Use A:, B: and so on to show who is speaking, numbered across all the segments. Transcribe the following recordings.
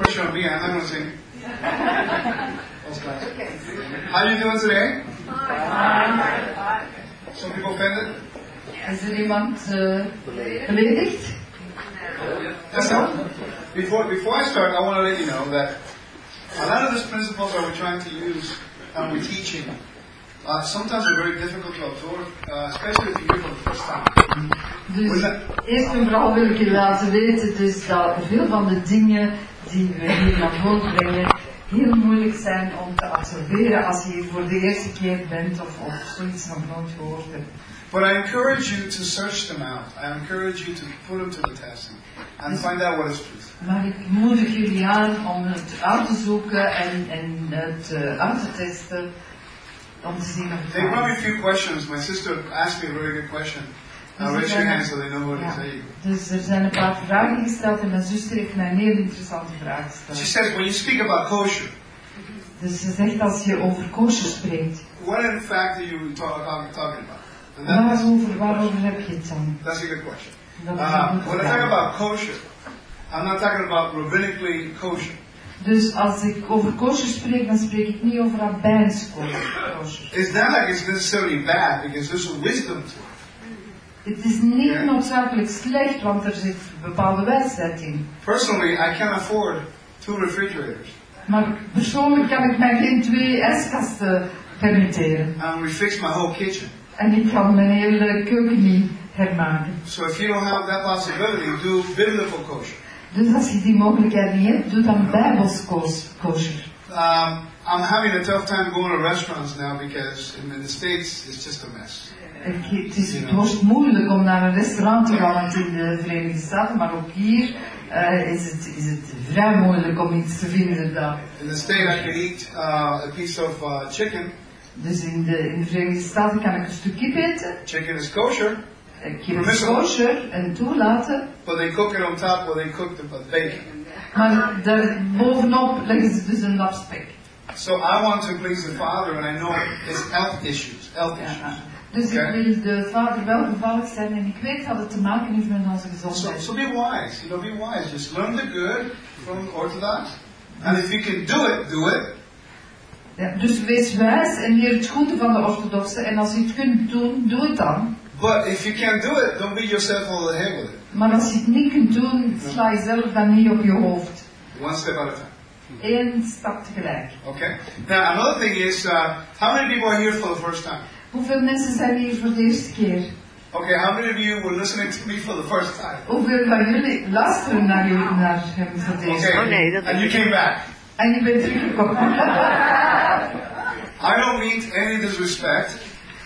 A: pressure on me. I'm not guys. How you doing today? Some people offended?
B: Is er iemand uh, beledigd?
A: Listen, before, before I start, I want to let you know that a lot of these principles that we're trying to use and we're teaching, uh, sometimes are very difficult to absorb, uh, especially if you hear for the first time.
B: Dus eerst en vooral wil ik je laten weten dus dat veel van de dingen die we hier naar voren brengen heel moeilijk zijn om te absorberen als je hier voor de eerste keer bent of, of zoiets nog nooit gehoord hebt.
A: But I encourage you to search them out. I encourage you to put them to the test and find out what is truth.
B: Maar ik moedig jullie aan om het uit te zoeken en, en het uh, uit te testen om te zien of het waar
A: me a few questions. My sister asked me a very good question.
B: Dus er
A: raise your
B: zijn-
A: hand so they know what
B: ja.
A: to say.
B: Dus er zijn een paar vragen gesteld en mijn zuster heeft mij een heel interessante vraag
A: She
B: gesteld.
A: says, when you speak about kosher,
B: Dus ze zegt als je over kosher spreekt,
A: what in fact are you talk, talk, talking about?
B: Waarover, waarover heb je het dan?
A: that's a good question. Uh, when I talk about kosher, I'm not talking about rabbinically kosher.
B: Dus als ik over kosher spreek, dan spreek ik niet over rabbijns kosher.
A: It's not like it's necessarily bad because there's a wisdom to it.
B: Het is niet
A: Ja.
B: noodzakelijk slecht, want er zit bepaalde wijsheid in.
A: Personally, I can't afford two refrigerators
B: Maar persoonlijk kan ik mij geen twee ijskasten permitteren.
A: and refix my whole kitchen.
B: En ik kan mijn hele keuken niet hermaken.
A: So if you don't have that possibility, do biblical kosher.
B: Dus als je die mogelijkheid niet hebt, doe dan bijbels kos- kosher.
A: Um, I'm having a tough time going to restaurants now because in the States it's just a mess.
B: Ik- Het, is, het wordt moeilijk om naar een restaurant te gaan, want in de Verenigde Staten, maar ook hier eh, is, het, is het vrij moeilijk om iets te vinden daar.
A: In the state, I can eat uh, a piece of uh, chicken.
B: Dus in de, in de Verenigde Staten kan ik een stuk kip eten,
A: Chicken is kosher,
B: kip is kosher en toelaten,
A: but they cook it on top where they cook the bacon.
B: maar daar bovenop leggen ze dus een lap spek.
A: So I want to please the Father, and I know it's health issues. Health
B: Ja. Dus
A: Oké.
B: ik wil de vader wel gevallig zijn en ik weet dat het te maken heeft met onze
A: So,
B: gezondheid.
A: so be wise. You know, be wise. Just learn the good from Orthodox, and if you can do it, do it.
B: Ja, dus wees wijs en leer het goede van de orthodoxen en als je het kunt doen, doe het dan.
A: But if you can't do it, don't beat yourself over the head with it.
B: Maar als je het niet kunt doen, sla jezelf dan niet op je hoofd.
A: One step at a time.
B: Eén stap tegelijk.
A: Okay. Now another thing is, uh, how many people are here for the first time?
B: Hoeveel mensen zijn hier voor de eerste keer?
A: Okay. How many of you were listening to me for the first time?
B: Hoeveel van jullie luisteren naar, jullie, naar hem voor de eerste
A: Okay.
B: keer?
C: nee, dat
A: and you came back.
B: En je bent teruggekomen.
A: I don't mean any disrespect.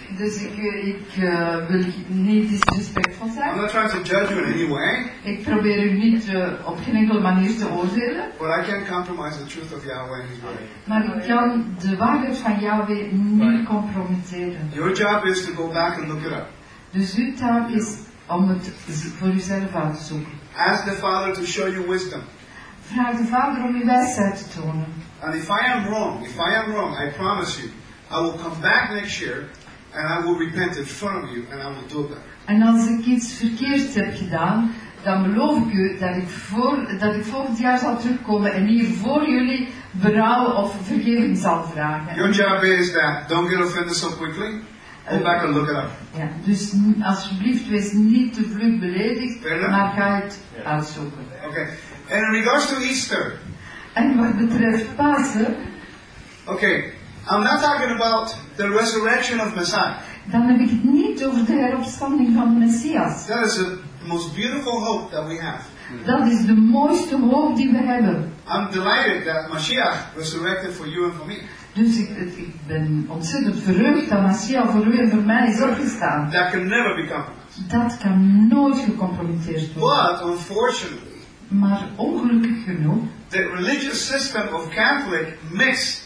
B: Ik, eh, ik eh, wil niet disrespectvol
A: I'm
B: zijn.
A: not trying to judge you in any way,
B: Ik probeer u niet eh, op geen enkele manier te oordelen.
A: but I can't compromise the truth of Yahweh and His word.
B: Maar ik kan de waarheid van Yahweh niet compromitteren.
A: Your job is to go back and look it up.
B: Dus uw taak is om het voor uzelf uit te zoeken.
A: Ask the Father to show you wisdom.
B: Vraag de Vader om uw wijsheid te tonen.
A: And if I am wrong, if I am wrong, I promise you, I will come back next year and I will repent in front of you and I will do better.
B: En als ik iets verkeerd heb gedaan, dan beloof ik u dat ik, voor, dat ik volgend jaar zal terugkomen en hier voor jullie berouw of vergeving zal vragen.
A: Your job is that don't get offended so quickly. Go back and look it up.
B: Ja, dus alsjeblieft, wees niet te vlug beledigd, maar ga het uitzoeken.
A: Okay. And in regards to Easter,
B: En wat betreft Pasen,
A: okay, I'm not talking about the resurrection of Messiah.
B: dan heb ik het niet over de heropstanding van de Messias.
A: That is the most beautiful hope that we have.
B: Dat is de mooiste hoop die we hebben.
A: I'm delighted that Mashiach resurrected for you and for me.
B: Dus ik, ik ben ontzettend verheugd dat Messias voor u en voor mij is opgestaan.
A: That can never be compromised.
B: Dat kan nooit gecompromitteerd worden.
A: But unfortunately,
B: Maar ongelukkig genoeg,
A: the religious system of Catholic mixed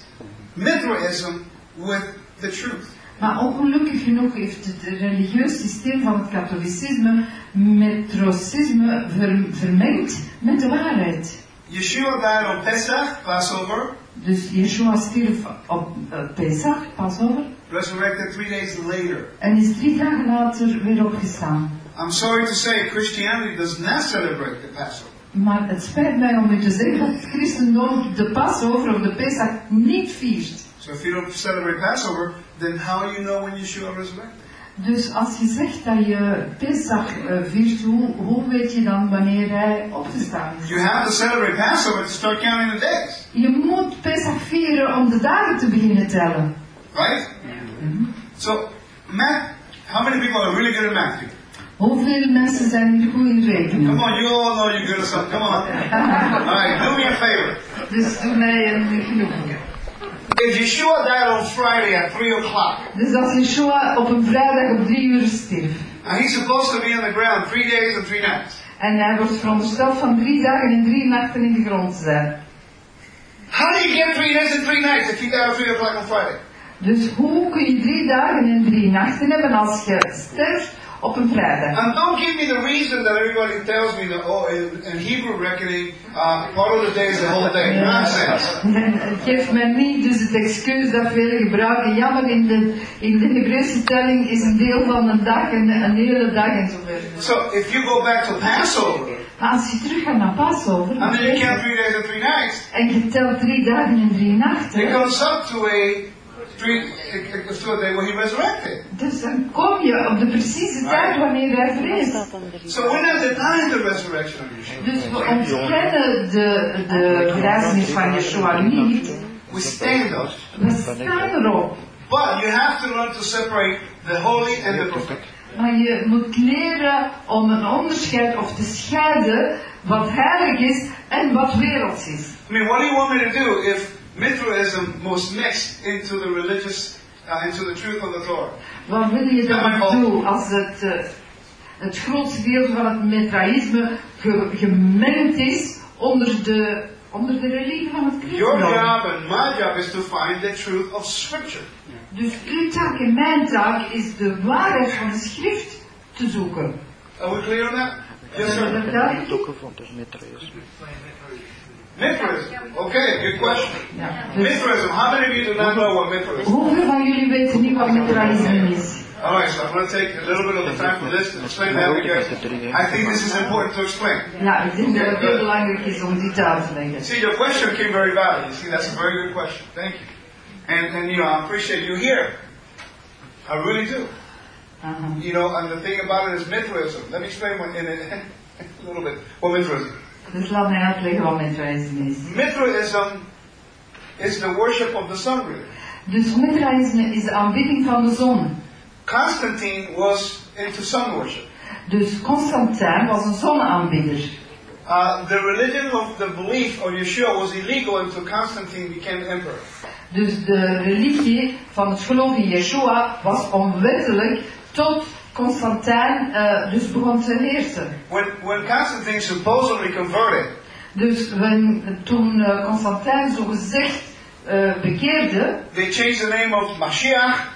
A: Mithraism with the truth.
B: maar ongelukkig genoeg heeft het religieus systeem van het katholicisme metrocisme ver- vermengd met de waarheid.
A: Yeshua died on Pesach, Passover,
B: Dus Yeshua stierf op uh, Pesach, Passover,
A: resurrected three days later.
B: en is drie dagen later weer opgestaan.
A: I'm sorry to say, Christianity does not celebrate the Passover.
B: Maar het spijt mij om u te zeggen dat het christendom de Passover of de Pesach niet viert.
A: So if you don't celebrate Passover, then how you know when Yeshua resurrected?
B: Dus als je zegt dat je Pesach eh, viert, hoe, hoe weet je dan wanneer hij opgestaan is?
A: You have to celebrate Passover to start counting the days,
B: Je moet Pesach vieren om de dagen te beginnen tellen.
A: right? So, math. How many people are really good at math?
B: Hoeveel mensen zijn hier goed in
A: Come
B: rekenen?
A: on, you all know you're good at something. Come on. All right, do me a favor.
B: Dus doe mij een genoegen.
A: If Yeshua died on Friday at 3 o'clock,
B: Dus als Yeshua op een vrijdag op drie uur stierf,
A: and he's supposed to be on the ground three days and three nights,
B: en hij wordt verondersteld van drie dagen en drie nachten in de grond te zijn.
A: how do you get three days and three nights if he died at 3 o'clock on Friday?
B: Dus hoe kun je drie dagen en drie nachten hebben als je sterft op een?
A: And don't give me the reason that everybody tells me that, oh, in, Hebrew reckoning, uh, part of the day is the whole day. Nonsense.
B: Geeft mij niet dus het excuus dat velen gebruiken. Ja, maar in de, in de Hebreeuwse telling is een deel van een dag en een hele dag en zo verder.
A: So if you go back to Passover,
B: als je terug gaat naar Passover,
A: and then you count three days and three nights,
B: en je telt drie dagen en drie
A: it
B: nachten,
A: comes up to a when he resurrected.
B: dus dan kom je op de precieze tijd wanneer hij verrees.
A: So we're not denying the resurrection of Yeshua.
B: Dus we ontkennen de, de grijzenis van Yeshua niet.
A: We stand up.
B: We staan erop.
A: But you have to learn to separate the holy and the prophetic.
B: Maar je moet leren om een onderscheid of te scheiden wat heilig is en wat werelds is.
A: I mean, what do you want me to do if Mithraism was mixed into the religious, uh, into the truth of the Torah?
B: Wat wil je dan doen als het, eh, het grootste deel van het metraïsme ge- gemengd is onder de, onder de religie van het
A: Your
B: christendom?
A: job and my job is to find the truth of Scripture.
B: Dus uw taak en mijn taak is de waarheid van de schrift te zoeken.
A: Are we clear on that? Yes, sir.
C: ook gevonden, Mithraïsme.
A: Mithraism. Okay, good question.
B: Dus
A: Mithraism. How many of you do not know what Mithraism
B: van jullie weten niet wat metraïsme is?
A: All right, so I'm going to take a little bit of the time for this to explain that because I think this is important to explain.
B: Ja, ik denk dat het heel belangrijk is om dit uit te leggen.
A: See, your question came very valid. You see, that's a very good question. Thank you. And, and you know, I appreciate you here. I really do.
B: Aha.
A: You know, and the thing about it is Mithraism. Let me explain what, in a, a little bit what Mithraism.
B: Dus laat mij uitleggen wat metraïsme is.
A: Is the worship of the sun, really.
B: Dus metraïsme is de aanbidding van de zon.
A: Constantine was into sun worship.
B: Dus Constantijn was een zonneaanbidder.
A: Uh, the religion of the belief of Yeshua was illegal until Constantine became emperor.
B: Dus de religie van het geloof in Yeshua was onwettelijk tot Constantijn eh, dus begon te heersen.
A: When, when Constantine supposedly converted,
B: Dus when, toen eh, Constantijn zo gezegd bekeerde,
A: they changed the name of Mashiach,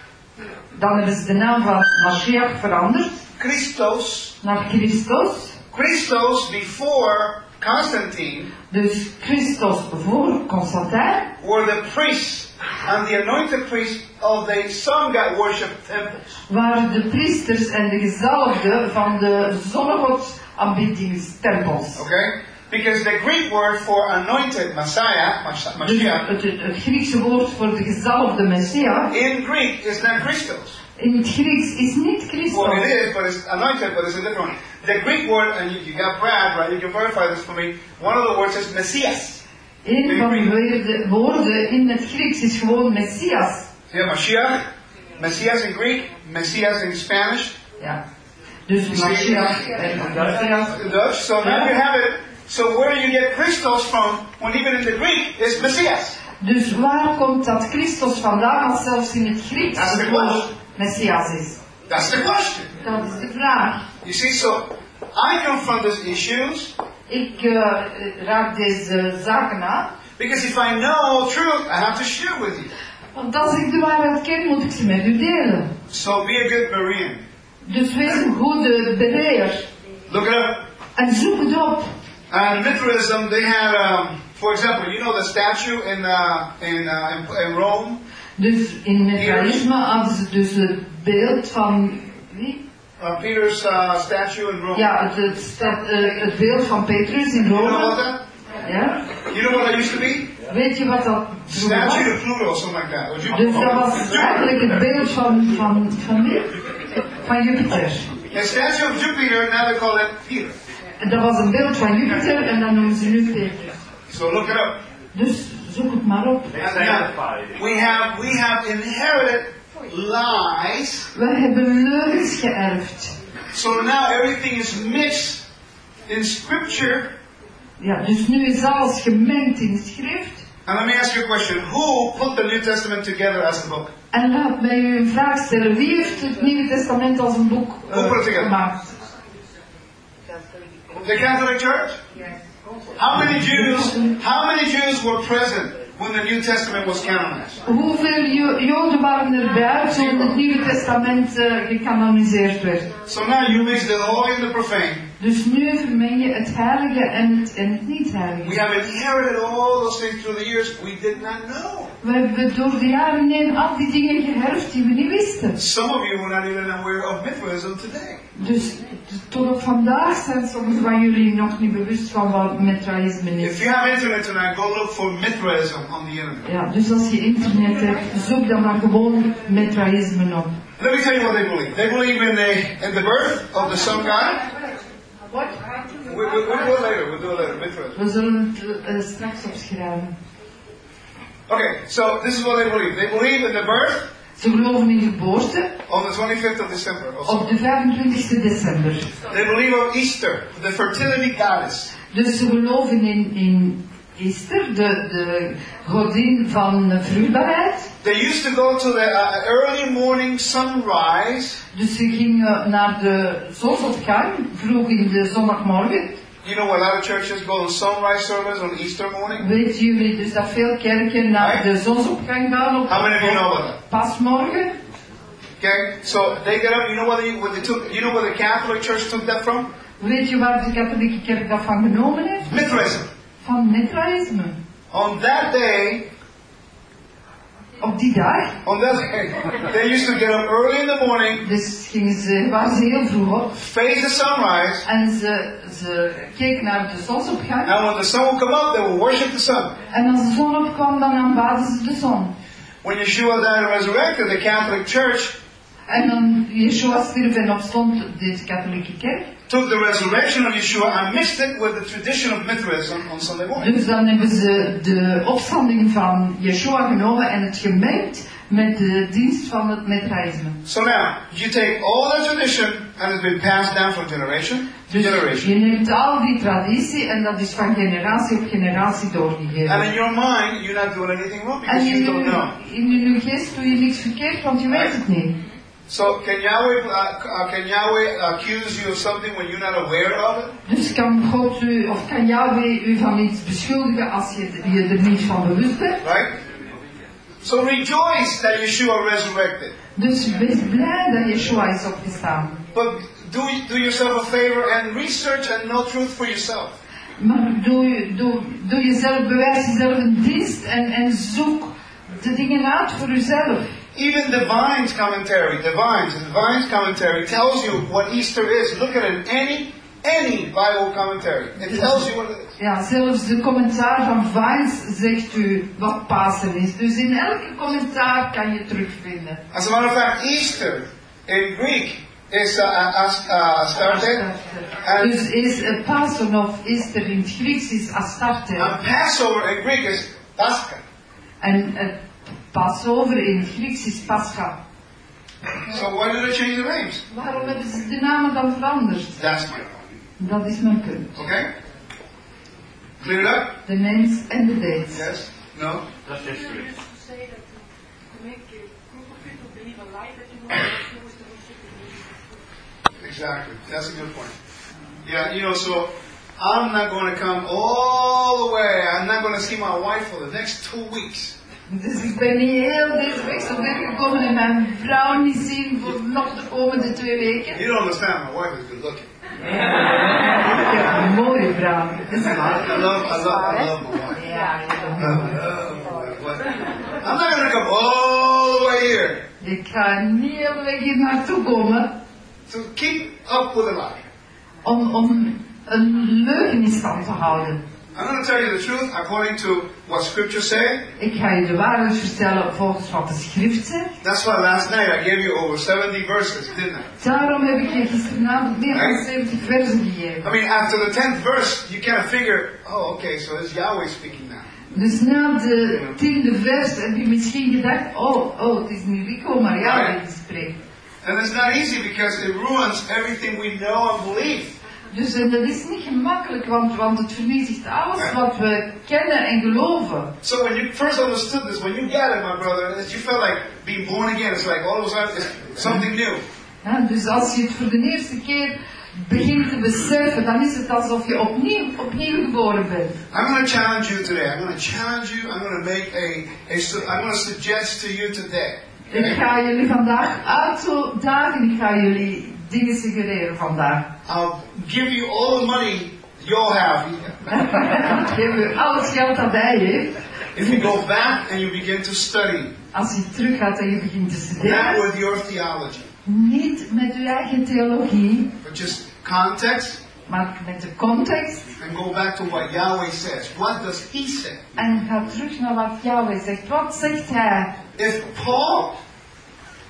B: dan hebben ze de naam van Mashiach veranderd
A: Christos.
B: naar Christos.
A: Christos before Constantine
B: Dus Christos voor Constantijn
A: were the priests and the anointed priests of the sun god worship temples.
B: waren de priesters en de gezalfden van de zonnegodsaanbiddingstempels.
A: Okay? Because the Greek word for anointed Messiah, Mashiach,
B: het, het, het Griekse woord voor de gezalfde Messias
A: in Greek is not Christos.
B: in het Grieks is niet Christos.
A: Well, it is, but it's anointed, but it's a different one. The Greek word, and you, you got Brad, right? You can verify this for me. One of the words is Messias.
B: Een van de woorden- in het Grieks is gewoon Messias.
A: Yeah, Mashiach, Messias in Greek, Messias in Spanish,
B: Ja. Dus Mashiach en Messias.
A: Dutch. So now you have it. So where you get Christos from, when even in the Greek, is Messias.
B: Dus waar komt dat Christos vandaan als zelfs in het Grieks het woord
A: question.
B: Messias is?
A: That's the question.
B: Dat is de vraag.
A: You see, so I confront these issues
B: Ik eh, raak deze zaken aan.
A: because if I know truth, I have to share with you.
B: Want als ik de waarheid ken, moet ik ze met u delen.
A: So be a good Berean.
B: Dus wees een goede bereer.
A: Look it up.
B: En zoek het op.
A: And Mithraism, they had, um, for example, you know the statue in uh, in, uh, in in Rome,
B: Dus in mechanisme hadden ze dus het beeld van?
A: Uh, Peter's uh, statue in Rome?
B: Ja, het, het, staat, eh, het beeld van Petrus in
A: You know
B: Rome.
A: that?
B: Ja?
A: You know what that used to be?
B: Weet je wat dat
A: Statue of Pluto or something like that. Jupiter.
B: Dus dat was eigenlijk het beeld van, van, van wie? Van Jupiter.
A: A statue of Jupiter, now they call it Peter.
B: En dat was een beeld van Jupiter en dat noemen ze nu Petrus.
A: So look it up.
B: Dus zoek het maar op.
A: We have we have inherited lies.
B: We hebben leugens geërfd.
A: So now everything is mixed in scripture.
B: Ja, dus nu is alles gemengd in schrift.
A: And let me ask you a question. Who put the New Testament together as a book?
B: En laat mij u een vraag stellen. Wie heeft het Nieuwe Testament als een boek
A: Hoe put it eh, together?
B: gemaakt?
A: The Catholic Church? How many Jews how many Jews were present when the New Testament was canonized?
B: Hoeveel Joden waren erbij toen het Nieuwe Testament eh, gecanoniseerd werd?
A: So now you mix the holy and the profane.
B: Dus nu vermeng je het heilige en het, en het
A: We
B: niet-heilige.
A: have inherited all those things through the years we did not know.
B: We hebben door de jaren heen al die dingen geërfd die we niet wisten.
A: Some of you were not even aware of Mithraism today.
B: Dus tot op vandaag zijn sommigen van jullie nog niet bewust van wat metraïsme
A: If
B: is.
A: you have internet tonight, go look for Mithraism on the internet.
B: Ja, dus als je internet hebt, zoek dan maar gewoon metraïsme op.
A: Let me tell you what they believe. They believe in the in the birth of the sun god.
B: Wat?
A: We, we, we'll do it later. We'll do it later. Mithraism.
B: We zullen het eh, straks opschrijven.
A: Okay, so this is what they believe. They believe in the birth
B: Ze geloven in geboorte
A: on the 25th of December.
B: op de 25 december.
A: They believe of Easter, the fertility goddess.
B: Dus ze geloven in, in Esther, de, de godin van de vruchtbaarheid.
A: They used to go to the uh, early morning sunrise.
B: Dus ze gingen naar de zonsopgang, vroeg in de zondagmorgen.
A: You know, a lot of churches go to sunrise service on Easter morning.
B: Weten jullie dus dat veel kerken naar de zonsopgang gaan op,
A: How many of you know about that?
B: pasmorgen?
A: Okay, so they get up. You know what they, what they took? You know where the Catholic Church took that from?
B: Weet je waar de katholieke kerk dat van genomen heeft?
A: Mithraism.
B: Van metraïsme.
A: On that day,
B: Op die
A: that day, they used to get up early in the morning,
B: dus gingen ze, waren ze heel vroeg op.
A: face the sunrise,
B: En ze, ze keken naar de zonsopgang.
A: and when the sun would come up, they would worship the sun.
B: En als de zon opkwam, dan aanbaden ze de zon.
A: When Yeshua died and resurrected, the Catholic Church
B: En dan Yeshua stierf en opstond de katholieke kerk.
A: Took the resurrection of Yeshua and mixed it with the tradition of Mithraism on Sunday morning.
B: Dus dan hebben ze de opstanding van Yeshua genomen en het gemengd met de dienst van het metraïsme.
A: So now, you take all the tradition and it's been passed down from generation to
B: Dus
A: generation.
B: je neemt al die traditie en dat is van generatie op generatie
A: And in
B: doorgegeven.
A: your mind, you're not doing anything wrong
B: En
A: because you don't know.
B: in je geest doe je niks verkeerd, want je weet het niet.
A: So can Yahweh, uh, uh, can Yahweh accuse you of something when you're not aware of it?
B: Dus kan God u, of kan Yahweh u van iets beschuldigen als je je er niet van bewust bent?
A: Right? So rejoice that Yeshua resurrected.
B: Dus wees blij dat Yeshua is opgestaan.
A: But do, do yourself a favor and research and know truth for yourself.
B: Maar doe, doe, doe jezelf, bewijs jezelf een dienst en, en zoek de dingen uit voor jezelf.
A: Even Divine's commentary, Divine's, Divine's commentary tells you what Easter is. Look at it. Any, any Bible commentary. It tells you what it is.
B: Ja, zelfs de commentaar van Vines zegt u wat Pasen is. Dus in elke commentaar kan je terugvinden.
A: As a matter of fact, Easter in Greek is uh, uh, uh, Astarte. And,
B: Dus is uh, Pasen of Easter in het Grieks is Astarte.
A: and Passover in Greek is Pascha.
B: En uh, Passover in het Grieks is Pascha.
A: So why did they change the names?
B: Waarom hebben ze de namen dan veranderd?
A: That's my point.
B: Dat is mijn punt.
A: Okay? Clear it up?
B: The names and the dates.
A: Yes? No?
C: That's history.
D: say that to make a group of people believe a lie that you know that you was the worship in
A: Exactly. That's a good point. Yeah, you know, so I'm not going to come all the way. I'm not going to see my wife for the next two weeks.
B: Dus ik ben niet heel deze weg zo ver gekomen en mijn vrouw niet zien voor nog de komende twee weken.
A: You don't understand. My wife is good looking.
B: Ik heb een mooie vrouw.
A: I love, I love, I love my wife.
B: Ja,
A: I'm not going to come all the way here.
B: Ik ga niet heel de weg hier naartoe komen.
A: to keep up with the lie.
B: Om, om een leugen in stand te houden.
A: I'm going to tell you the truth according to what Scripture say.
B: Ik ga je de waarheid vertellen volgens wat de schrift zegt.
A: That's why last night I gave you over 70 verses, didn't I?
B: Daarom heb ik je gisteravond meer dan 70 versen gegeven.
A: I mean, after the 10th verse, you kind of figure, oh, okay, so it's Yahweh speaking now.
B: Dus na de tiende vers heb je misschien gedacht, oh, oh, het is niet Rico, maar Yahweh die spreekt.
A: And it's not easy because it ruins everything we know and believe.
B: Dus en dat is niet gemakkelijk, want, want het vernietigt alles wat we kennen en geloven.
A: So when you first understood this, when you got it, my brother, you felt like being born again. It's like all of a sudden it's something new.
B: Ja, dus als je het voor de eerste keer begint te beseffen, dan is het alsof je opnieuw, opnieuw geboren bent.
A: I'm going to challenge you today. I'm going to challenge you. I'm going to make a, a su- I'm going to suggest to you today.
B: Ik ga jullie vandaag uitdagen, ik ga jullie dingen suggereren vandaag.
A: I'll give you all the money you'll have
B: Geef u al het geld dat hij heeft.
A: if you go back and you begin to study
B: Als je terug gaat en je begint te
A: not
B: studeren,
A: with your theology,
B: niet met uw eigen theologie,
A: but just context
B: maar met de context.
A: and go back to what Yahweh says. What does He say?
B: En ga terug naar wat Yahweh zegt. Wat zegt hij?
A: If Paul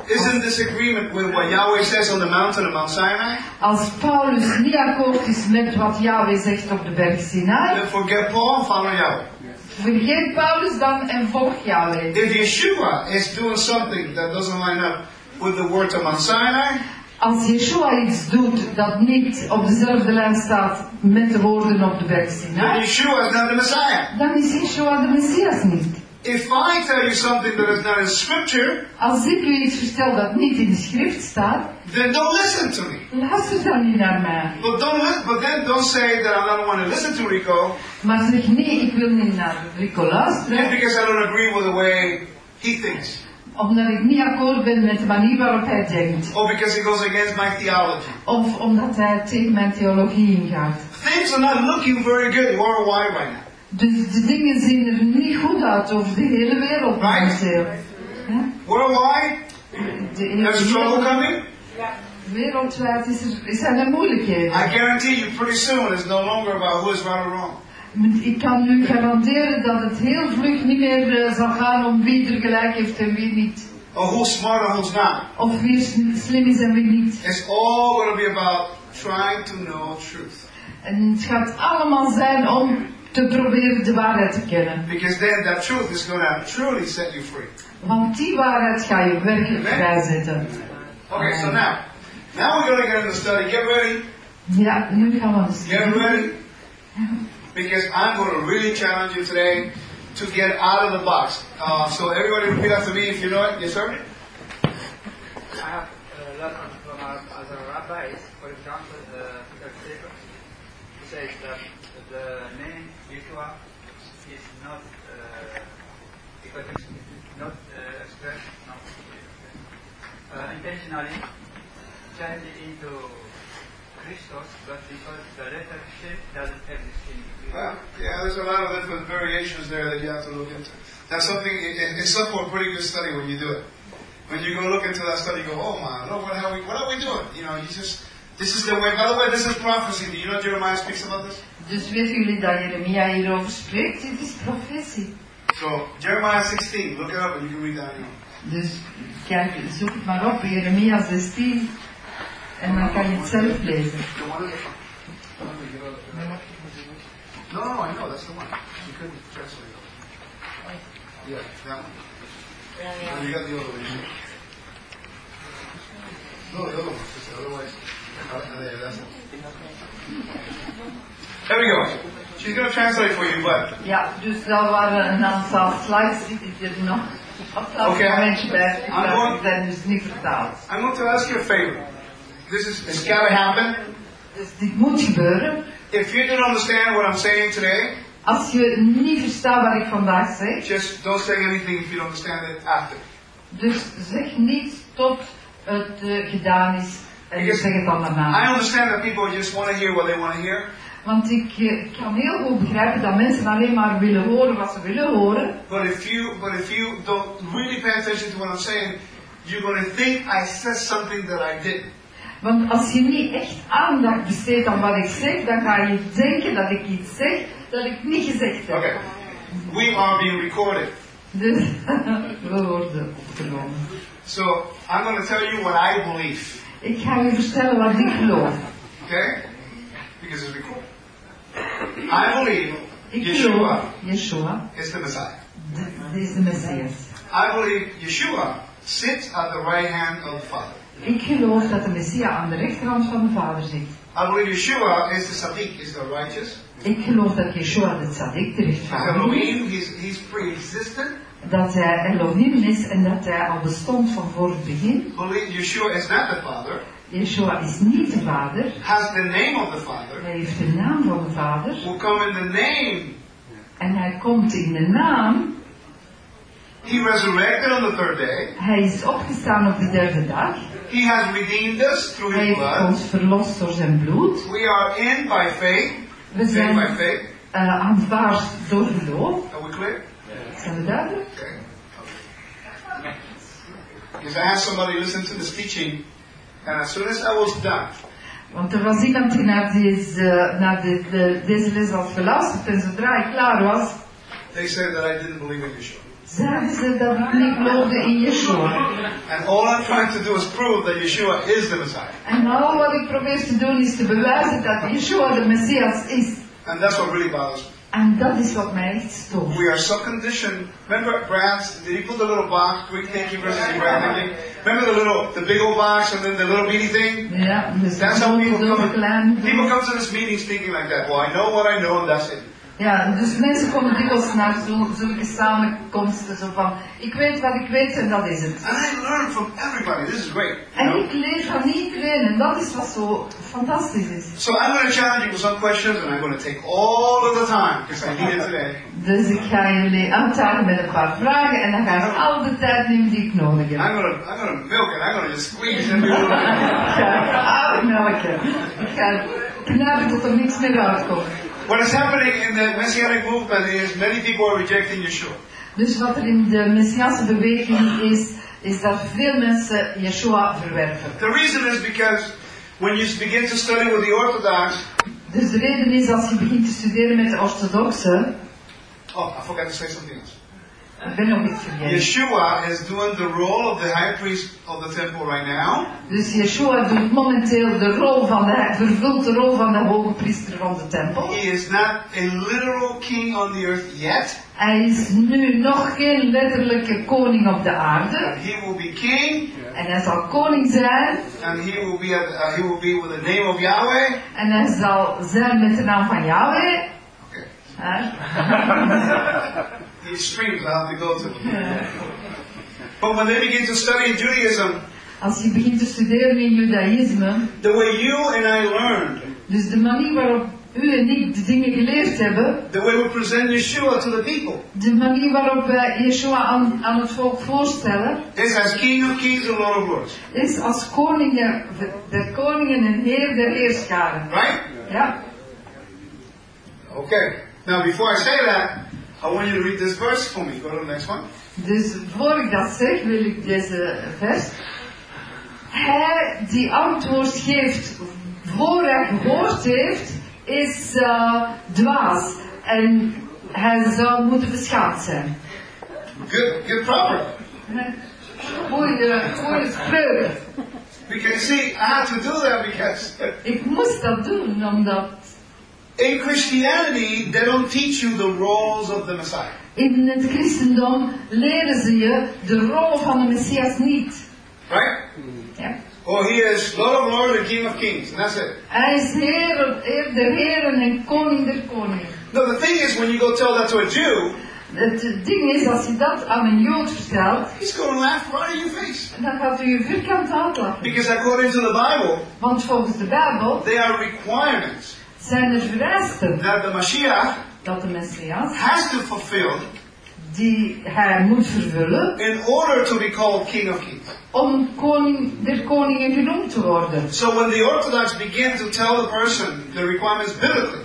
A: is in disagreement with what Yahweh says on the mountain of Mount Sinai,
B: Als Paulus niet akkoord is met wat Yahweh zegt op de berg Sinai,
A: then forget Paul and follow Yahweh.
B: vergeet Paulus dan en volg Yahweh.
A: If Yeshua is doing something that doesn't line up with the words of Mount Sinai,
B: Als Yeshua iets doet dat niet op dezelfde lijn staat met de woorden op de berg
A: then
B: Sinai,
A: Yeshua is not the Messiah.
B: dan is Yeshua de Messias niet.
A: If I tell you something that is not in Scripture,
B: Als ik u iets vertel dat niet in de schrift staat,
A: then don't listen to me.
B: luister dan niet naar mij.
A: But don't but then don't say that not the one to listen to Rico
B: Maar zeg nee, ik wil niet naar Rico luisteren,
A: because I don't agree with the way he thinks,
B: omdat ik niet akkoord ben met de manier waarop hij denkt.
A: or because he goes against my theology.
B: Of omdat hij tegen mijn theologie ingaat.
A: Things are not looking very good worldwide right now.
B: Dus de dingen zien er niet goed uit over de hele wereld momenteel. Ja?
A: Worldwide, there's trouble coming.
B: wereldwijd is er, zijn er moeilijkheden.
A: I guarantee you, pretty soon it's no longer about who is right or wrong.
B: Ik kan u garanderen dat het heel vlug niet meer eh, zal gaan om wie er gelijk heeft en wie niet.
A: Or who's smart or who's not.
B: Of wie slim is en wie niet.
A: It's all going to be about trying to know truth.
B: En het gaat allemaal zijn om te proberen de waarheid te kennen.
A: Because then that truth is going to truly set you free.
B: Want die waarheid ga je werkelijk vrijzetten.
A: Okay, so now, now we're going to get into study. Get ready.
B: Ja, nu gaan we dus.
A: Get ready. Because I'm going to really challenge you today to get out of the box. Uh, so everybody repeat after me if you know it. Yes, sir?
C: I have uh, learned from our other rabbis, for example, uh, Peter Sefer, who says that the name Yeshua is not uh, because it's not uh, expressed, no, uh, intentionally changed into Christos, but because the letter Sh doesn't exist in Hebrew.
A: Well, yeah, there's a lot of different variations there that you have to look into. That's something, it, it- it's up for a pretty good study when you do it. When you go look into that study, you go, oh my Lord, what are we, what are we doing? You know, you just, this is the way, by the way, this is prophecy. Do you know Jeremiah speaks about this?
B: Dus weten jullie dat Jeremia hierover spreekt? Dit is profetie.
A: So, Jeremiah 16, look it up and you can read that on.
B: Dus kijk, zoek het maar op, Jeremia 16. En dan kan je het zelf lezen.
A: The one in the front. No, no, I know, that's the one. You couldn't translate it. Yeah, that one. No, you got the other one. No, the other one. Just otherwise, there, we go. She's going to translate for you, but
B: Ja, dus daar waren een aantal slides die ik er nog dat momentje bij Die zijn dus niet vertaald.
A: I'm going to ask you a favor. This is, it's got to happen.
B: Dus dit moet gebeuren.
A: If you don't understand what I'm saying today,
B: Als je niet verstaat wat ik vandaag zeg,
A: just don't say anything if you don't understand it after.
B: dus zeg niet tot het eh, gedaan is en
A: Because
B: zeg het dan
A: I understand that people just want to hear what they want to hear.
B: Want ik eh, kan heel goed begrijpen dat mensen alleen maar willen horen wat ze willen horen.
A: But if you but if you don't really pay attention to what I'm saying, you're going to think I said something that I didn't.
B: Want als je niet echt aandacht besteedt aan wat ik zeg, dan ga je denken dat ik iets zeg dat ik niet gezegd heb.
A: Okay. We are being recorded.
B: Dus we worden opgenomen.
A: So I'm going to tell you what I believe.
B: Ik ga je vertellen wat ik geloof.
A: Okay? Because it's recorded. I believe Yeshua
B: Yeshua,
A: is the Messiah.
B: de- deze Messias.
A: I believe Yeshua sits at the right hand of the Father.
B: Ik geloof dat de Messia aan de rechterhand van de Vader zit.
A: I believe Yeshua is the Sadiq, is the righteous.
B: Ik geloof dat Yeshua de Tzaddik, de rechtvaardige is.
A: Elohim, he's, he's pre-existent.
B: Dat hij Elohim is en dat hij al bestond van voor het begin.
A: Believe Yeshua is not the Father.
B: Yeshua is niet de Vader.
A: Has the name of the Father.
B: Hij heeft de naam van de Vader.
A: Will come in the name.
B: En hij komt in de naam.
A: He resurrected on the third day.
B: Hij is opgestaan op de derde dag.
A: He has redeemed us through
B: Hij
A: his
B: heeft
A: blood.
B: ons verlost door zijn bloed.
A: We are in by faith.
B: We
A: Saved by
B: zijn
A: faith.
B: eh, aanvaard door geloof.
A: Are we clear?
B: Zijn we duidelijk?
A: Okay. Because I had somebody listen to this teaching, and as soon as I was done,
B: Want er was iemand die naar, deze, naar dit, de, deze les had geluisterd en zodra ik klaar was,
A: they said that I didn't believe in Yeshua.
B: zeiden ze dat ik niet geloofde in Yeshua.
A: And all I'm trying to do is prove that Yeshua is the Messiah.
B: En nou wat ik probeer te doen is te bewijzen dat Yeshua de Messias is.
A: And that's what really bothers me.
B: En dat is wat mij.
A: We are so conditioned. Remember Brad's, did he put the little box, quick thinking versus Brad thinking? Remember the little, the big old box and then the little bitty thing?
B: Yeah.
A: That's how people come. People come to this meetings thinking like that. Well, I know what I know and that's it.
B: Ja, dus mensen komen dikwijls naar zulke samenkomsten zo van, ik weet wat ik weet en dat is het.
A: And I learn from everybody. This is great.
B: En ik leer van iedereen en dat is wat zo fantastisch is.
A: So I'm going to challenge you with some questions, and I'm going to take all of the time because I need it today.
B: Dus ik ga jullie uitdagen met een paar vragen en dan ga ik al de tijd nemen die ik nodig heb.
A: I'm going to I'm going to milk it. I'm going to just squeeze every little bit.
B: Ik ga uitmelken. Ik ga knappen tot er niks meer uitkomt.
A: What is happening in the Messianic movement is many people are rejecting Yeshua.
B: Dus wat er in de Messiaanse beweging is, is dat veel mensen Yeshua verwerpen.
A: The reason is because when you begin to study with the Orthodox,
B: Dus de reden is als je begint te studeren met de orthodoxen,
A: oh, I forgot to say something else. Yeshua is doing the role of the high priest of the temple right now.
B: Dus Yeshua doet momenteel de rol van de, vervult de rol van de hoge priester van de tempel.
A: He is not a literal king on the earth yet.
B: Hij is nu nog geen letterlijke koning op de aarde.
A: He will be king,
B: En hij zal koning zijn.
A: and he will be at, uh, he will be with the name of Yahweh.
B: En hij zal zijn met de naam van Yahweh.
A: Okay. Streams I have to go to. But when they begin to study Judaism,
B: Als je begint te studeren in judaïsme,
A: the way you and I learned,
B: dus de manier waarop u en ik de dingen geleerd hebben,
A: the way we present Yeshua to the people,
B: de manier waarop wij Yeshua aan, aan het volk voorstellen,
A: is as King of Kings and Lord of Lords.
B: is als koningen, der koningen en heer der heerscharen.
A: Right?
B: Ja.
A: Okay. Now, before I say that, I want you to read this verse for me. Go to the next one.
B: Dus voor ik dat zeg, wil ik deze vers. Hij die antwoord geeft voor hij gehoord heeft, is eh, dwaas. En hij zou moeten beschaamd zijn.
A: Good, good proverb.
B: Goeie, goeie spreuk.
A: Because see, I had to do that because
B: Ik moest dat doen, omdat
A: in Christianity they don't teach you the roles of the Messiah.
B: in het christendom leren ze je de rol van de Messias niet.
A: Right?
B: Ja.
A: Oh, he is Lord of Lords and King of Kings, and that's it.
B: Hij is heer, heer der heren en koning der koningen.
A: No, the thing is, when you go tell that to a Jew,
B: Het ding is, als je dat aan een Jood vertelt,
A: he's going to laugh right in your face.
B: dan gaat u je vierkant uitlachen.
A: Because according to the Bible,
B: Want volgens de Bijbel
A: there are requirements
B: zijn er vereisten
A: that the Mashiach
B: dat de Messias,
A: has to fulfill
B: die hij moet vervullen,
A: in order to be called King of Kings.
B: om koning der koningen genoemd te worden.
A: So when the Orthodox begin to tell the person the requirements biblically,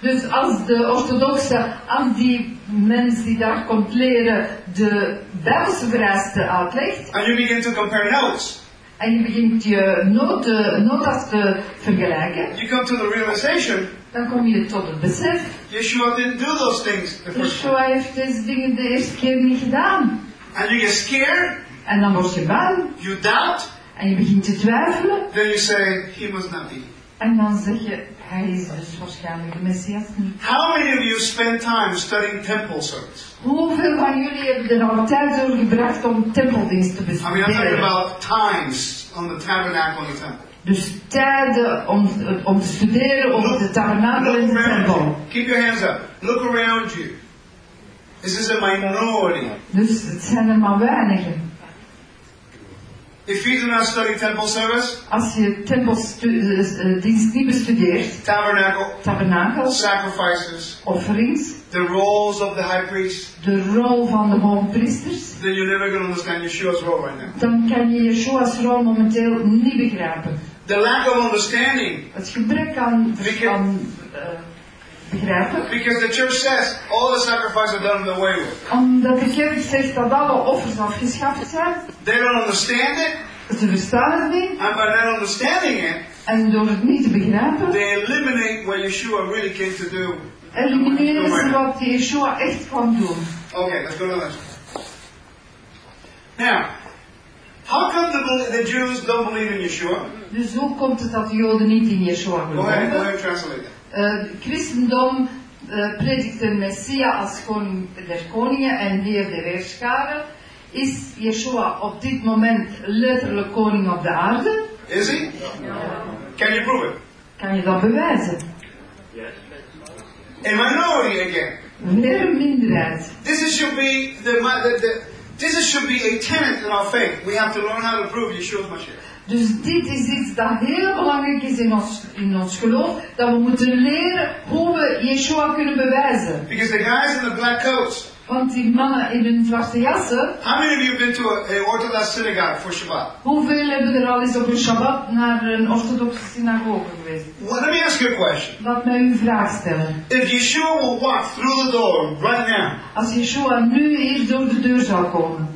B: Dus als de orthodoxe aan die mens die daar komt leren de Bijbelse vereisten uitlegt,
A: and you begin to compare notes,
B: En je begint je noten, notas te vergelijken.
A: you come to the realization
B: Dan kom je tot het besef.
A: Yeshua didn't do those things the first.
B: Yeshua heeft deze dingen de eerste keer niet gedaan.
A: And you get scared,
B: En dan word je bang.
A: you doubt,
B: En je begint te twijfelen.
A: then you say, He must not be.
B: En dan zeg je, hij is dus waarschijnlijk de Messias niet.
A: How many of you spend time studying temple service?
B: Hoeveel van jullie hebben er al tijd door gebracht om tempeldienst te
A: I mean, I'm talking
B: bestuderen?
A: about times on the tabernacle and the temple.
B: Dus tijden om, om te studeren over de tabernakel
A: Look
B: de tempel.
A: Keep your hands up. Look around you. This is a minority.
B: Dus het zijn er maar weinigen.
A: If you do not study temple service,
B: Als je tempeldienst niet bestudeert,
A: tabernacle,
B: tabernakel,
A: sacrifices,
B: offerings,
A: the roles of the high priest,
B: de rol van de hoogpriesters,
A: then you're never going to understand Yeshua's role right now.
B: dan kan je Yeshua's rol momenteel niet begrijpen.
A: The lack of understanding,
B: Het gebrek aan, aan eh,
A: because the church says all the sacrifices are done the way with.
B: omdat de kerk zegt dat alle offers afgeschaft zijn,
A: They don't understand it,
B: ze verstaan het niet,
A: and by not understanding it,
B: en door het niet te begrijpen,
A: they eliminate what Yeshua really came to do.
B: elimineren ze wat Yeshua echt kwam doen.
A: Okay, let's go to the next. Now, how come the, the Jews don't believe in Yeshua?
B: Dus hoe komt het dat de Joden niet in Yeshua geloven?
A: Go ahead, go ahead translate that.
B: Eh, christendom eh, predikt de Messia als koning der koningen en heer der heerscharen. Is Yeshua op dit moment letterlijk koning op de aarde?
A: Is he? Can you prove it?
B: Kan je dat bewijzen?
A: A minority again.
B: Weer een minderheid.
A: This is, should be the, the, the this is, should be a tenet in our faith. We have to learn how to prove Yeshua's Mashiach.
B: Dus dit is iets dat heel belangrijk is in ons, in ons geloof. Dat we moeten leren hoe we Yeshua kunnen bewijzen.
A: Because the guys in the black coats,
B: Want die mannen in hun zwarte jassen,
A: how many of you have been to a, a Orthodox synagogue for Shabbat?
B: hoeveel hebben er al eens op een Shabbat naar een orthodoxe synagoge geweest?
A: Well, let me ask you a question.
B: Laat mij u een vraag stellen.
A: If Yeshua will walk through the door right now,
B: Als Yeshua nu hier door de deur zou komen,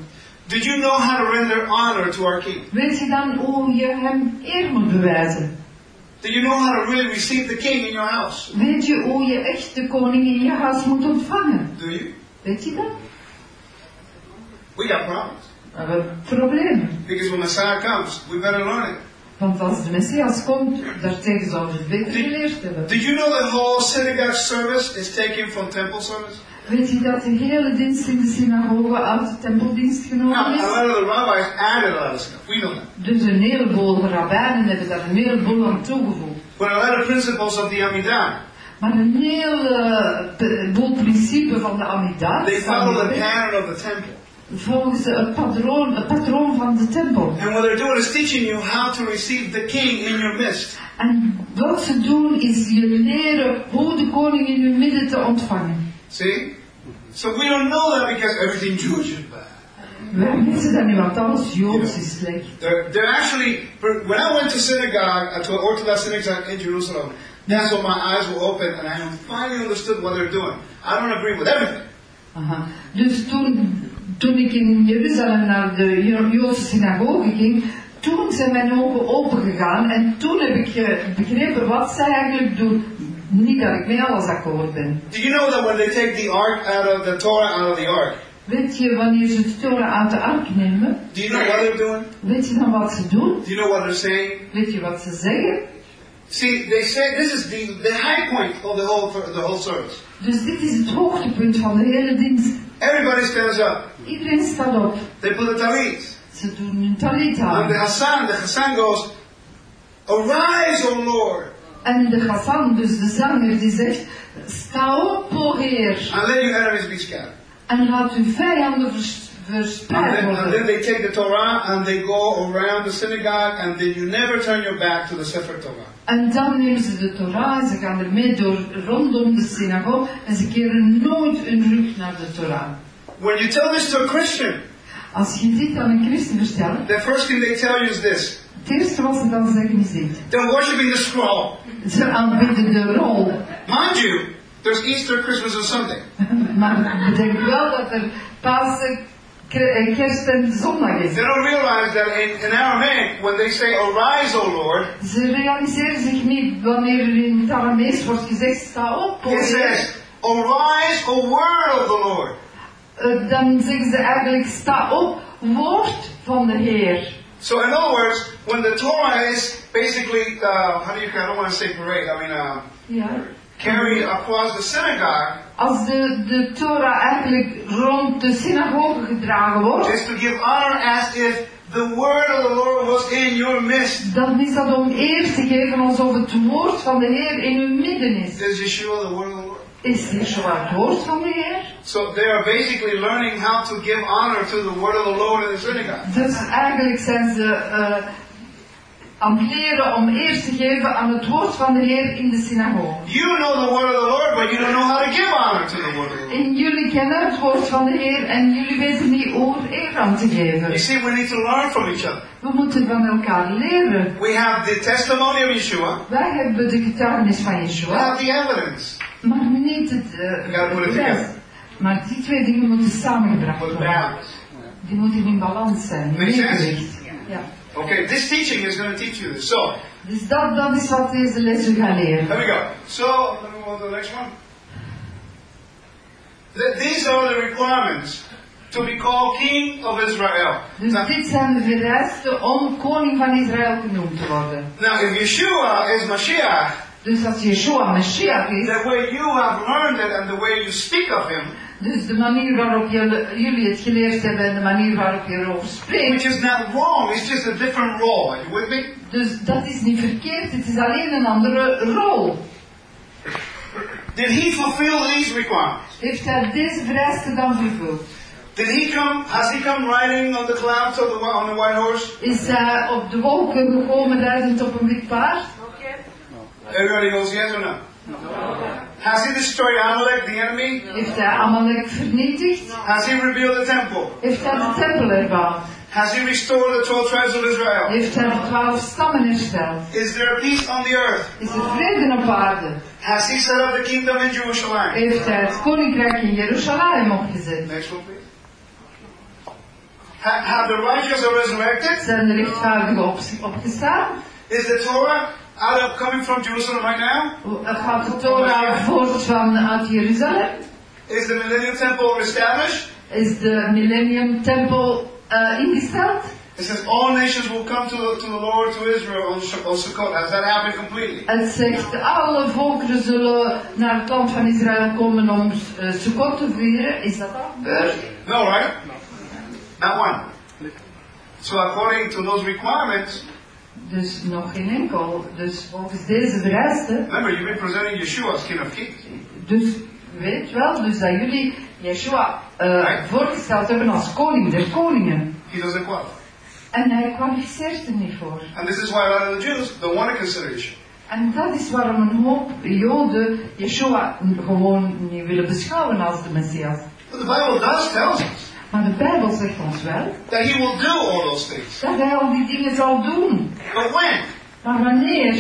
A: did you know how to render honor to our King?
B: weet je dan hoe je hem eer moet bewijzen?
A: Do you know how to really receive the King in your house?
B: Weet je hoe je echt de koning in je huis moet ontvangen?
A: Do you?
B: Weet je dat?
A: We got problems.
B: We hebben problemen.
A: Because when Messiah comes, we better learn it.
B: Want als de Messias komt, daartegen zouden we het beter geleerd hebben.
A: Did you know the whole synagogue service is taken from temple service?
B: Weet je dat de hele dienst in de synagoge uit de tempeldienst genomen
A: a
B: is?
A: lot of the rabbis added a lot of stuff. We know that.
B: Dus een heleboel rabbijnen hebben daar een heleboel aan toegevoegd.
A: But a lot of principles of the Amidah,
B: Maar een heleboel principe van de Amidah,
A: they follow the pattern of the temple.
B: volgens het patroon, het patroon van de tempel.
A: And what they're doing is teaching you how to receive the king in your midst.
B: En wat ze doen is je leren hoe de koning in uw midden te ontvangen.
A: See? So we don't know that because everything Jewish is bad.
B: Wij weten dat niet, want alles Joods is slecht.
A: They're, they're actually, when I went to synagogue, to an Orthodox synagogue in Jerusalem, that's when my eyes were open and I finally understood what they're doing. I don't agree with everything. Uh-huh.
B: Aha. Dus toen, toen ik in Jeruzalem naar de Jo- Joodse synagoge ging, toen zijn mijn ogen open gegaan en toen heb ik begrepen wat zij eigenlijk doen. Niet dat ik met alles akkoord ben.
A: Do you know that when they take the ark out of the Torah out of the ark,
B: Weet je wanneer ze de Torah uit de ark nemen?
A: do you know what they're doing?
B: Weet je dan wat ze doen?
A: Do you know what they're saying?
B: Weet je wat ze zeggen?
A: See, they say this is the, the high point of the whole the whole service.
B: Dus dit is het hoogtepunt van de hele dienst.
A: Everybody stands up.
B: Iedereen staat op.
A: They put the talit.
B: Ze doen hun talit
A: And the
B: aan.
A: Hassan, the Hassan goes, Arise, O Lord,
B: En de Gassan, dus de zanger, die zegt, sta op, o Heer.
A: and let your enemies be scattered.
B: En laat uw vijanden vers-
A: And
B: verspreid
A: then, and then
B: worden.
A: they take the Torah and they go around the synagogue, and then you never turn your back to the Sefer Torah.
B: En dan nemen ze de Torah en ze gaan ermee door rondom de synagoge en ze keren nooit hun rug naar de Torah.
A: When you tell this to a Christian,
B: Als je dit aan een christen vertelt,
A: the first thing they tell you is this:
B: het eerste wat ze dan zeggen is dit.
A: they're worshiping the scroll.
B: Ze aanbidden de rol.
A: Mind you, there's Easter, Christmas, and Sunday.
B: Maar bedenk wel dat er Pasen, eh, kerst en zondag is.
A: They don't realize that in, in Aramaic, when they say, Arise, O Lord,
B: Ze realiseren zich niet wanneer er in het Aramees wordt gezegd, sta op, o
A: it says, Arise, O word of the Lord.
B: Eh, dan zeggen ze eigenlijk, sta op, woord van de Heer.
A: So in other words, when the Torah is basically, uh, how do you, I don't want to say parade, I mean, uh,
B: Ja.
A: carried across the synagogue,
B: Als de, de Torah eigenlijk rond de synagoge gedragen wordt,
A: is to give honor as if the word of the Lord was in your midst.
B: dan is dat om eer te geven alsof het woord van de Heer in uw midden is.
A: Is Yeshua the word of the Lord?
B: Is Yeshua het woord van de Heer?
A: So they are basically learning how to give honor to the word of the Lord in the synagogue.
B: Dus eigenlijk zijn ze eh, het leren om eer te geven aan het woord van de Heer in de synagoge.
A: You know the word of the Lord, but you don't know how to give honor to the word of the Lord.
B: En jullie kennen het woord van de Heer en jullie weten niet hoe er eer aan te
A: You
B: geven.
A: see, we need to learn from each other.
B: We moeten van elkaar leren.
A: We have the testimony of Yeshua.
B: Wij hebben de getuigenis van
A: We
B: Yeshua,
A: have the evidence.
B: maar niet het
A: we het
B: bewijs. Maar die twee dingen moeten samengebracht worden. Die moeten in balans zijn. evenwicht. Ja.
A: Okay, this teaching is going to teach you this. So,
B: Dus dat, dat is wat deze les u gaat leren.
A: There we go. So, let me move on to the next one. Th- these are the requirements to be called King of Israel.
B: Dus
A: Now,
B: dit zijn de vereisten om koning van Israël genoemd te worden.
A: now, if Yeshua is Mashiach,
B: Dus als Yeshua Mashiach is,
A: the way you have learned it and the way you speak of him,
B: dus de manier waarop jullie, jullie het geleerd hebben en de manier waarop je erover
A: which
B: spreekt,
A: is not wrong, it's just a different role. Are you with me?
B: dus dat is niet verkeerd, het is alleen een andere rol.
A: Did he fulfill these requirements?
B: Heeft hij deze vereisten dan vervuld?
A: Did he come, has he come riding on the clouds of the, on the white horse?
B: Is hij op de wolken gekomen rijdend op een wit paard?
A: Everybody goes yes or no? Has he destroyed Amalek, the enemy?
B: Heeft hij Amalek vernietigd?
A: Has he rebuilt the temple?
B: Heeft hij de tempel erbouwd?
A: Has he restored the 12 tribes of Israel?
B: Heeft hij de twaalf stammen hersteld?
A: Is there peace on the earth?
B: Is er vrede op aarde?
A: Has he set up the kingdom in Jerusalem?
B: Heeft hij het koninkrijk in Jeruzalem opgezet?
A: Next one, please. Ha- have the righteous are resurrected?
B: Zijn de rechtvaardigen op, opgestaan?
A: Is the Torah of coming from Jerusalem right now?
B: Gaat de Torah voort van uit Jeruzalem?
A: Is the Millennium Temple established?
B: Is de Millennium Tempel eh, ingesteld?
A: It says all nations will come to the, to the Lord, to Israel on, on Sukkot. Has that happened completely?
B: Het zegt, alle volkeren zullen naar het land van Israël komen om uh, Sukkot te vieren. Is dat al gebeurd?
A: No, right? Not one. So according to those requirements,
B: Dus nog geen enkel. Dus volgens deze vereisten,
A: remember you've been presenting Yeshua as King of Kings.
B: dus weet wel, dus dat jullie Yeshua eh, voorgesteld hebben als koning der koningen.
A: He doesn't qualify.
B: En hij kwalificeert er niet voor.
A: And this is why a lot of the Jews don't want to consider Yeshua.
B: En dat is waarom een hoop Joden Yeshua gewoon niet willen beschouwen als de Messias.
A: But the Bible does tell us
B: Maar de Bijbel zegt ons wel
A: that he will do all those things.
B: dat hij al die dingen zal doen.
A: But when?
B: Maar wanneer?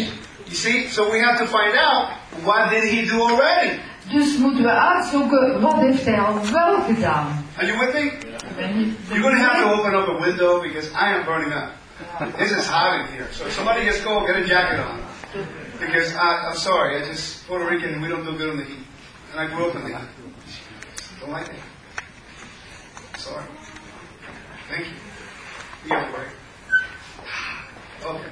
A: You see, so we have to find out what did he do already.
B: Dus moeten we uitzoeken wat heeft hij al wel gedaan.
A: Are you with me? You're going to have to open up a window because I am burning up. This is hot in here. So somebody just go get a jacket on. Because I, I'm sorry, I just, Puerto Rican, we don't do good in the heat. And I grew up in the heat. Don't like it. Sorry. Thank you. It right. Okay.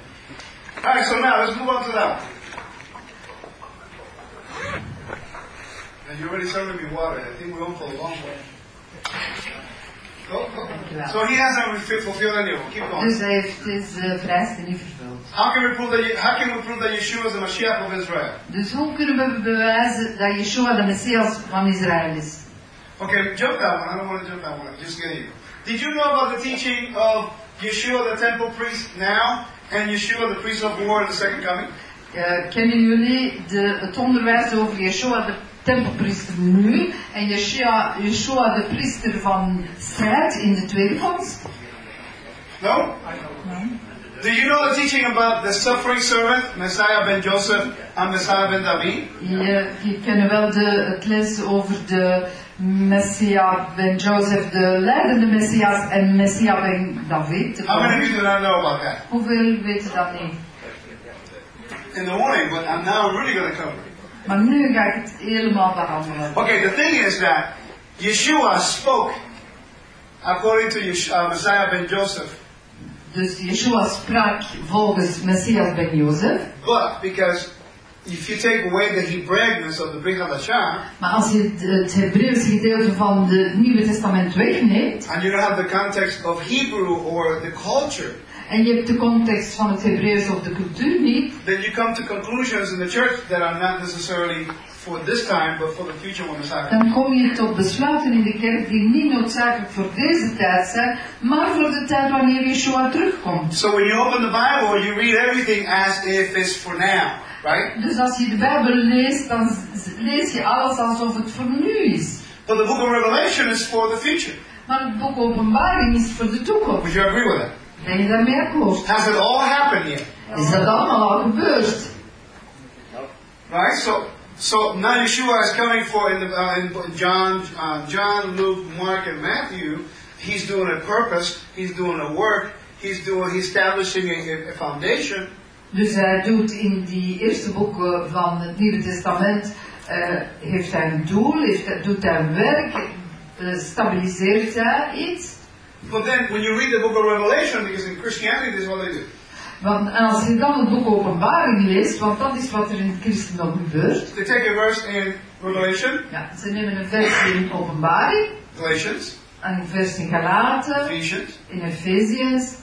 A: Alright, so now let's move on to that one. And you're already serving me water. I think we're on for a long way. Go, go. So he hasn't fulfilled any of them. Keep going.
B: Dus hij heeft deze vereisten niet vervuld.
A: How can we prove that? How can we prove that Yeshua is the Mashiach of Israel?
B: Dus hoe kunnen we bewijzen dat Yeshua de Messias van Israël is?
A: Okay, jump that one. I don't want to jump that one. I'm just getting you. Did you know about the teaching of Yeshua the temple priest now and Yeshua the priest of war in the second coming?
B: Eh, kennen jullie de, het onderwijs over Yeshua de tempelpriester nu en Yeshua, Yeshua de priester van strijd in de tweede komst?
A: No. Do you know the teaching about the suffering servant, Messiah ben Joseph and Messiah ben David?
B: Je, je kennen wel de, het les over de Messia ben Jozef de leidende Messias en Messia ben David.
A: How many of you do not know about that?
B: Hoeveel weten dat niet?
A: In the morning, but I'm now really going to cover it.
B: Maar nu ga ik het helemaal behandelen.
A: Okay, the thing is that Yeshua spoke according to Yesh- uh, Messiah ben Joseph,
B: Dus Yeshua sprak volgens Messias ben Jozef.
A: but because if you take away the Hebraicness of the Brit Hadashah,
B: Maar als je het, eh, het Hebreeuwse gedeelte van het Nieuwe Testament wegneemt,
A: and you don't have the context of Hebrew or the culture,
B: en je hebt de context van het Hebreeuws of de cultuur niet,
A: then you come to conclusions in the church that are not necessarily for this time, but for the future when Messiah comes.
B: dan kom je tot besluiten in de kerk die niet noodzakelijk voor deze tijd zijn, maar voor de tijd wanneer Yeshua terugkomt.
A: So when you open the Bible, you read everything as if it's for now, right?
B: Dus als je de Bijbel leest, dan lees je alles alsof het voor nu is.
A: But the book of Revelation is for the future.
B: Maar het boek Openbaring is voor de toekomst.
A: Would you agree with that?
B: Ben je daarmee akkoord?
A: Has it all happened yet?
B: Is dat allemaal al gebeurd?
A: Right? So, so now Yeshua is coming for in, the, uh, in John, uh, John, Luke, Mark, and Matthew. He's doing a purpose. He's doing a work. He's doing. He's establishing a, a foundation.
B: Dus hij doet in die eerste boeken van het Nieuwe Testament, eh, heeft hij een doel, heeft, doet hij een werk, eh, stabiliseert hij iets.
A: But then, when you read the book of Revelation, because in Christianity, this is what they do.
B: Want en als je dan het boek Openbaring leest, want dat is wat er in het christendom gebeurt.
A: They take a verse in Revelation,
B: Ja, ze nemen een vers in Openbaring,
A: Galatians,
B: en een vers in Galaten,
A: Ephesians,
B: in Efeziërs,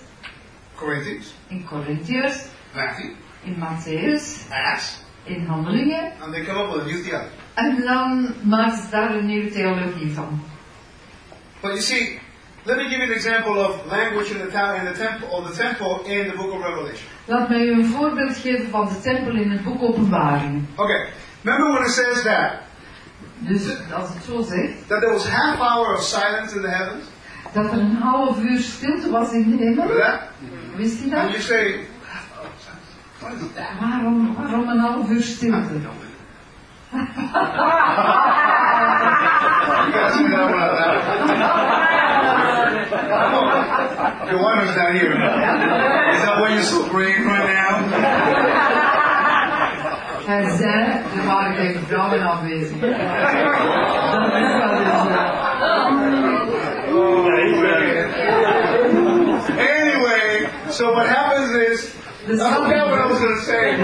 A: Corinthians,
B: in Corinthiërs,
A: Matthew,
B: in Matthäus,
A: Acts,
B: in Handelingen.
A: and they come up with a new theology.
B: En dan maken ze daar een nieuwe theologie van.
A: But you see, let me give you an example of language in the, in the temple, or the temple in the book of Revelation.
B: Laat mij u een voorbeeld geven van de tempel in het boek Openbaring.
A: Okay, remember when it says that
B: Dus als het zo zegt,
A: that there was half hour of silence in the heavens?
B: dat er een half uur stilte was in de hemel. Wist u
A: And you
B: dat?
A: say?
B: Waarom, waarom een half uur stilte?
A: You guys know about that. Your wife's not here. Is that why you're so brave right now?
B: Hij zei, er waren geen vrouwen aanwezig. Dat is wel eens, ja.
A: Anyway, so what happens is, I forgot what I was going to say.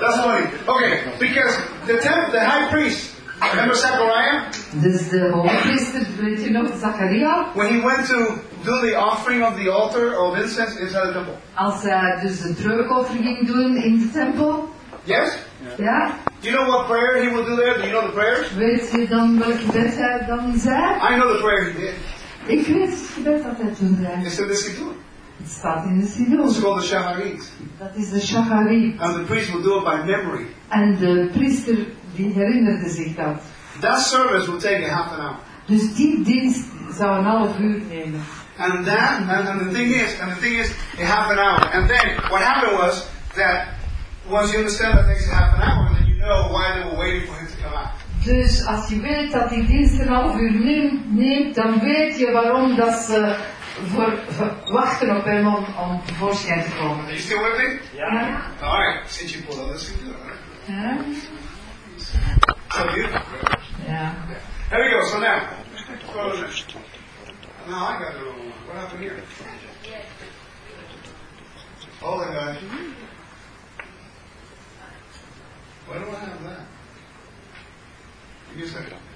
A: That's funny. Okay, because the temp, the high priest, remember Zechariah?
B: Dus de hoogpriester, weet je nog, Zachariah.
A: When he went to do the offering of the altar of incense inside the temple.
B: als hij dus de treuroffer ging doen in de tempel,
A: Yes?
B: ja,
A: Do you know what prayer he would do there? Do you know the prayers?
B: weet je dan welk gebed hij dan zei?
A: I know the prayer he did.
B: Ik weet het gebed dat hij toen zei.
A: It's in the Siddur.
B: Het staat in de
A: It's
B: Sidon.
A: called the Shacharit.
B: Dat is de Shacharit.
A: And the priest will do it by memory.
B: En de priester die herinnerde zich dat.
A: That service will take a half an hour.
B: Dus die dienst zou een half uur nemen.
A: And that, and, and the thing is, and the thing is, a half an hour. And then what happened was that once you understand that takes a half an hour, then you know why they were waiting for him to come out.
B: Dus als je weet dat die dienst een half uur neemt, neemt dan weet je waarom dat ze voor, wachten op hem om, om tevoorschijn te komen.
A: Are you still with me?
B: Ja.
A: All right. Since you pulled out, let's do it. all right?
B: Ja.
A: So beautiful.
B: ja.
A: There we go. So now, now I got wrong one. What happened here? Hold on, guys. Why do I have that? Give me a second.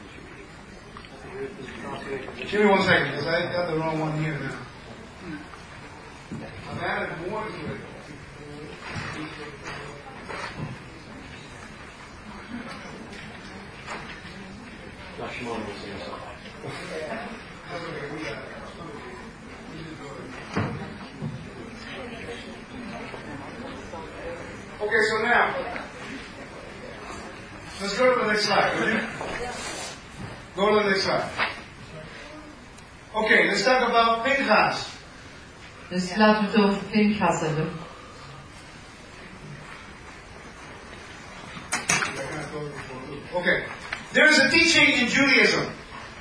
A: Give me one second, because I got the wrong one here now. I've added more to it. Okay, so now, let's go to the next slide. will you? Go to the next slide. Okay, let's talk about Pinchas.
B: Dus laten we het over Pinchas hebben.
A: Okay, there is a teaching in Judaism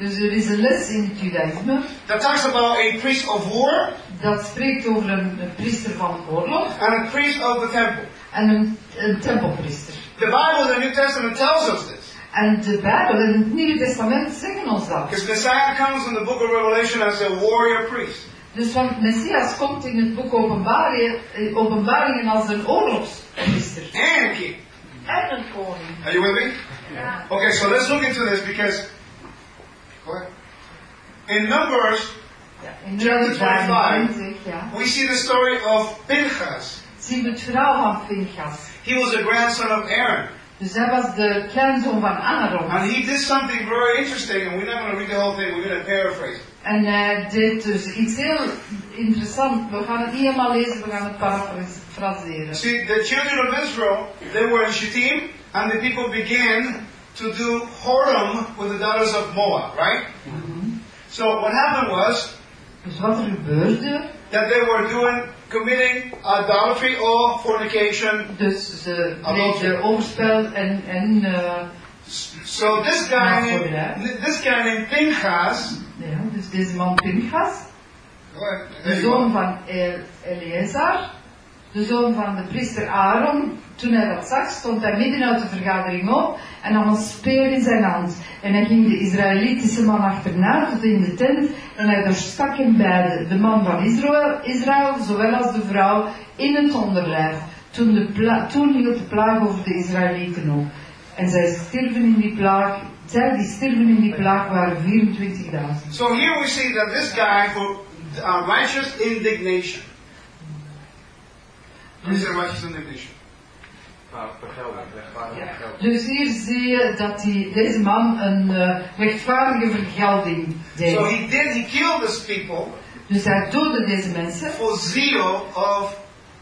B: Dus er is een les in het judaïsme
A: that talks about a priest of war
B: dat spreekt over een, een priester van oorlog
A: and a priest of the temple.
B: en een, een tempelpriester.
A: The Bible in the New Testament tells us this.
B: En the Bijbel en het Nieuwe Testament zeggen ons dat.
A: Because Messiah comes in the book of Revelation as a warrior priest.
B: Dus want Messias komt in het boek Openbaringen, eh, Openbaringen als een oorlogspriester.
A: And a king.
B: En een koning.
A: Are you with me? Okay, so let's look into this because. Go ahead. In Numbers,
B: Ja, in
A: Chapter 25.
B: 25, ja,
A: we see the story of Pinchas.
B: zien we het verhaal van Pinchas.
A: He was a grandson of Aaron.
B: Dus hij was de kleinzoon van Aaron.
A: And he did something very interesting, and we're not going to read the whole thing, we're going to paraphrase it.
B: En hij deed dus iets heel interessants. We gaan het niet helemaal lezen, we gaan het parafraseren.
A: See, the children of Israel, they were in Shittim, and the people began to do whoredom with the daughters of Moab, right? So what happened was
B: Dus wat er gebeurde,
A: that they were doing, committing idolatry or fornication.
B: dus ze plegen overspel en, en uh,
A: So this guy, named, this guy named Pinchas,
B: ja, dus deze man Pinchas, de zoon van El Eleazar, de zoon van de priester Aaron, toen hij dat zag, stond hij midden uit de vergadering op en nam een speer in zijn hand. En hij ging de Israëlitische man achterna tot in de tent en hij doorstak hem beide, de man van Israël, Israël zowel als de vrouw, in het onderlijf. Toen, de toen hield de plaag over de Israëlieten op. En zij stierven in die plaag, zij die stierven in die plaag waren 24.000.
A: So here we see that this guy, for uh, righteous indignation, what is righteous indignation?
B: Dus hier zie je dat die, deze man een eh, rechtvaardige vergelding deed.
A: So he did, he killed these people
B: Dus hij doodde deze mensen
A: for zeal of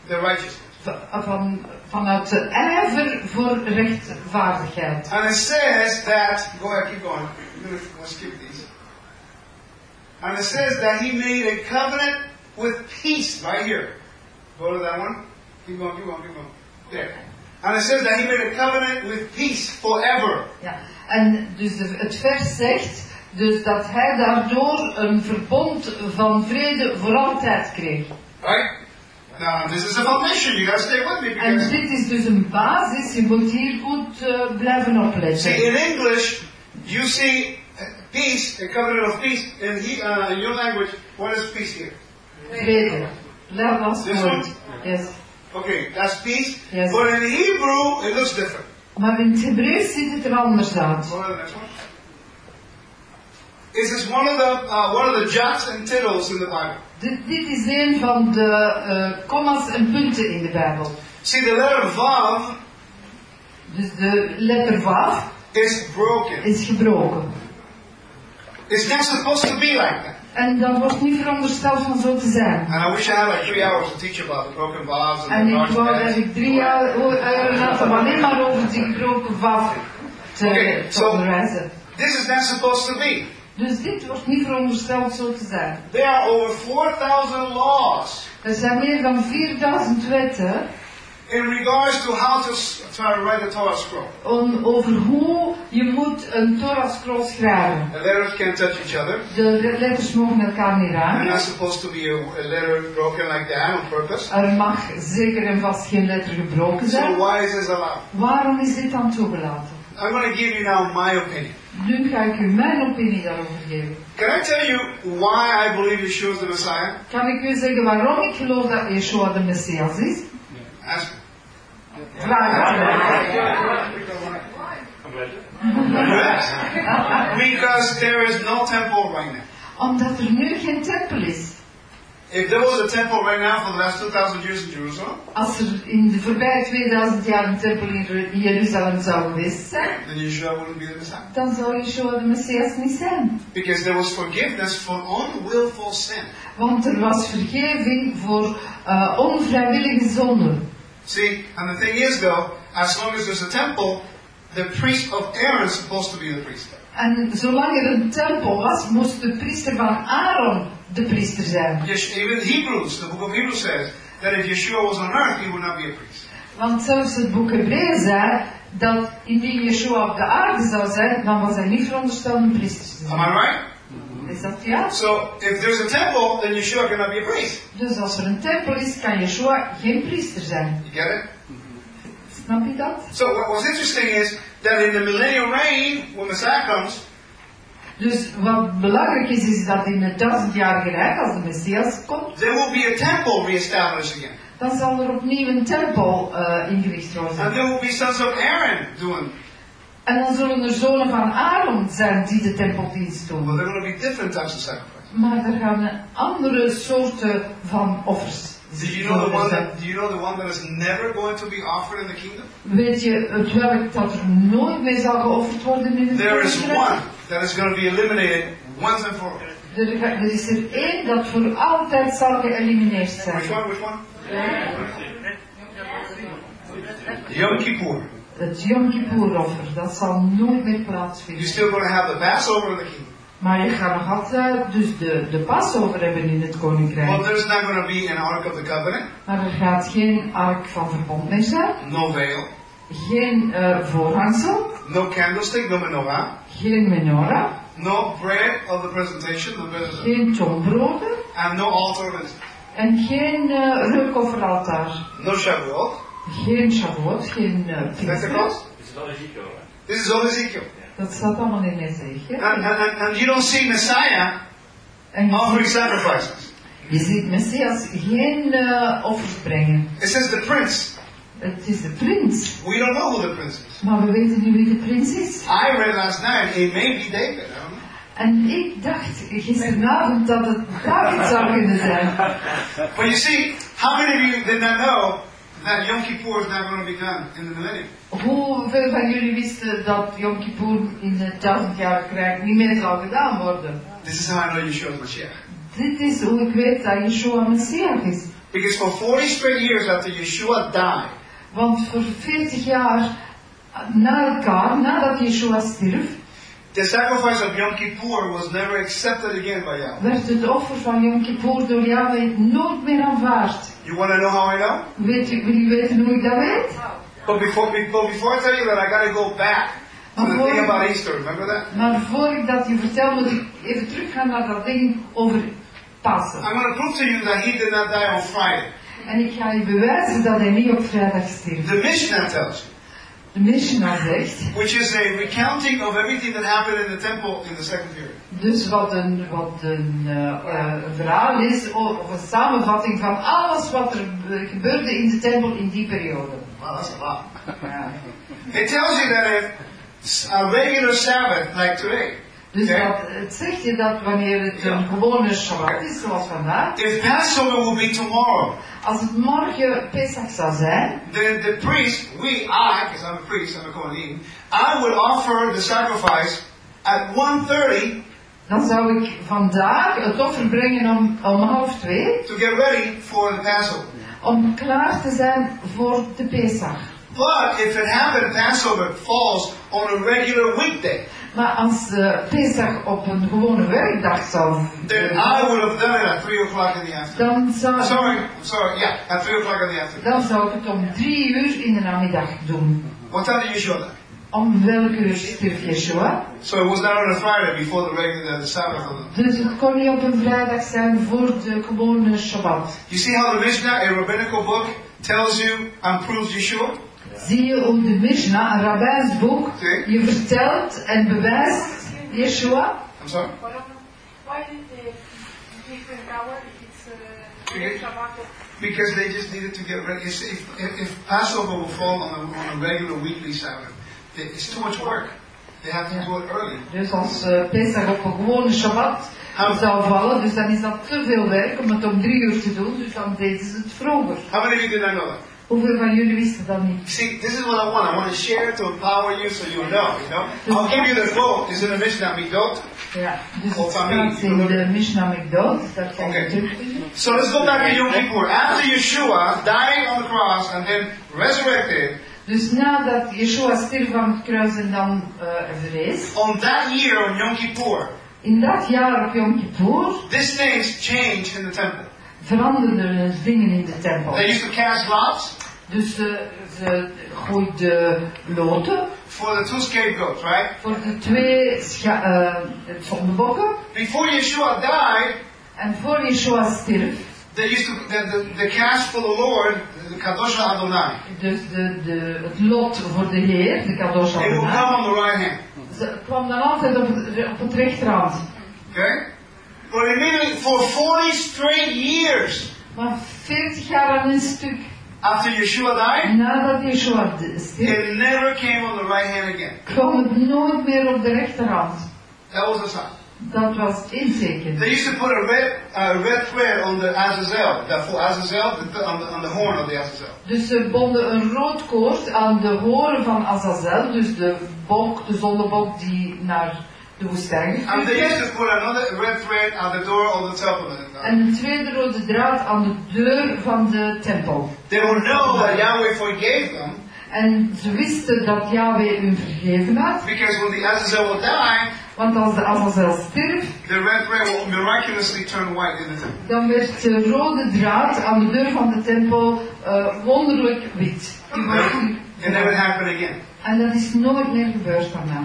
A: the righteousness.
B: va- van, vanuit de ijver voor rechtvaardigheid.
A: And it says that, go ahead, keep going. To skip these. And it says that he made a covenant with peace, right here. Go to that one. Keep going, keep going, keep going. There. And it says that he made a covenant with peace forever.
B: Ja. En dus de- het vers zegt dus dat hij daardoor een verbond van vrede voor altijd kreeg.
A: Right? Now, this is a foundation. You gotta stay with me
B: En
A: because,
B: dit is dus een basis, je moet hier goed eh, blijven
A: see,
B: opletten.
A: in English, you see uh, peace, a covenant of peace. In, he, uh, in your language, what is peace here?
B: Vrede. Learn last
A: This one?
B: Yes.
A: Okay, that's peace.
B: Yes.
A: But in Hebrew, it looks different.
B: Maar in het Hebreeuws ziet het er anders uit.
A: This is one of the uh, one of the jots and tittles in the Bible.
B: Dit, dit is een van de eh commas en punten in de Bijbel.
A: See, the letter Vav
B: Dus de letter Vav
A: is broken.
B: is gebroken.
A: It's not supposed to be like that.
B: En dat wordt niet verondersteld van zo te zijn.
A: And I wish I had like three hours to teach about the broken Vavs and
B: En
A: the
B: ik wou dat ik drie jaar had om alleen maar over die gebroken Vav te, onderwijzen.
A: This is not supposed to be.
B: Dus dit wordt niet verondersteld zo te zijn.
A: There are over 4,000 laws
B: Er zijn meer dan 4000 wetten
A: in regards to how to, to write a Torah scroll.
B: om, over hoe je moet een Torah-scroll schrijven.
A: The letters can't touch each other.
B: De letters mogen elkaar niet
A: They're
B: raken.
A: not supposed to be a, a letter broken like that on purpose.
B: Er mag zeker en vast geen letter gebroken
A: So
B: zijn.
A: why is this allowed?
B: Waarom is dit dan toegelaten?
A: I'm going to give you now my opinion.
B: Nu ga ik u mijn opinie daarover geven.
A: Can I tell you why I believe Yeshua is the Messiah?
B: Kan ik u zeggen waarom ik geloof dat Yeshua de Messias is? Vraag
A: Because there is no temple right now.
B: Omdat er nu geen tempel is.
A: If there was a temple right now for the last 2,000 years in Jerusalem,
B: Als er in de voorbije 2000 jaar een tempel in Jer- in Jeruzalem zou geweest zijn,
A: then Yeshua wouldn't be the Messiah.
B: dan zou Yeshua de Messias niet zijn.
A: Because there was forgiveness for unwillful sin.
B: Want er was vergeving voor eh, onvrijwillige zonden.
A: See, and the thing is though, as long as there's a temple, the priest of Aaron is supposed to be the priest.
B: En zolang er een tempel was, moest de priester van Aaron de priester zijn.
A: Yes, even Hebrews, the book of Hebrews says that if Yeshua was on earth, he would not be a priest.
B: Want zelfs het boek Hebreeën zei dat indien Yeshua op de aarde zou zijn, dan was hij niet verondersteld een priester te
A: Am I
B: zijn.
A: right?
B: Is dat ja?
A: So if there's a temple, then Yeshua cannot be a priest.
B: Dus als er een tempel is, kan Yeshua geen priester zijn.
A: You get it?
B: Snap je dat?
A: So what, what's interesting is that in the millennial reign, when Messiah comes,
B: Dus wat belangrijk is, is dat in het duizendjarige rijk, als de Messias komt,
A: there will be a temple reestablished again.
B: dan zal er opnieuw een tempel eh, ingericht
A: And
B: worden.
A: there will be sons of Aaron doing.
B: En dan zullen er zonen van Aaron zijn die de tempeldienst doen.
A: there are going to be different types of sacrifices.
B: Maar er gaan andere soorten van offers
A: Do you know the one that? Do you know the one that is never going to be offered in the kingdom?
B: Weet je het werk dat er nooit meer zal geofferd worden in het
A: There is one that is going to be eliminated once and for all.
B: Er, er is er één dat voor altijd zal geëlimineerd zijn.
A: Which one? Which one? Yom Kippur.
B: Het Yom Kippur offer, dat zal nooit meer
A: You're
B: plaatsvinden.
A: still going to have the Passover in the kingdom.
B: Maar je gaat nog altijd dus de, de Passover hebben in het
A: Well,
B: koninkrijk.
A: there's not going to be an Ark of the Covenant,
B: Maar er gaat geen ark van verbond meer zijn.
A: no veil,
B: Geen eh, voorhangsel.
A: no candlestick, no menorah,
B: Geen menorah.
A: no bread of the presentation, the
B: Geen toonbroden.
A: and no altar
B: En geen uh, reukofferaltaar.
A: no Shavuot.
B: Geen Shavuot, geen uh, Pinksteren.
A: Pentecost.
E: Is wel Ezekiel.
A: This is all Ezekiel.
B: Dat staat allemaal in Ezekiel.
A: And, and, and, and you don't see Messiah
B: En
A: offering sacrifices.
B: je ziet Messias geen uh, offers brengen.
A: It says the prince.
B: Het is de prins.
A: We don't know who the prince is.
B: Maar we weten niet wie de prins is.
A: I read last night, it may be David. And I don't know.
B: En ik dacht gisteravond dat het David zou kunnen zijn.
A: But you see, how many of you did not know that Yom Kippur be done in the millennium?
B: Hoeveel van jullie wisten dat Yom Kippur in het duizendjarig rijk niet meer zou gedaan worden?
A: This is how I know Yeshua is Mashiach.
B: Dit is hoe ik weet dat Yeshua Messias is.
A: Because for 40 straight years after Yeshua died,
B: Want voor 40 jaar na elkaar, nadat Yeshua stierf,
A: the sacrifice of Yom Kippur was never accepted again by Yahweh.
B: werd het offer van Yom Kippur door Yahweh nooit meer aanvaard.
A: You want to know how I know?
B: Weet je weten hoe ik dat weet?
A: But before, be- but before I tell you that, I got to go back to the thing about Easter. Remember that?
B: Maar voor ik dat je vertel, moet ik even teruggaan naar dat ding over Pasen.
A: I'm going to prove to you that he did not die on Friday.
B: En ik ga je bewijzen dat hij niet op vrijdag stierf.
A: The Mishnah tells you,
B: De Mishnah zegt,
A: which is a recounting of everything that happened in the temple in the second period.
B: dus wat een, wat een een verhaal is, of een samenvatting van alles wat er eh, gebeurde in de tempel in die periode.
A: Wow, that's a lot.
B: Ja.
A: It tells you that if a regular Sabbath, like today,
B: Dus
A: Okay.
B: wat, het zegt je dat wanneer het een gewone Shabbat is, zoals vandaag,
A: if Passover will be tomorrow,
B: als het morgen Pesach zou zijn,
A: then the priest, we, I, because I'm a priest, I'm a Kohanim, I would offer the sacrifice at 1.30
B: dan zou ik vandaag het offer brengen om, om half twee,
A: to get ready for the Passover.
B: om klaar te zijn voor de Pesach.
A: But if it happened, Passover falls on a regular weekday,
B: Maar als uh, Pesach op een gewone werkdag zou
A: then I would have done it at 3 o'clock in the afternoon.
B: dan zou,
A: Sorry, I'm sorry, yeah, at 3 o'clock in the afternoon.
B: dan zou ik het om drie uur in de namiddag doen.
A: What time did Yeshua die?
B: Om welke uur stierf Yeshua?
A: So it was not on a Friday before the regular, the Sabbath.
B: Dus het kon niet op een vrijdag zijn voor de gewone Shabbat.
A: You see how the Mishnah, a rabbinical book, tells you and proves Yeshua?
B: Zie je hoe de Mishnah, een rabbijns boek, je vertelt en bewijst Yeshua?
A: I'm sorry?
D: Waarom, why did they hour if it's uh,
A: Okay.
D: Shabbat or
A: Because they just needed to get ready. If, if, if Passover will fall on a, on a regular weekly Sabbath, it- it's too much work. they have to do it early.
B: Dus als eh, Pesach op een gewone Shabbat zou vallen, dus dan is dat te veel werk om het om drie uur te doen, dus dan deden ze het vroeger.
A: How many of you did not know that?
B: Hoeveel van jullie wisten dat niet?
A: See, this is what I want. I want to share to empower you so you know, you know. I'll give you the quote. It's in the Mishnah Mikdot.
B: Ja, dus
A: Of
B: het
A: van wie?
B: staat in de Mishnah Mikdot, dat kan je
A: Oké.
B: terugvinden.
A: So let's go back to Yom Kippur. After Yeshua dying on the cross and then resurrected,
B: Dus nadat Yeshua stierf aan het kruis en dan eh verrees,
A: on that year on Yom Kippur,
B: in dat jaar op Yom Kippur
A: these things changed in the temple.
B: Veranderden er dingen in de tempel.
A: They used to cast lots
B: Dus ze, ze gooiden loten
A: for the two scapegoats, right?
B: voor de twee scha- eh, zondebokken.
A: Before Yeshua died,
B: En voor Yeshua stierf,
A: they used to the, the, the cast for the Lord, the Kadosh Adonai.
B: dus de, de, het lot voor de Heer, de Kadosh
A: It will come
B: Adonai,
A: on the right hand.
B: ze kwam dan altijd op het, op het rechterhand.
A: Okay? But immediately for 40 straight years
B: Maar 40 jaar aan een stuk
A: after Yeshua died,
B: nadat Yeshua stierf,
A: it never came on the right hand again.
B: kwam het nooit meer op de rechterhand.
A: That was the sign.
B: Dat was inteken.
A: They used to put a red, uh, red thread on the Azazel, the full Azazel, the, on, the, on the horn of the Azazel.
B: Dus ze bonden een rood koord aan de horen van Azazel, dus de bok, de zonnebok die naar de woestijn
A: And they used to put another red thread on the door of the temple.
B: En een tweede rode draad aan de deur van de tempel.
A: They would know that Yahweh forgave them
B: En ze wisten dat Yahweh hun vergeven had,
A: because when the Azazel will die,
B: want als de Azazel stierf,
A: the red thread will miraculously turn white in the temple.
B: dan werd de rode draad aan de deur van de tempel eh, wonderlijk wit.
A: And that would happen again.
B: En dat is nooit meer gebeurd daarna.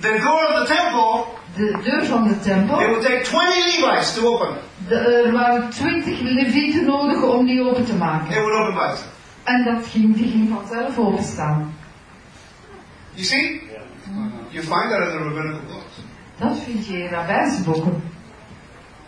A: The door of the temple,
B: De deur van de
A: it
B: tempel,
A: would take 20 Levites to open it.
B: de, er waren twintig levieten nodig om die open te
A: It
B: maken.
A: would open by itself.
B: En dat ging, die ging vanzelf openstaan.
A: You see? You find that in the rabbinical books.
B: Dat vind je in rabbijnse boeken.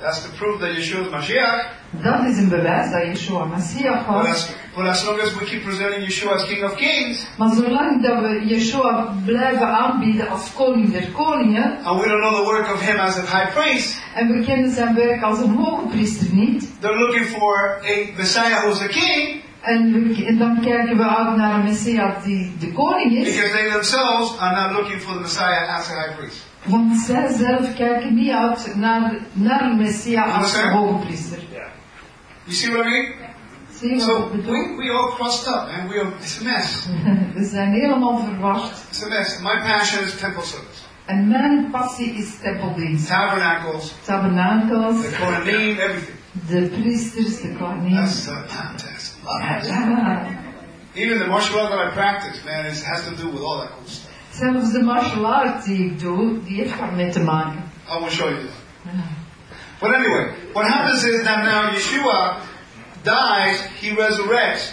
A: That's the proof that Yeshua is Mashiach.
B: Dat is een bewijs dat Yeshua Messias
A: But
B: was.
A: as, but as long as we keep presenting Yeshua as King of Kings,
B: Maar zolang dat we uh, Yeshua blijven aanbieden als koning der koningen,
A: and we don't know the work of him as a high priest,
B: en we kennen zijn werk als een hoge priester niet,
A: they're looking for a Messiah who's a king
B: en, we, en dan kijken we uit naar een Messias die de koning is,
A: because they themselves are not looking for the Messiah as a high priest.
B: Want zij zelf kijken niet uit naar, naar een Messias als een
A: Understand?
B: hoge priester.
A: You see what I mean?
B: Zie je wat
A: So
B: ik bedoel?
A: we, we all crossed up and we are, it's a mess.
B: We zijn helemaal verward.
A: It's a mess. My passion is temple service.
B: En mijn passie is tempeldienst.
A: Tabernacles,
B: Tabernakels,
A: the Kohanim, everything.
B: de priesters, de koning.
A: That's fantastic. Even the martial art that I practice, man, it has to do with all that cool stuff.
B: Zelfs de martial art die ik doe, die heeft daarmee te maken.
A: I will show you that. But anyway, what happens is that now Yeshua dies, he resurrects.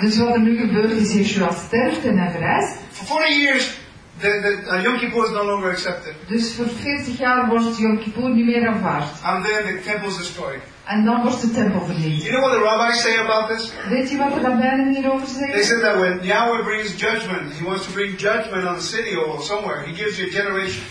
B: Dus wat er nu gebeurt is, Yeshua sterft en hij verrijst.
A: For 40 years, the, the uh, Yom Kippur is no longer accepted.
B: Dus voor 40 jaar wordt Yom Kippur niet meer aanvaard.
A: And then the temple is destroyed.
B: En dan wordt de tempel
A: You know what the rabbis say about this?
B: Weet je wat de rabbijnen hierover
A: They
B: zeggen?
A: said that when Yahweh brings judgment, he wants to bring judgment on the city or somewhere. He gives you a generation.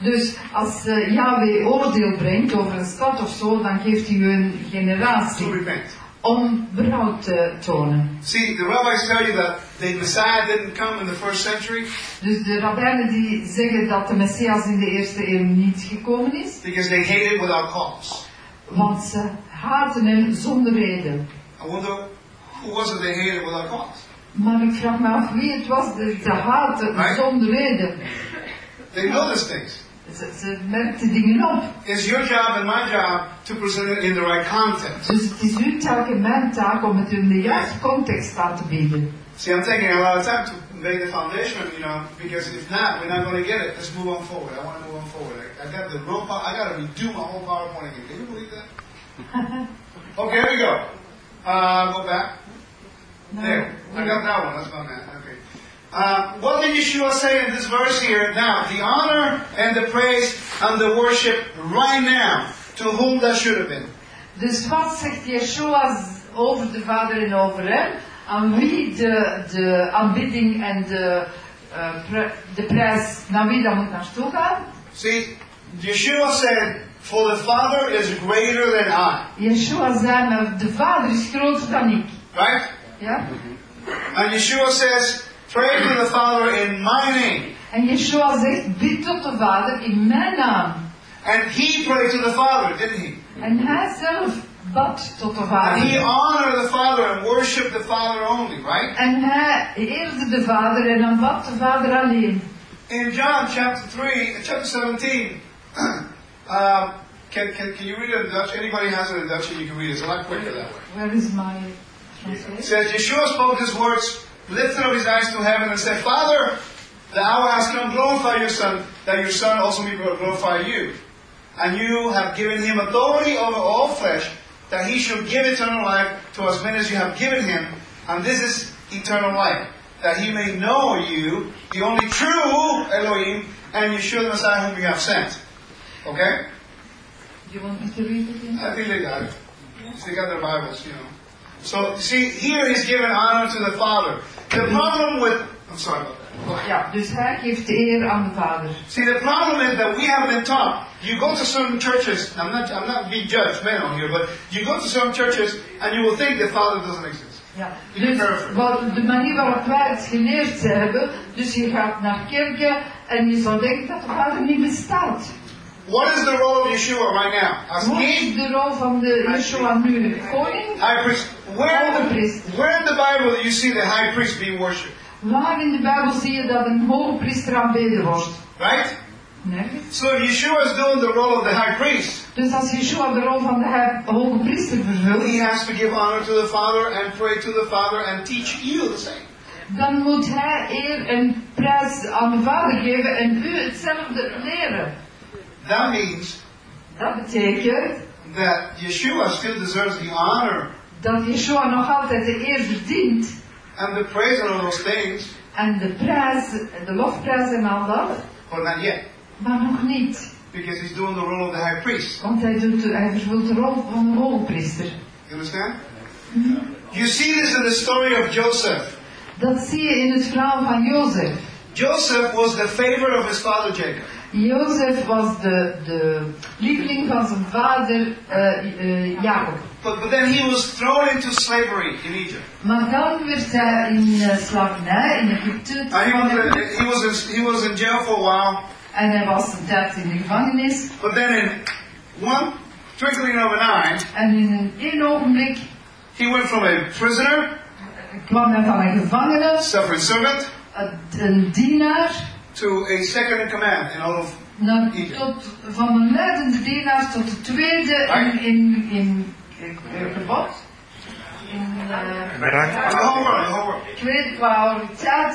B: Dus als uh, Yahweh oordeel brengt over een stad of zo, dan geeft hij
A: to
B: generatie
A: repent.
B: om berouw te tonen.
A: See, the rabbis tell you that the Messiah didn't come in the first century
B: Dus de rabbijnen die zeggen dat de Messias in de eerste eeuw niet gekomen is,
A: because they hated without cause.
B: Want ze haten hem zonder reden.
A: I wonder who was it they hated without cause?
B: Maar ik vraag me af wie het was de, de haten
A: Right.
B: zonder reden.
A: They noticed things.
B: Ze, ze merkten dingen op.
A: It's your job and my job to present it in the right context.
B: Dus het is uw taak en mijn taak om het in de juiste context aan te bieden.
A: See, I'm taking a lot of time to lay the foundation, you know, because if not, we're not going to get it. Let's move on forward. I want to move on forward. I, I got the real, pow- I got to redo my whole PowerPoint again. Can you believe that? okay, here we go. Uh, go back. There, I got that one. That's my man. Okay. Uh, what did Yeshua say in this verse here? Now, the honor and the praise and the worship right now, to whom that should have been.
B: Dus wat zegt Yeshua over de Vader en over hem? Aan wie de, de aanbidding en de eh, pre- de prijs naar wie dat moet naartoe gaan.
A: See, Yeshua said, For the Father is greater than I.
B: Yeshua said, the Father is groter than ik.
A: Right?
B: Ja?
A: And Yeshua says, Pray to the Father in my name.
B: And Yeshua zegt, bid tot de Vader in mijn naam.
A: And he prayed to the Father, didn't he?
B: And hij zelf bad tot de
A: And he
B: Vader.
A: honored the Father and worshiped the Father only, right?
B: En hij eerde de Vader en aanbad de Vader alleen.
A: In John chapter 3, chapter 17, um, can, can, can you read it in Dutch? Anybody has it in Dutch and you can read it. It's a lot quicker that way.
B: Where is my
A: It says, Yeshua spoke these words, lifted up his eyes to heaven and said, Father, the hour has come, glorify your Son, that your Son also may glorify you. And you have given him authority over all flesh, that he should give eternal life to as many as you have given him. And this is eternal life, that he may know you, the only true Elohim, and Yeshua the Messiah whom you have sent. Okay?
B: Do you want me to read it in?
A: I think they got it. They got their Bibles, you know. So, see, here he's giving honor to the Father. The problem with, I'm sorry about that. Go ahead.
B: Ja, dus hij geeft de eer aan de Vader.
A: See, the problem is that we have been taught. You go to certain churches. I'm not, I'm not being judgmental here, but you go to some churches and you will think the Father doesn't exist.
B: Ja, dus wat, de manier waarop wij het geleerd hebben, dus je gaat naar kerken en je zou denken dat de Vader niet bestaat.
A: What is the role of Yeshua right now? As
B: Wat is de rol van de Yeshua nu? Koning?
A: high priest. Where in, the, where in the Bible do you see the high priest being worshipped?
B: Waar in de Bijbel zie je dat een hoge priester aanbeden wordt?
A: Right?
B: Nergens.
A: So Yeshua is doing the role of the high priest,
B: Dus als Yeshua de rol van de he- hoge priester
A: he
B: vervult,
A: has to give honor to the Father and pray to the Father and teach you the same.
B: dan moet hij eer en prijs aan de Vader geven en u hetzelfde leren.
A: That means
B: Dat betekent
A: that Yeshua still deserves the honor
B: dat Yeshua nog altijd de eer verdient
A: and the praise and all those things,
B: en de prijs, de lofprijs en al dat,
A: but not yet.
B: maar nog niet.
A: Because he's doing the role of the high priest.
B: Want hij, doet, hij vervult de rol van de hoge priester.
A: You understand? You see this in the story of Joseph.
B: Dat zie je in het verhaal van Jozef.
A: Joseph was the favorite of his father Jacob.
B: Jozef was de, de lieveling van zijn vader eh, eh, Jacob.
A: But, but then he was thrown into slavery in Egypt.
B: Maar dan werd hij in eh, slavernij in Egypte
A: And he was, he, was in, he was in jail for a while.
B: En hij was een tijd in de gevangenis.
A: But then in one twinkling of an eye,
B: En in een één ogenblik
A: he went from a prisoner,
B: kwam hij van een gevangene,
A: suffering servant,
B: een- een dienaar,
A: to a second in command in all of
B: naar, tot, van een leidende dienaar tot de tweede in, in, in, gebod. In, eh,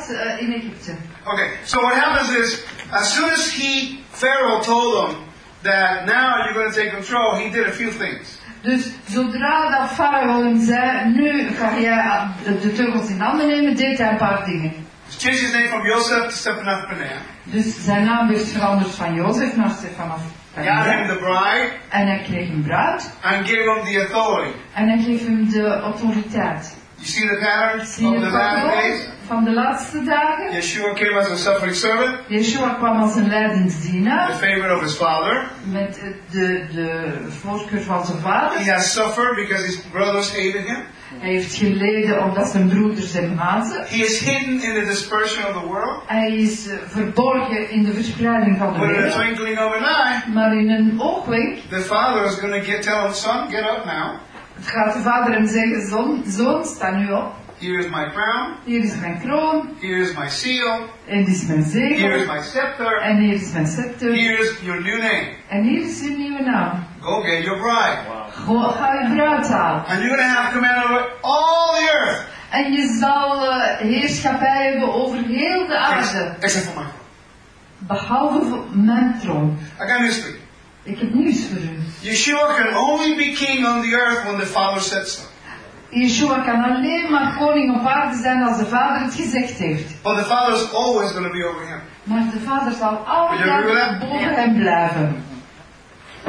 B: eh, in Egypte.
A: Okay, so what happens is, as soon as he, Pharaoh told him that now you're going to take control, he did a few things.
B: Dus zodra dat Farao hem zei, nu ga jij de, de teugels in handen nemen, deed hij een paar dingen.
A: He changed his name from Joseph to Stephanophaneah.
B: Dus zijn naam werd veranderd van Jozef naar Stefanov.
A: Got him the bride
B: En hij kreeg een bruid
A: and gave him the authority.
B: en hij kreeg hem de autoriteit.
A: You see the pattern of the
B: patroon
A: days?
B: van de laatste dagen?
A: Yeshua came as a suffering servant,
B: Yeshua kwam als een leidend
A: the
B: dienaar
A: favorite of his father.
B: met de, de voorkeur van zijn vader.
A: He has suffered because his brothers hated him.
B: Hij heeft geleden omdat zijn broeders hem haten.
A: He is hidden in the dispersion of the world.
B: Hij is eh, verborgen in de verspreiding van de
A: But in a twinkling of an eye,
B: Maar in een oogwenk
A: the father is going to get tell him, son, get up now.
B: Gaat de vader hem zeggen, zoon, zoon sta nu op.
A: Here is my crown.
B: Hier is mijn kroon.
A: Here is my seal.
B: En dit is mijn
A: Here is
B: zegel.
A: my scepter.
B: En hier is mijn scepter.
A: Here is your new name.
B: En hier is uw nieuwe naam.
A: Go get your bride.
B: Go, ga je bruid halen.
A: And you're going to have command over all the earth.
B: En je zal eh, heerschappij hebben over heel de aarde.
A: Except for my
B: Behalve mijn troon.
A: I got news for you.
B: Ik heb nieuws voor.
A: Yeshua can only be king on the earth when the Father said so.
B: Yeshua kan alleen maar koning op aarde zijn als de vader het gezegd heeft.
A: But the Father is always going to be over him.
B: Maar de vader zal
A: Wil je agree with
B: altijd boven hem blijven.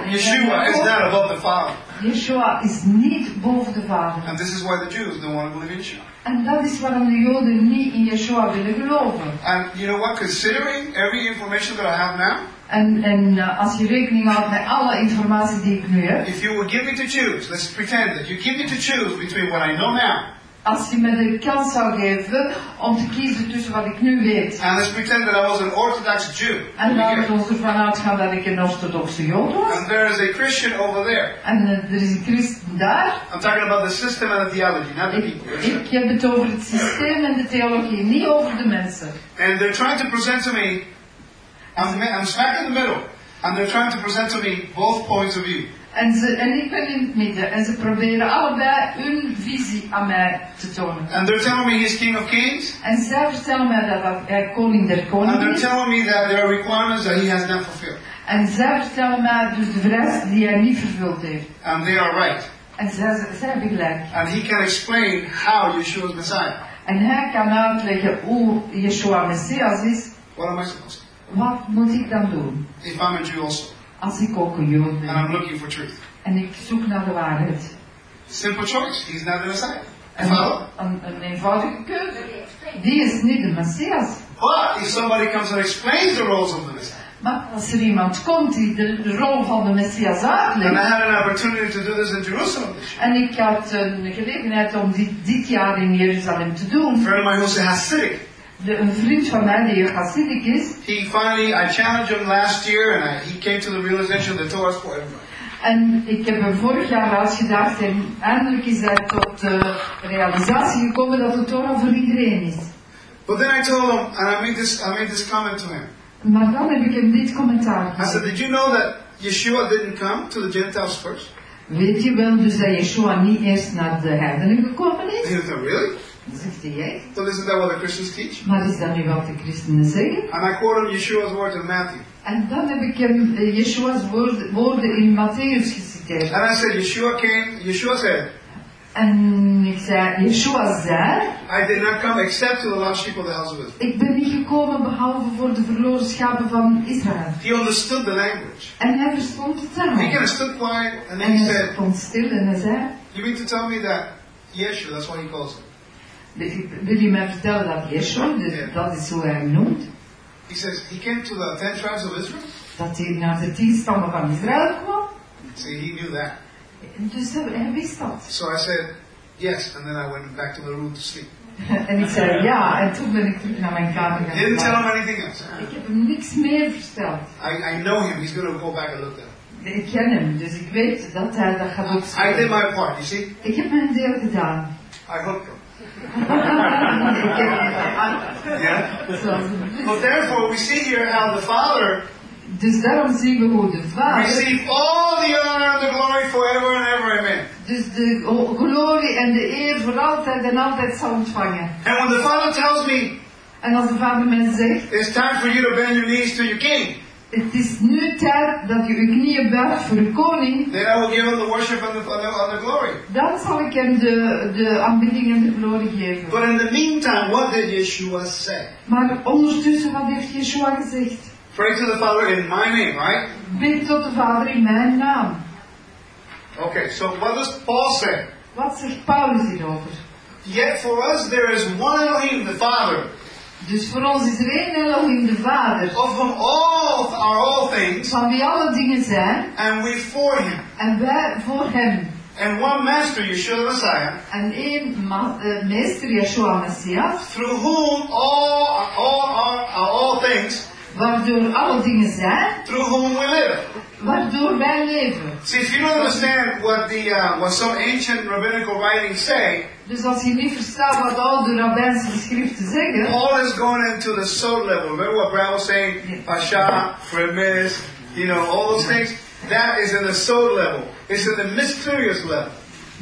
A: Yeshua is not above the Father.
B: Yeshua is niet boven de Vader.
A: And this is why the Jews don't want to believe in Yeshua.
B: En dat is waarom de Joden niet in Yeshua willen geloven.
A: And you know what? Considering every information that I have now,
B: En, en eh, als je rekening houdt met alle informatie die ik nu heb,
A: if you give me to choose, let's pretend that you give me to choose between what I know now
B: als je me de kans zou geven om te kiezen tussen wat ik nu weet.
A: and let's pretend that I was an Orthodox Jew.
B: En laten we ons ervan uitgaan dat ik een orthodoxe Jood was.
A: And there is a Christian over there.
B: En eh, er is een christen daar.
A: I'm talking about the system and the theology, not the
B: Ik,
A: people.
B: ik heb het over het systeem en de theologie, niet over de mensen.
A: And they're trying to present to me, I'm, I'm smack in the middle, and they're trying to present to me both points of view.
B: En, ze, en ik ben in het midden. En ze proberen allebei hun visie aan mij te tonen.
A: And they're telling me he's King of Kings,
B: En zij vertellen mij dat hij koning der
A: and they're telling me that there are requirements that he has not fulfilled.
B: En zij vertellen mij dus de vereisten die hij niet vervuld heeft.
A: And they are right.
B: En zij, zij hebben gelijk.
A: And he can explain how Yeshua is Messiah.
B: En hij kan uitleggen hoe Yeshua Messias is.
A: What am I supposed to
B: Wat moet ik dan doen?
A: do? If I'm a Jew also,
B: Als ik ook een Jood
A: and
B: ben.
A: I'm looking for truth.
B: En ik zoek naar de waarheid.
A: Simple choice. He's not the Messiah.
B: En
A: Follow?
B: een, een eenvoudige keuze. Die is niet de Messias.
A: But if somebody comes and explains the roles of the Messiah,
B: Maar als er iemand komt die de, de rol van de Messias
A: and I
B: uitlegt.
A: had an opportunity to do this in Jerusalem.
B: En ik had een gelegenheid om dit, dit jaar in Jeruzalem te doen.
A: friend of mine who's a Hasidic,
B: De, een vriend van mij die Hasidic is.
A: he finally, I challenged him last year, and I, he came to the realization that Torah is for everybody.
B: En ik heb hem vorig jaar uitgedaagd en eindelijk is hij tot de realisatie gekomen dat de Torah voor iedereen is.
A: But then I told him, and I made this, I made this comment to him.
B: Maar dan heb ik hem dit commentaar
A: I said,
B: gegeven.
A: did you know that Yeshua didn't come to the Gentiles first?
B: Weet je wel dus dat Yeshua niet eerst naar de heidenen gekomen is?
A: he said, really?
B: Zegt hij echt.
A: So isn't that what the Christians teach?
B: Maar is dat nu wat de christenen zeggen?
A: And I quote Yeshua's words in Matthew.
B: En dan heb ik hem eh, Yeshua's woorden, woorden in Matthäus geciteerd.
A: And I said, Yeshua came, Yeshua said,
B: En ik zei, Yeshua zei,
A: I did not come except to the lost sheep of the house of Israel.
B: ik ben niet gekomen behalve voor de verloren schapen van Israël.
A: He understood the language.
B: En hij verstond het
A: He kind
B: taal.
A: of stood quiet, and then
B: En
A: he
B: hij
A: said,
B: stond stil en hij zei,
A: You mean to tell me that Yeshua, that's what he calls him.
B: Wil je mij vertellen dat Yeshua, dus dat is hoe hij hem noemt,
A: He says, He came to the ten tribes of Israel?
B: dat hij naar de tien stammen van Israël kwam?
A: See, he knew that.
B: Dus hij, wist dat.
A: So I said, Yes, and then I went back to my room to sleep.
B: En ik zei ja, en toen ben ik terug naar mijn kamer
A: He didn't tell
B: gegaan.
A: him anything else.
B: Ik heb hem niks meer verteld.
A: I, I know him. He's going to go back and look at it.
B: Ik ken hem, dus ik weet dat hij dat gaat
A: I did my part, you see?
B: Ik heb mijn deel gedaan.
A: I him.
B: heb
A: Yeah? But therefore, we see here how the Father
B: Dus daarom zien we hoe de Vader,
A: receive all the honor and the glory forever and ever. Amen.
B: dus de glorie en de eer voor altijd en altijd zal ontvangen.
A: And when the Father tells me
B: En als de Vader mij zegt,
A: it's time for you to bend your knees to your King,
B: het is nu tijd dat je uw knieën buigt voor de koning,
A: then I will give him the worship and the, and the, and the glory.
B: dan zal ik hem de, de aanbidding en de glorie geven.
A: But in the meantime, what did Yeshua say?
B: Maar ondertussen, wat heeft Yeshua gezegd?
A: Pray to the Father in my name, right?
B: Bid tot de Vader in mijn naam.
A: Okay, so what does Paul say?
B: Wat zegt Paulus hierover?
A: Yet for us there is one Elohim, the Father,
B: Dus voor ons is er één Elohim, de Vader,
A: of whom all are all things,
B: van wie alle dingen zijn,
A: and we for him.
B: en wij voor hem.
A: And one Master, Yeshua the Messiah,
B: En één ma- eh, meester, Yeshua Messias,
A: through whom all all all things,
B: waardoor alle dingen zijn,
A: through whom we live.
B: waardoor wij leven.
A: See, if you don't understand what the uh, what some ancient rabbinical writings say,
B: Dus als je niet verstaat wat al de rabbijnse geschriften zeggen,
A: Paul is going into the soul level. Remember what Brad was saying? Pasha, Fremes, you know, all those things? That is in the soul level. It's in the mysterious level.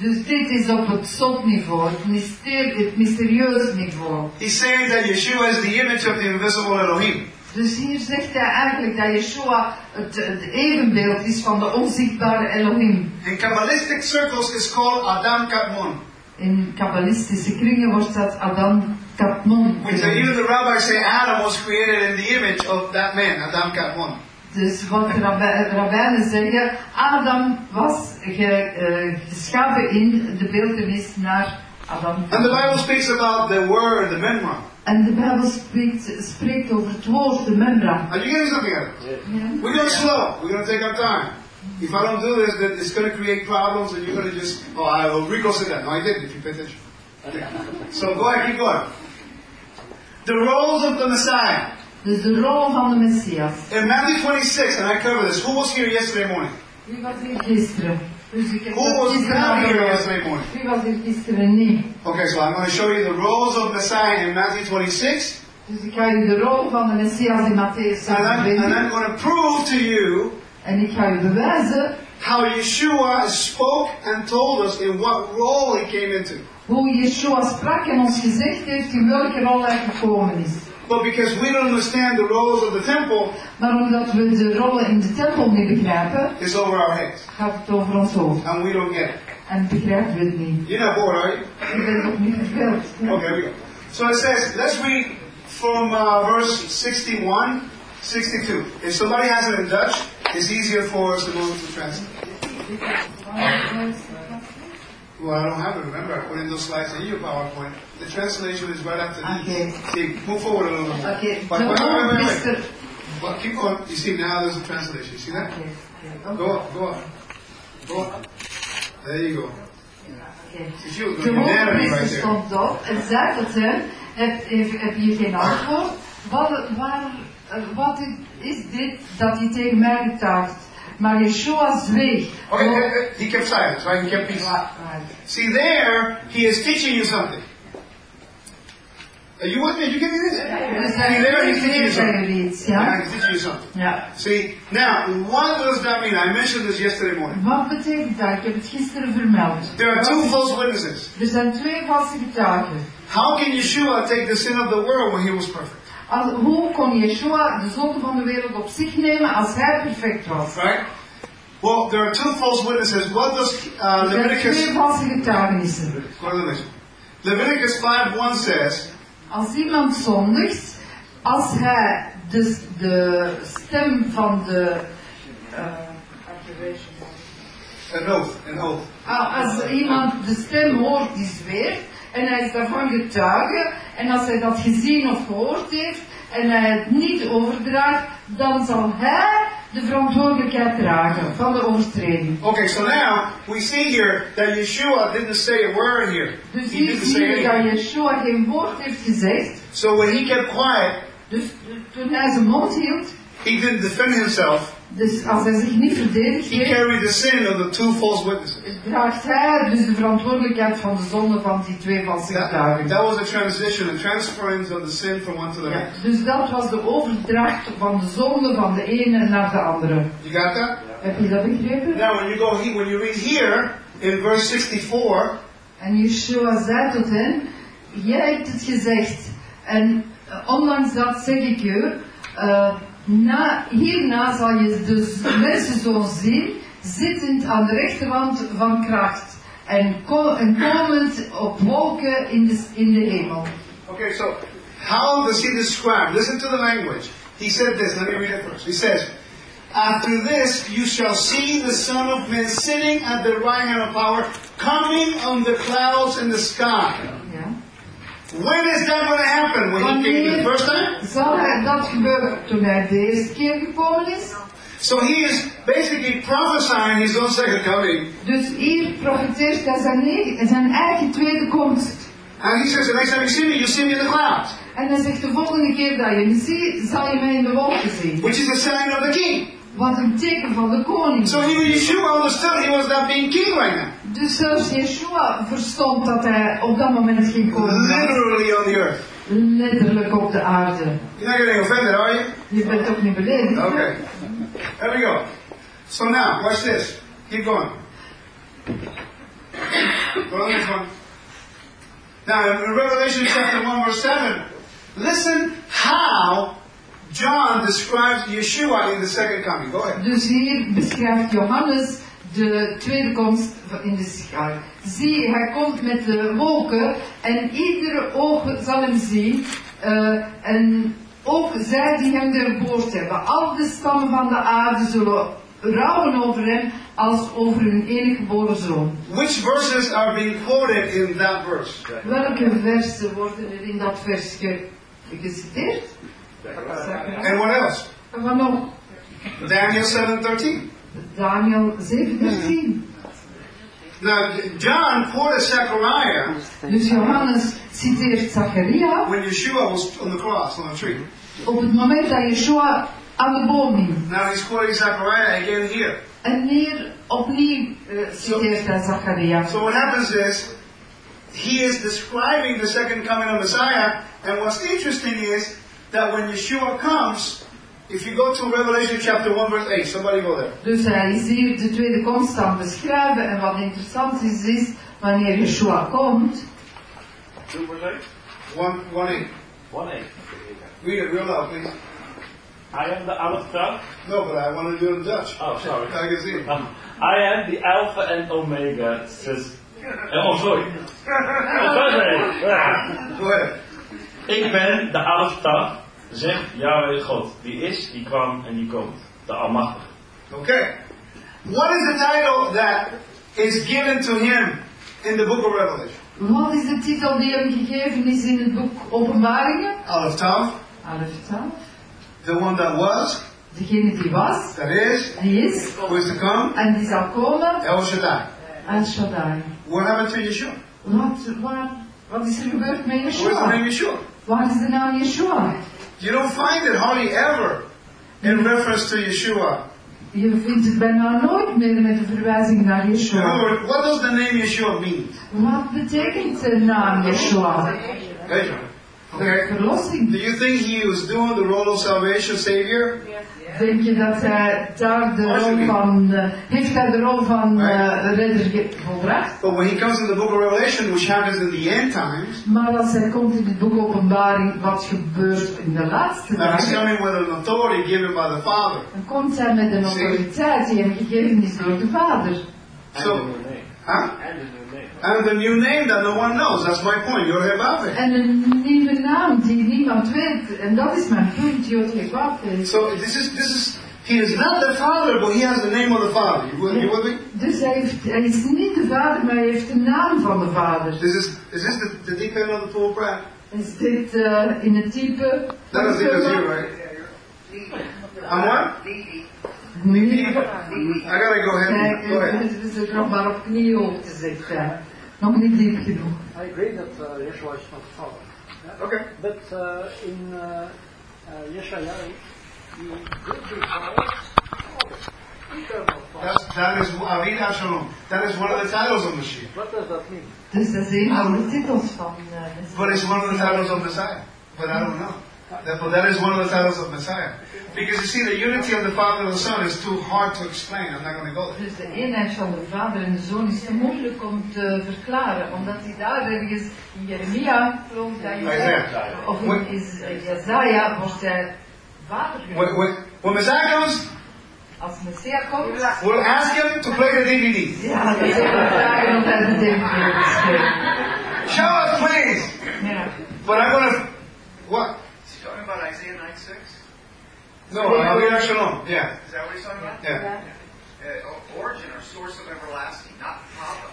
B: dus dit is op het zotniveau, het, myster- het mysterieus niveau.
A: He's saying that Yeshua is the image of the invisible Elohim.
B: Dus hier zegt hij eigenlijk dat Yeshua het, het evenbeeld is van de onzichtbare Elohim.
A: In Kabbalistic circles, it's called Adam Katmon.
B: In kabbalistische kringen wordt dat Adam Katmon
A: Which even the rabbis say Adam was created in the image of that man, Adam Katmon.
B: Dus wat de rabbi- rabbijnen zeggen, Adam was ge, eh, geschapen in de beeldenis naar Adam.
A: And the Bible speaks about the word, the memra.
B: En de Bijbel spreekt, spreekt over het woord, de membra.
A: Are you getting something out of it?
B: Ja.
A: We're going slow. We're going to take our time. If I don't do this, then it's going to create problems and you're going to just, oh, I will Rico said that. No, I didn't if you pay attention. So go ahead, keep going. The roles of the Messiah.
B: Dus de rol van de Messias.
A: In Matthew 26, and I cover this, who was here yesterday morning?
B: Wie was hier gisteren? Dus ik heb
A: Who was not here yesterday morning?
B: Was hier gisteren niet?
A: Okay, so I'm going to show you the roles of the Messiah in Matthew 26,
B: Dus ik ga u de rol van de Messias in Matthäus
A: and I'm, and I'm going to prove to you
B: En ik ga u bewijzen
A: how Yeshua spoke and told us in what role he came into.
B: hoe Yeshua sprak en ons gezegd heeft in welke rol hij gekomen is.
A: But because we don't understand the roles of the temple,
B: Maar omdat we de rollen in de tempel niet begrijpen,
A: it's over our heads,
B: gaat het over ons hoofd.
A: and we don't get it.
B: En begrijpen we het niet.
A: You're not bored, are you?
B: Ben nog niet verveeld.
A: Okay, here we go. So it says, let's read from uh, verse 61, 62. If somebody has it in Dutch, it's easier for us to know to translate. Well, I don't have it. Remember, I put in those slides in your PowerPoint. The translation is right after
B: Okay.
A: this. See, move forward a little bit.
B: Oké,
A: But,
B: de
A: wait, wait, wait, wait, wait. Well, keep going. You see, now there's a translation. You see that?
B: Oké, oké,
A: Go up, go up. Go up. There you go. she was
B: De
A: going unanimous right
B: stond op en zei tot hem, heb, heb, je geen antwoord? Wat, waar, wat is dit dat hij tegen mij getuigt? Maar Yeshua zweeg.
A: Okay, uh, he kept silence, right? He kept peace.
B: Wa- wa-
A: See, there, he is teaching you something. Are you with me? You getting this?
B: Dus
A: See, there, he's teaching you something. Yeah, he's teaching you something.
B: Ja.
A: See, now, what does that mean? I mentioned this yesterday morning.
B: Wat betekent dat? Ik heb het gisteren vermeld.
A: There are two false witnesses.
B: Er zijn twee valse getuigen.
A: How can Yeshua take the sin of the world when he was perfect?
B: Al- hoe kon Yeshua de zonde van de wereld op zich nemen als hij perfect was?
A: Right? Well, there are two false witnesses. What does uh, Leviticus...
B: twee valse getuigenissen.
A: Go to the next one. Leviticus 5.1 says,
B: Als iemand zondigt, als hij dus de stem van de. eh,
A: an oath, oath.
B: Ah, als iemand de stem hoort die zweert en hij is daarvan getuige en als hij dat gezien of gehoord heeft en hij het niet overdraagt, dan zal hij de verantwoordelijkheid dragen van de overtreding.
A: Okay, so now we see here that Yeshua didn't say a word here.
B: Dus
A: He
B: hier
A: didn't say
B: je dat
A: anything.
B: Yeshua geen woord heeft gezegd.
A: So when he kept quiet,
B: Dus toen hij zijn mond hield,
A: he didn't defend himself.
B: Dus als hij zich niet verdedigd
A: He carried the sin of the two false witnesses.
B: draagt hij dus de verantwoordelijkheid van de zonde van die twee valse getuigen.
A: that was a transition, a transference of the sin from one to the
B: Ja,
A: next.
B: dus dat was de overdracht van de zonde van de ene naar de andere.
A: You got that?
B: Heb je dat begrepen?
A: Now, when you go, he, when you read here in verse 64,
B: En Yeshua zei tot hen, jij hebt het gezegd. En eh, ondanks dat zeg ik u, eh, na, hierna zal je de mensenzoon zien, zittend aan de rechterhand van kracht. En, en komend op wolken in de, in de hemel.
A: okay, so how does he describe? Listen to the language. He said this. Let me read it first. He says, "After this, you shall see the Son of Man sitting at the right hand of power, coming on the clouds in the sky." When is that going to happen? When he came the first time?
B: Zal hij dat gebeuren toen hij de eerste keer gekomen is?
A: So he is basically prophesying his own second coming.
B: Dus hier profiteert hij zijn, zijn eigen tweede komst.
A: And he says, the next time you see me, you'll see me in the clouds,
B: En hij zegt de volgende keer dat je me ziet, zal je mij in de wolken zien.
A: which is a sign of the king.
B: Wat een teken van de koning.
A: So Yeshua understood he was not being king right now.
B: Dus zelfs Yeshua verstond dat hij op dat moment geen koning was.
A: Literally on the earth.
B: Letterlijk op de aarde.
A: You're not getting offended, are you?
B: Je bent toch niet beledigd?
A: Okay. There we go. So now, watch this. Keep going. Go on this one. Now, in Revelation chapter 1, verse 7, listen how John describes Yeshua in the second coming. Go ahead.
B: Dus hier beschrijft Johannes de tweede komst in de schaar. Zie, hij komt met de wolken en iedere oog zal hem zien. eh, en Ook zij die hem doorboord hebben, al de stammen van de aarde zullen rouwen over hem als over hun enige geboren zoon.
A: Which verses are being quoted in that verse?
B: Welke versen worden er in dat vers ge- geciteerd?
A: And what else? Daniel 7:13.
B: Daniel 7:13.
A: Now, John quoted Zechariah
B: Dus Johannes citeert Zacharia
A: when Yeshua was on the cross, on the tree.
B: op het moment dat Yeshua aan de boom hing.
A: Now he's quoting Zechariah again here.
B: En hier opnieuw eh, citeert hij Zacharia.
A: So what happens is, he is describing the second coming of Messiah, and what's interesting is that when Yeshua comes, if you go to Revelation chapter 1 verse 8, somebody go there.
B: Dus hij is hier de tweede komst aan beschrijven. En wat interessant is, is wanneer Yeshua komt,
E: 2 verse 8?
A: 1, 1 8.
E: 1 8.
A: Read it real loud, please.
E: I am the Alpha.
A: No, but I want to do it in Dutch.
E: Oh, sorry.
A: I can see.
E: Um, I am the Alpha and Omega. Says, oh, sorry. Oh, sorry.
A: Go ahead.
E: Ik ben de Alpha, zegt Yahweh God. Die is, die kwam en die komt. De Almachtige.
A: Okay. What is the title that is given to him in the book of Revelation?
B: wat is de titel die hem gegeven is in het boek Openbaringen?
A: Alef Tav. the one that was,
B: Degene die was,
A: that is,
B: die is,
A: who is to come,
B: en die zal komen,
A: El Shaddai.
B: El Shaddai.
A: What happened to Yeshua?
B: Wat, waar, wat is er gebeurd met
A: Where's the name
B: Yeshua?
A: Yeshua?
B: Waar is de naam Yeshua?
A: You don't find it hardly ever in reference to Yeshua.
B: Je vindt het bijna nooit meer met de verwijzing naar
A: In other
B: Yeshua.
A: words, what does the name Yeshua mean?
B: Wat betekent de naam Yeshua?
A: Hey, Okay.
B: Verlossing.
A: Do you think he was doing the role of salvation savior?
B: Denk je dat hij daar de rol van, eh, heeft hij de rol van eh, redder volbracht?
A: But when he comes in the book of Revelation, which happens in the end times,
B: Maar als hij komt in het boek Openbaring, wat gebeurt in de laatste
A: now he's
B: dagen,
A: coming with an authority given by the Father.
B: dan komt hij met een autoriteit die hem gegeven is door de Vader.
A: So-. Huh?
E: And a.
A: And the new name that no one knows. That's my point. You're Hebave.
B: En een nieuwe naam die niemand weet. En dat is mijn punt, Jotje
A: So this is this is he is not the Father, but he has the name of the Father. You you with me?
B: Dus hij, heeft, hij is niet de Vader, maar hij heeft de naam van de Vader.
A: This is is this the, the deep end of the full prayer?
B: Is dit eh, in het type?
A: That is as you, right? I'm what?
B: Nee.
A: I gotta go ahead.
B: Kijk,
A: Go ahead.
B: het is ook nog maar op kniehoogte, zegt hij. Nog niet diep genoeg.
F: I agree that uh, Yeshua is not the Father. Yeah?
A: Okay.
F: But uh, in uh, uh, Yeshaya, he did desire Father, eternal Father.
A: That's, that is Avid Shalom. That is one of the titles of Mashiach.
F: What does that mean?
B: Dus dat is een van de titels van eh,
A: But it's one of the titles of Messiah. But I don't know. That, but that is one of the titles of Messiah. Because you see, the unity of the Father and the Son is too hard to explain. I'm not going to go there.
B: Dus de eenheid van de Vader en de Zoon is te moeilijk om te verklaren, omdat hij daar ergens in Jeremia, geloof ik dat je of in Is- eh, Jezaja wordt hij Vader
A: When,
B: genoemd.
A: when, when Messiah comes,
B: Als Messias komt,
A: we'll ask him to play the DVD.
B: ja, zullen we vragen hij de DVD speelt.
A: Show us, please.
B: Ja.
A: But I'm going to. What?
G: Is he talking about Isaiah 9 6?
A: No, Avid Shalom. Yeah.
G: Is that what he's talking about?
A: Yeah.
G: Uh, origin or source of everlasting, not Papa.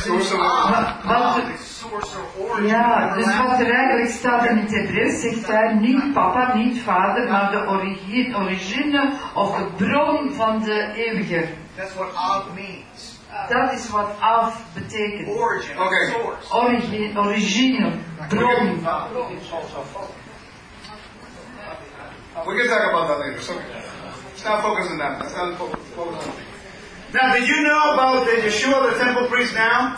A: Source of-
G: the source or origin
B: Ja,
G: of
B: dus wat er eigenlijk staat in het Hebreeuws, zegt hij niet papa, niet vader, maar de origine, origine of de bron van de eeuwige.
G: That's what Av means.
B: Dat is wat af betekent.
G: Origin,
A: Okay.
G: source.
B: Origine, origine, bron.
A: We can talk about that later. So let's not focus on that. Let's not focus on that. Now, did you know about the Yeshua, the temple priest now?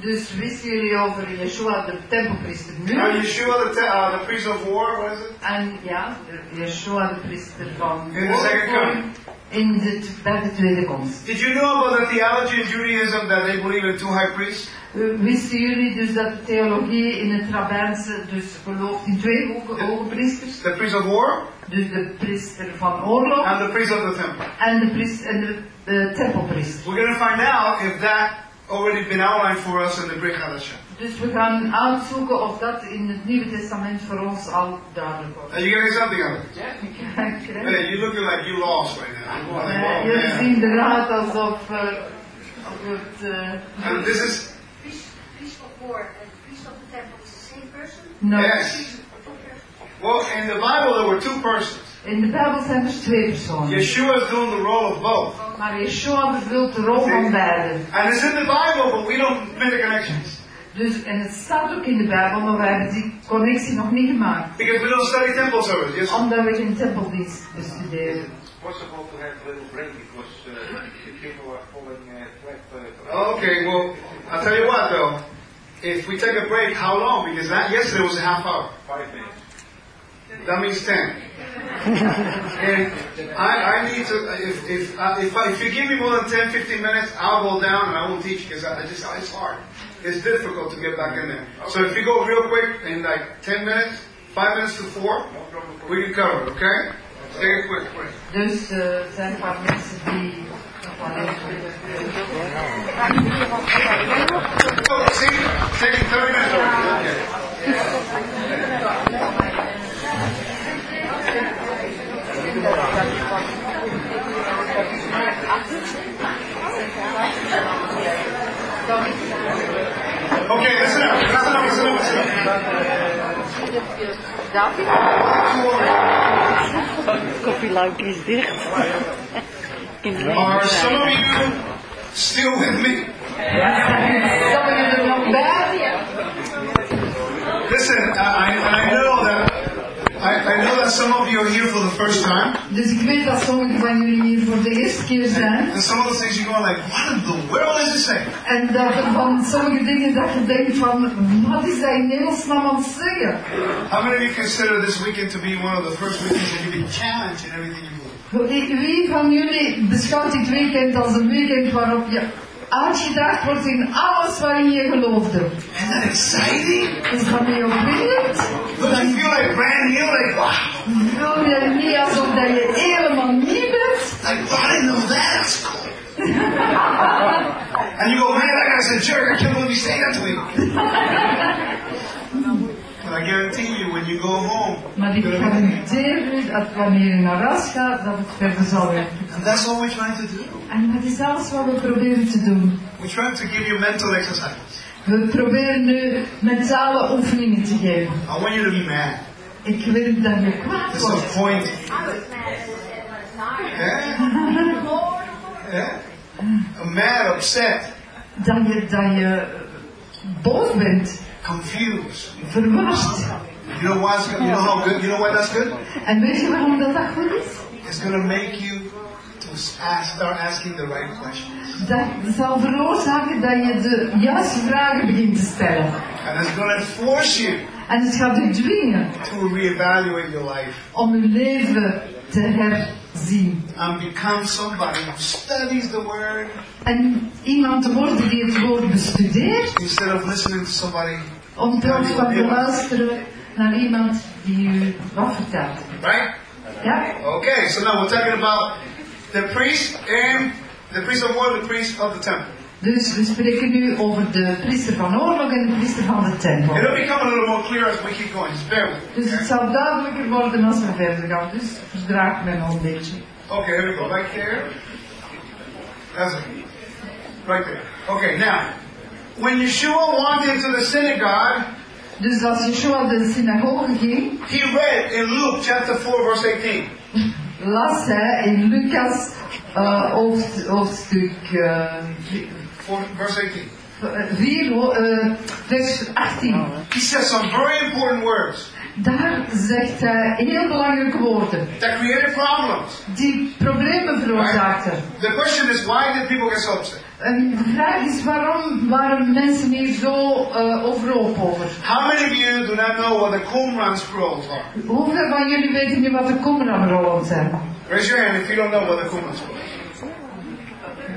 B: Dus wisten jullie over Yeshua, de tempelpriester
A: Now,
B: nu?
A: Yeshua, the, te- uh, the priest of war, what is it?
B: En ja, Yeshua, de priester van
A: In the second coming.
B: in de, bij de tweede komst.
A: Did you know about the theology in Judaism that they believe in two high priests?
B: Uh, Wisten jullie dus dat de theologie in het rabbijnse dus gelooft in twee hoge priesters?
A: The priest of war
B: Dus de priester van oorlog
A: and the priest of the temple.
B: en de, priester, en de eh, tempelpriester.
A: We're going to find out if that already been outlined for us in the Brit Hadashah.
B: Dus we gaan uitzoeken of dat in het Nieuwe Testament voor ons al duidelijk wordt.
A: Are you getting something out of it?
B: Krijg
A: Hey, you looking like you lost right now. Like, oh,
B: jullie zien eruit alsof, of het... eh,
A: And this is
H: priest, priest of war and priest of the temple is the same person?
B: nou,
A: yes.
H: Two persons?
A: Well, in the Bible there were two persons.
B: In de Bijbel zijn er twee personen.
A: Yeshua is doing the role of both.
B: Maar Yeshua vervult de rol van beiden.
A: And it's in the Bible, but we don't make the connections.
B: Dus, en het staat ook in de Bijbel, maar wij hebben die connectie nog niet gemaakt.
A: Because we don't study temple service. Yes?
B: Omdat we geen tempeldienst bestuderen.
I: possible to have a little break because uh, the people are falling uh, flat. Uh,
A: Okay, well, I'll tell you what though. If we take a break, how long? Because that yesterday was a half hour.
I: five minutes.
A: That means ten. and I, I need to, if, if, uh, if, if you give me more than 10, 15 minutes, I'll go down and I won't teach because I, I just, it's hard. It's difficult to get back in there. So if you go real quick in like 10 minutes, 5 minutes to 4, we can cover it, okay? Take it quick, quick.
B: Dus er zijn paar mensen die nog wel even...
A: Oh, see? Taking 30 minutes. Okay. Okay, listen up, listen up, listen up, listen up.
J: Koffieluik is dicht.
A: Are some of you still with me?
B: Sommigen nog bij?
A: Listen, I, I, I know that I, I know that some of you are here for the first time,
B: Dus ik weet dat sommigen van jullie hier voor de eerste keer zijn.
A: and some of the things you're going like, what in the world is this saying?
B: En dat van sommige dingen dat je denkt van, wat is hij in hemelsnaam aan het zeggen?
A: How many of you consider this weekend to be one of the first weekends that you've been challenged in everything you do?
B: Wie wie van jullie beschouwt dit weekend als een weekend waarop je uitgedaagd wordt in alles waarin je geloofde?
A: Isn't that exciting?
B: Is dat niet opwindend?
A: Don't you feel like brand new? Like, wow,
B: Voel je niet alsof dat je helemaal nieuw bent?
A: like, wow, I know that. That's cool. and you go, man, that guy's a jerk. I can't believe he said that to me. I guarantee you, when you go home,
B: Maar ik garandeer u dat wanneer je naar huis gaat, dat het verder zal werken.
A: And that's all we're trying to do.
B: En dat is alles wat we proberen te doen.
A: We're trying to give you mental exercises.
B: We proberen nu mentale oefeningen te geven.
A: I want you to be mad.
B: Ik wil dat je kwaad wordt.
A: Disappointed.
H: I was mad.
A: Yeah? Yeah? Mad, upset,
B: Dat je, dat je boos bent,
A: confused.
B: verward.
A: You know why? It's, you know how good? You know why that's good?
B: En weet je waarom dat, dat goed is?
A: It's going to make you to ask, start asking the right questions,
B: Dat zal veroorzaken dat je de juiste vragen begint te stellen.
A: and it's going to force you
B: En het gaat u dwingen
A: to reevaluate your life
B: om uw leven te herzien.
A: And become um, somebody who studies the Word
B: En iemand te worden die het woord bestudeert,
A: instead of listening to somebody.
B: om plaats van te luisteren naar iemand die u wat vertelt.
A: Right?
B: Ja?
A: Okay. So now we're talking about the priest and the priest of war, the priest of the temple.
B: Dus we spreken nu over de priester van oorlog en de priester van de tempel.
A: It'll become a little more clear as we keep going. Just bear with me.
B: Dus het zal duidelijker worden als we verder gaan. Dus verdraag me nog een beetje.
A: Okay, here we go. Right there. That's it. Right there. Okay, now, when Yeshua walked into the synagogue,
B: Dus als Yeshua de synagoge ging,
A: he read in Luke chapter 4, verse 18.
B: las hij in Lucas eh, hoofd- hoofdstuk eh,
A: Four, verse 18.
B: 4, eh, vers 18.
A: He says some very important words
B: Daar zegt hij heel belangrijke woorden,
A: that created problems.
B: die problemen veroorzaakten.
A: The question is, why did people get so upset?
B: En de vraag is waarom waren mensen hier zo eh overhoop over?
A: How many of you do not know what the Qumran scrolls are?
B: Hoeveel van jullie weten niet wat de Qumran-rollen zijn?
A: Raise your hand if you don't know what the Qumran scrolls are.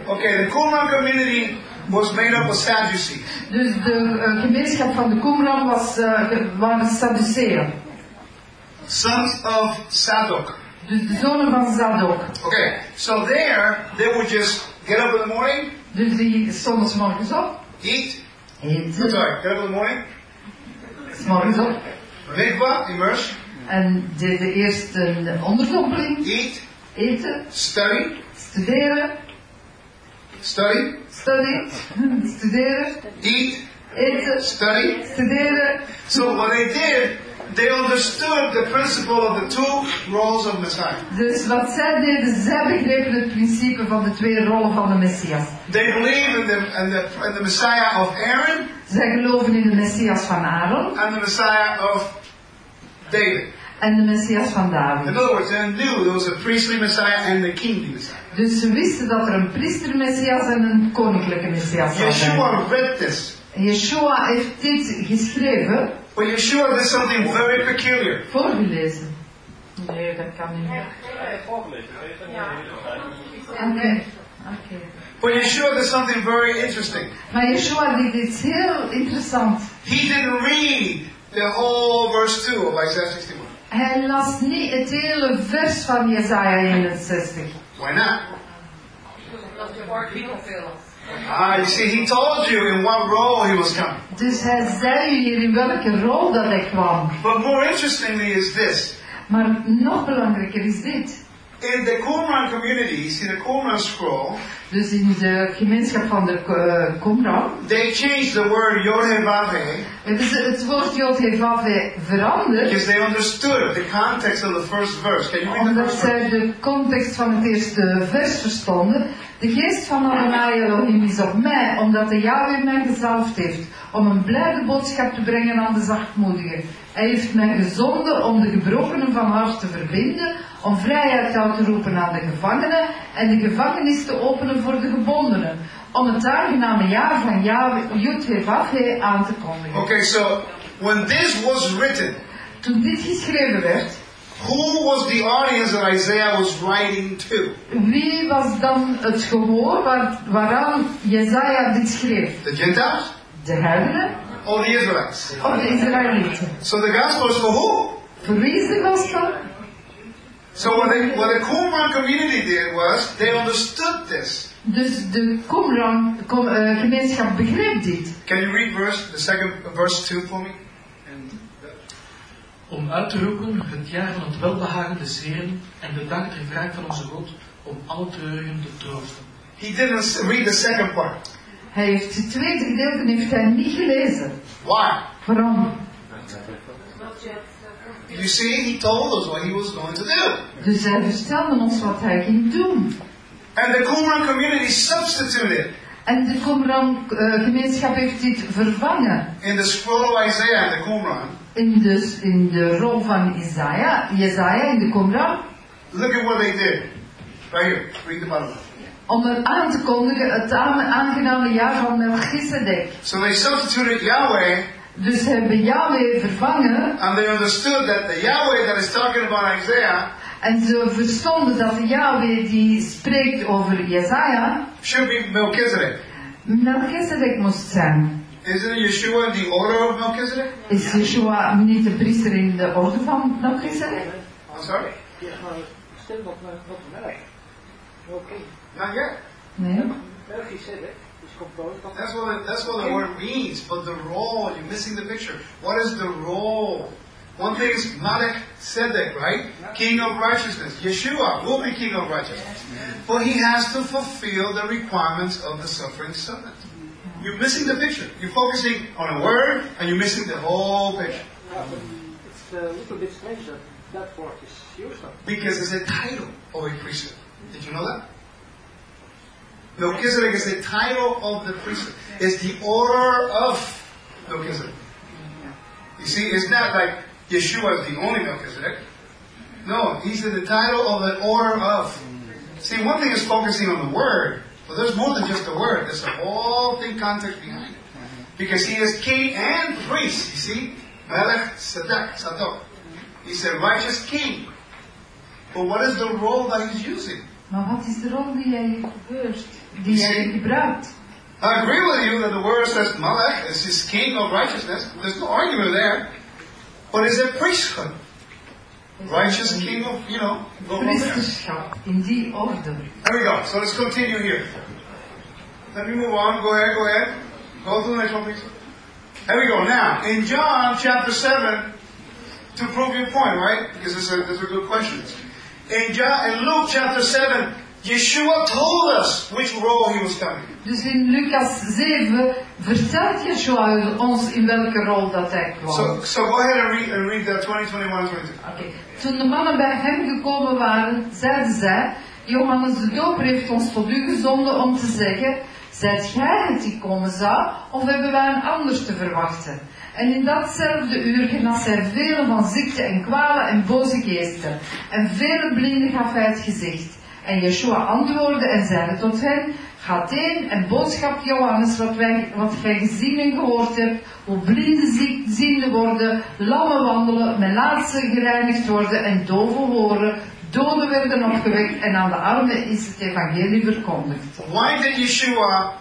A: Okay, the Qumran community was made up of Sadducees.
B: Dus de eh, gemeenschap van de Qumran was, de- waren Sadduceeën.
A: Sons of Sadok.
B: Dus de zonen van Zadok.
A: Okay, so there they would just get up in the morning,
B: Dus die stonden s morgens op,
A: eat,
B: eten,
A: sorry. Get up in the morning.
B: s morgens op.
A: Mikvah, immerse.
B: En de, de eerste onderdompeling,
A: Eat.
B: eten,
A: Study.
B: studeren,
A: Study.
B: study, studeren,
A: Eat.
B: eten,
A: Study.
B: studeren.
A: So what they did, they understood the principle of the two roles of Messiah.
B: Dus wat zij deden, zij begrepen het principe van de twee rollen van de Messias.
A: They believed in the, in the, in the Messiah of Aaron
B: Zij geloven in de Messias van Aaron
A: and the Messiah of David.
B: En de Messias van
A: In
B: David.
A: other words, they knew there was a priestly Messiah and the kingly Messiah.
B: Dus ze wisten dat er een priester-Messias en een koninklijke Messias zijn.
A: Yeshua read this.
B: Yeshua heeft dit geschreven,
A: But Yeshua did something very peculiar.
B: voorgelezen. Nee, dat kan niet meer. Oké. Oké.
A: But Yeshua did something very interesting.
B: Maar Yeshua deed iets heel interessant.
A: He didn't read the whole verse 2 of Isaiah 61.
B: Hij las niet het hele vers van Jesaja 61.
A: Why not? Ah, you see, he told you in what role he was coming.
B: Dus hij zei hier in welke rol dat hij kwam.
A: But more interestingly is this.
B: Maar nog belangrijker is dit.
A: In the Qumran communities, in the Qumran scroll,
B: Dus in de gemeenschap van de uh, Qumran
A: they changed the word Yod-Heh-Vav-Heh
B: hebben ze het woord Yod Hevave veranderd.
A: because they understood the context of the first verse. Can you read the
B: Omdat
A: verse?
B: zij de context van het eerste vers verstonden. De geest van Adonai Elohim is op mij, omdat de Yahweh mij gezalfd heeft om een blijde boodschap te brengen aan de zachtmoedigen. Hij heeft mij gezonden om de gebrokenen van hart te verbinden, om vrijheid uit te roepen aan de gevangenen en de gevangenis te openen voor de gebondenen. Om het aangename jaar van Yud aan te kondigen.
A: Okay, so when this was written,
B: Toen dit geschreven werd,
A: who was the audience that Isaiah was writing to?
B: Wie was dan het gehoor waar, waaraan Jezaja dit schreef?
A: The Gentiles
B: De heidenen
A: or the Israelites?
B: of de Israëlieten?
A: So the gospel is for who?
B: Voor wie is de gospel?
A: So what, they, what the Qumran community did was they understood this.
B: Dus de Qumran eh, gemeenschap begreep dit.
A: Can you read verse the second verse two for me?
K: Om uit te roepen het jaar van het welbehagen des Heeren en de dag der wraak van onze God, om alle treurigen te troosten.
A: He didn't read the second part.
B: Hij heeft het tweede gedeelte heeft hij niet gelezen.
A: Why?
B: Waarom?
A: You see, he told us what he was going to do.
B: Dus hij vertelde ons wat hij ging doen.
A: And the Qumran community substituted
B: En de Qumran eh, gemeenschap heeft dit vervangen.
A: in the scroll of Isaiah and the Qumran.
B: In de, in de rol van Isaiah, Jezaja in de Qumran.
A: Look at what they did. Right here. Read the bottom.
B: om er aan te kondigen het aan- aangename jaar van Melchizedek.
A: So they substituted Yahweh,
B: Dus ze hebben Yahweh vervangen
A: and they understood that the Yahweh that is talking about Isaiah
B: en ze verstonden dat de Yahweh die spreekt over Jezaja
A: should be Melchizedek.
B: Melchizedek moest zijn.
A: Isn't Yeshua in the order of Melchizedek?
B: Is Yeshua niet de priester in de orde van Melchizedek?
A: I'm sorry?
F: Ja, maar men wat merkt. Oké.
A: Not yet.
B: Nee.
F: Melchizedek is composed of...
A: That's what it, that's what the word means. But the role, you're missing the picture. What is the role? One thing is Malek Sedek, right? King of righteousness. Yeshua will be king of righteousness. But he has to fulfill the requirements of the suffering servant. Mm-hmm. You're missing the picture. You're focusing on a word and you're missing the whole picture.
F: It's a little bit strange that that word is used.
A: Because it's a title of a priesthood. Did you know that? Melchizedek is the title of the priesthood. It's the order of Melchizedek. You see, it's not like Yeshua is the only Melchizedek. No, he's in the title of the order of. See, one thing is focusing on the word, but there's more than just the word. There's a whole thing context behind it. Because he is king and priest, you see? Melech Sadak, Sadok. He's a righteous king. But what is the role that he's using?
B: Maar wat is de rol die hij die gebruikt?
A: I agree with you that the word says Malach is his king of righteousness. There's no argument there. But it's a priesthood. Righteous king of, you know, go from there.
B: In die orde.
A: There we go. So let's continue here. Let me move on. Go ahead, go ahead. Go to the next one, please. Here we go. Now, in John chapter 7, to prove your point, right? Because these are, these are good questions. In, John, in Luke chapter 7, Yeshua told us which role he was coming.
B: Dus in Lucas 7 vertelt Yeshua ons in welke rol dat hij kwam.
A: So, so go ahead and read, and read that 20, 21, 22.
B: Oké. Toen de mannen bij hem gekomen waren, zeiden zij, Johannes de Doper heeft ons tot u gezonden om te zeggen, zijt jij het die komen zou, of hebben wij een anders te verwachten? En in datzelfde uur genas hij vele van ziekte en kwalen en boze geesten. En vele blinden gaf hij het gezicht. En Yeshua antwoordde en zeide tot hen, Gaat heen en boodschap Johannes wat, wij, wat gij gezien en gehoord hebt, hoe blinden zie- ziende worden, lammen wandelen, melaatsen gereinigd worden en doven horen, doden werden opgewekt en aan de armen is het evangelie verkondigd.
A: Why did Yeshua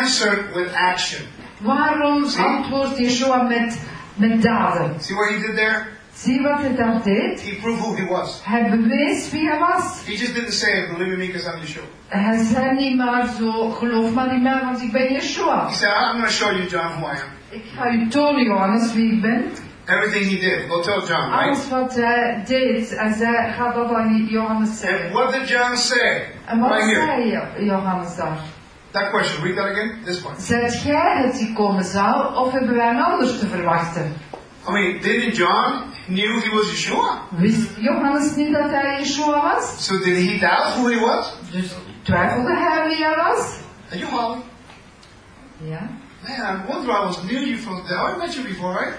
A: answer with action?
B: Waarom antwoordt Yeshua met, met daden?
A: See what he did there?
B: Zie wat hij daar deed?
A: He proved who he was.
B: Hij bewees wie hij was.
A: He just didn't say, believe in me because I'm Yeshua.
B: Hij zei niet maar zo, geloof maar niet meer, want ik ben Yeshua.
A: He said, I'm going to show you, John, who I am.
B: Ik ga u tonen, Johannes, wie ik ben.
A: Everything he did. Go tell John, right?
B: Alles wat hij deed, en zij gaat dat aan Johannes
A: And
B: zeggen.
A: what did John say?
B: En wat
A: Right
B: zei Jo- Johannes daar?
A: That question. Read that again. This one.
B: Zijt jij het die komen zou, of hebben wij een anders te verwachten?
A: I mean, didn't John knew he was Yeshua?
B: Wist Johannes niet dat hij Yeshua was?
A: So did he doubt who he was?
B: Dus twijfelde hij wie hij was?
A: Are you Holly?
B: Yeah.
A: Man, I wonder I was knew you from. Did I met you before, right?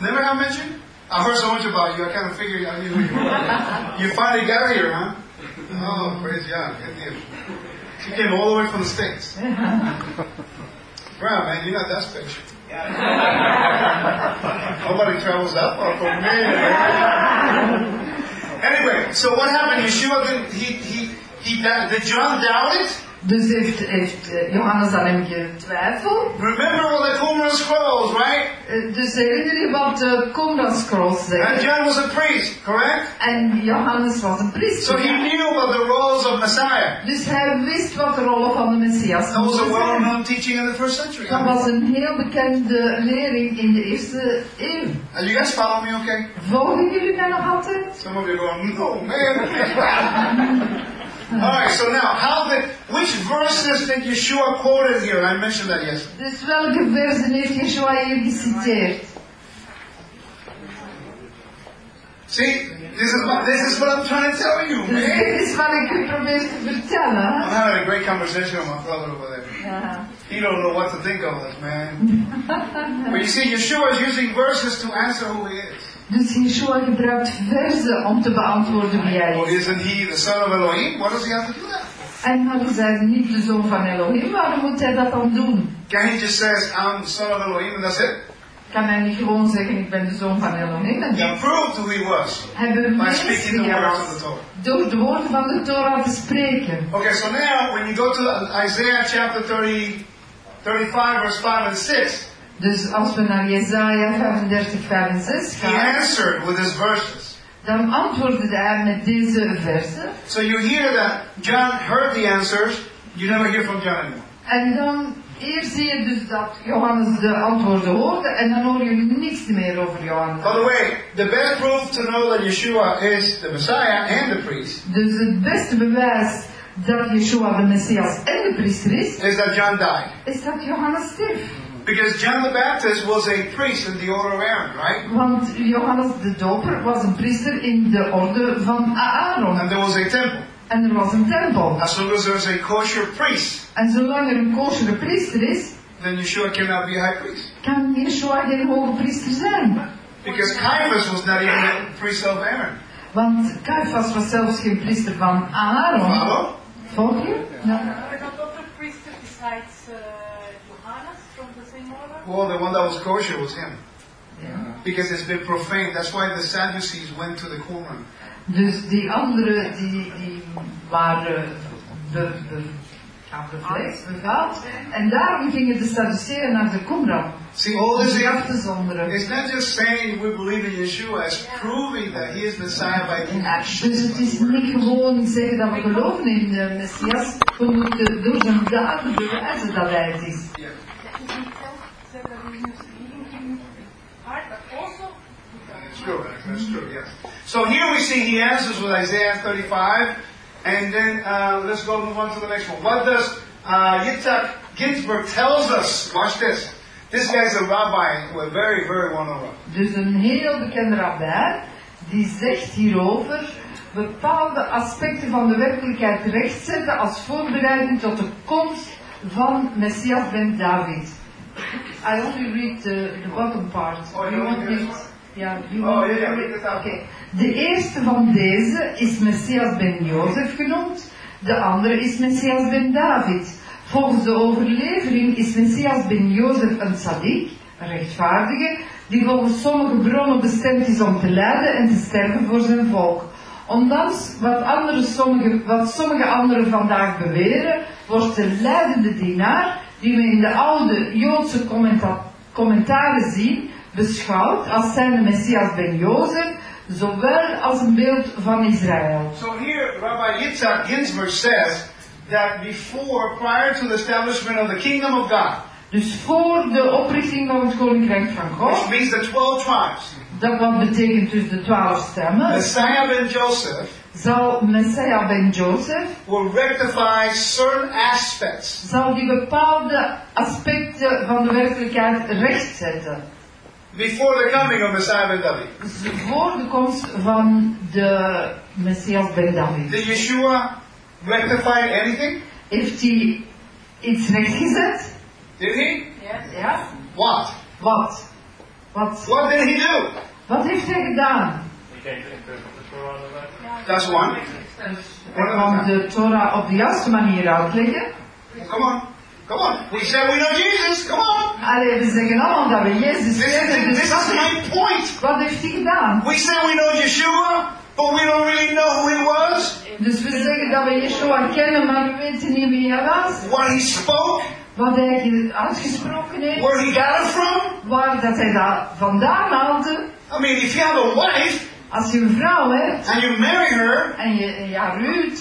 A: Never have met you? I heard so much about you. I kind of figured I knew who you were. you finally got here, huh? Oh, praise God. Good deal. She came all the way from the States. Brown, man, you're not that special. Nobody travels that far from me. anyway, so what happened? Yeshua he, he, he, did John doubt it?
B: Dus heeft, heeft eh, Johannes aan hem getwijfeld.
A: Remember all the Qumran scrolls, right?
B: Eh, Dus herinner je wat de Qumran Scrolls
A: And
B: zeggen?
A: John was a priest, correct?
B: En Johannes was een
A: So
B: priester.
A: he knew about the roles of Messiah.
B: Dus hij wist wat de rollen van de Messias
A: That was a well-known teaching in the first century.
B: Dat was een heel bekende lering in de eerste eeuw.
A: Are you guys follow me okay?
B: Volgen jullie mij nog altijd?
A: Some of you are going, no, man. Alright, so now, how did, which verses did Yeshua quoted here? I mentioned that yesterday.
B: Dus welke versen heeft Yeshua hier geciteerd?
A: See, this is, what, this is what I'm trying to tell you, man.
B: dit is wat ik probeer te vertellen.
A: I'm having a great conversation with my brother over there.
B: Ja.
A: He don't know what to think of us, man. But you see, Yeshua is using verses to answer who he is.
B: Dus Yeshua gebruikt verzen om te beantwoorden wie hij
A: Well,
B: is.
A: isn't he the son of Elohim? What does he have to do that?
B: En hij is niet de zoon van Elohim, waarom moet hij dat dan doen?
A: Can he just says, I'm the son of Elohim and that's it?
B: Kan hij niet gewoon zeggen, ik ben de zoon van Elohim? En
A: He
B: dat
A: proved who he was
B: hij bewees wie hij was.
A: Torah.
B: Door de woorden van de Torah te spreken.
A: Okay, so now when you go to Isaiah chapter 30, 35, verse 5 and 6,
B: Dus als we naar Jezaja 35, 5 en 6
A: he
B: gaan,
A: answered with his verses.
B: dan antwoordde hij met deze versen.
A: So you hear that John heard the answers, you never hear from John anymore.
B: En dan, hier zie je dus dat Johannes de antwoorden hoorde en dan hoor je niks meer over Johannes.
A: By the way, the best proof to know that Yeshua is the Messiah and the priest
B: Dus het beste bewijs dat Yeshua de Messias en de priester is,
A: is that John died.
B: is dat Johannes stierf.
A: Because John the Baptist was a priest in the order of Aaron, right?
B: Want Johannes de Doper was een priester in de orde van Aaron.
A: And there was a temple.
B: En er was een tempel.
A: As long as there's a kosher priest,
B: En zolang er een kosher priester is,
A: then Yeshua cannot be high priest.
B: kan Yeshua geen hoge priester zijn.
A: Because Caiaphas was not even a priest of Aaron.
B: Want Caiaphas was zelfs geen priester van Aaron.
A: Follow?
B: Volg je? Ja.
D: Are not other priests besides
A: Well, the one that was kosher was him.
B: Ja.
A: Because it's been profaned. That's why the Sadducees went to the Qumran.
B: Dus die andere, die, die waren be, be, ja, bevlekt, bevuild. En daarom gingen de Sadduceeën naar de Qumran.
A: See, all this
B: zich af te zonderen.
A: It's not just saying we believe in Yeshua, it's proving that he is Messiah by the action.
B: Dus het is niet gewoon zeggen dat we geloven in de Messias. We moeten door zijn daden bewijzen dat hij het is.
A: Yeah.
H: That he didn't tell
D: heart, but also
A: That's true. That's true. Yes. So here we see he answers with Isaiah 35, and then uh, let's go move on to the next one. What does uh, Yitzhak Ginsburg tells us? Watch this. This guy's a rabbi, a very, very well-known rabbi.
B: Dus een heel bekende rabbijn, die zegt hierover bepaalde aspecten van de werkelijkheid rechtzetten als voorbereiding tot de komst van Messias ben David. I only read the, the bottom part.
A: Oh,
B: you want? Ja, you
A: Oh, ja, ja.
B: De eerste van deze is Messias ben Jozef genoemd, de andere is Messias ben David. Volgens de overlevering is Messias ben Jozef een tzaddik, een rechtvaardige, die volgens sommige bronnen bestemd is om te lijden en te sterven voor zijn volk. Ondanks wat, andere sommige, wat sommige anderen vandaag beweren, wordt de leidende dienaar, die we in de oude Joodse commenta- commentaren zien, beschouwd als zijnde Messias ben Jozef, zowel als een beeld van Israël.
A: So here, Rabbi Yitzhak Ginsburg says that before, prior to the establishment of the kingdom of God,
B: Dus voor de oprichting van het koninkrijk van
A: which
B: God,
A: means the 12 tribes,
B: dat wat betekent dus de twaalf stemmen,
A: Messiah ben Joseph
B: zal Messiah ben Jozef,
A: will rectify certain aspects
B: zal die bepaalde aspecten van de werkelijkheid rechtzetten.
A: Before the coming of Messiah ben David.
B: Voor de komst van de Messias ben David.
A: Did Yeshua rectify anything?
B: Heeft hij iets rechtgezet?
A: Did he?
B: Ja?
A: What?
B: Wat? Wat?
A: What did he do?
B: Wat heeft hij gedaan?
A: That's one.
B: Hij kwam de Torah op de juiste manier uitleggen.
A: Come on. Come on. We said we know Jesus. Come on.
B: Allee, we zeggen allemaal dat we Jezus
A: This,
B: kennen.
A: is-
B: Dus
A: this
B: wat
A: is my
B: heeft,
A: point.
B: wat heeft hij gedaan?
A: We said we know Yeshua, but we don't really know who he was,
B: Dus we zeggen dat we Yeshua kennen, maar we weten niet wie hij was.
A: what he spoke,
B: Wat hij ge- uitgesproken heeft.
A: where he got it from.
B: Waar dat hij dat vandaan haalde.
A: I mean, if you have a wife
B: Als je een vrouw hebt
A: and you marry her,
B: en je en ja, Ruud,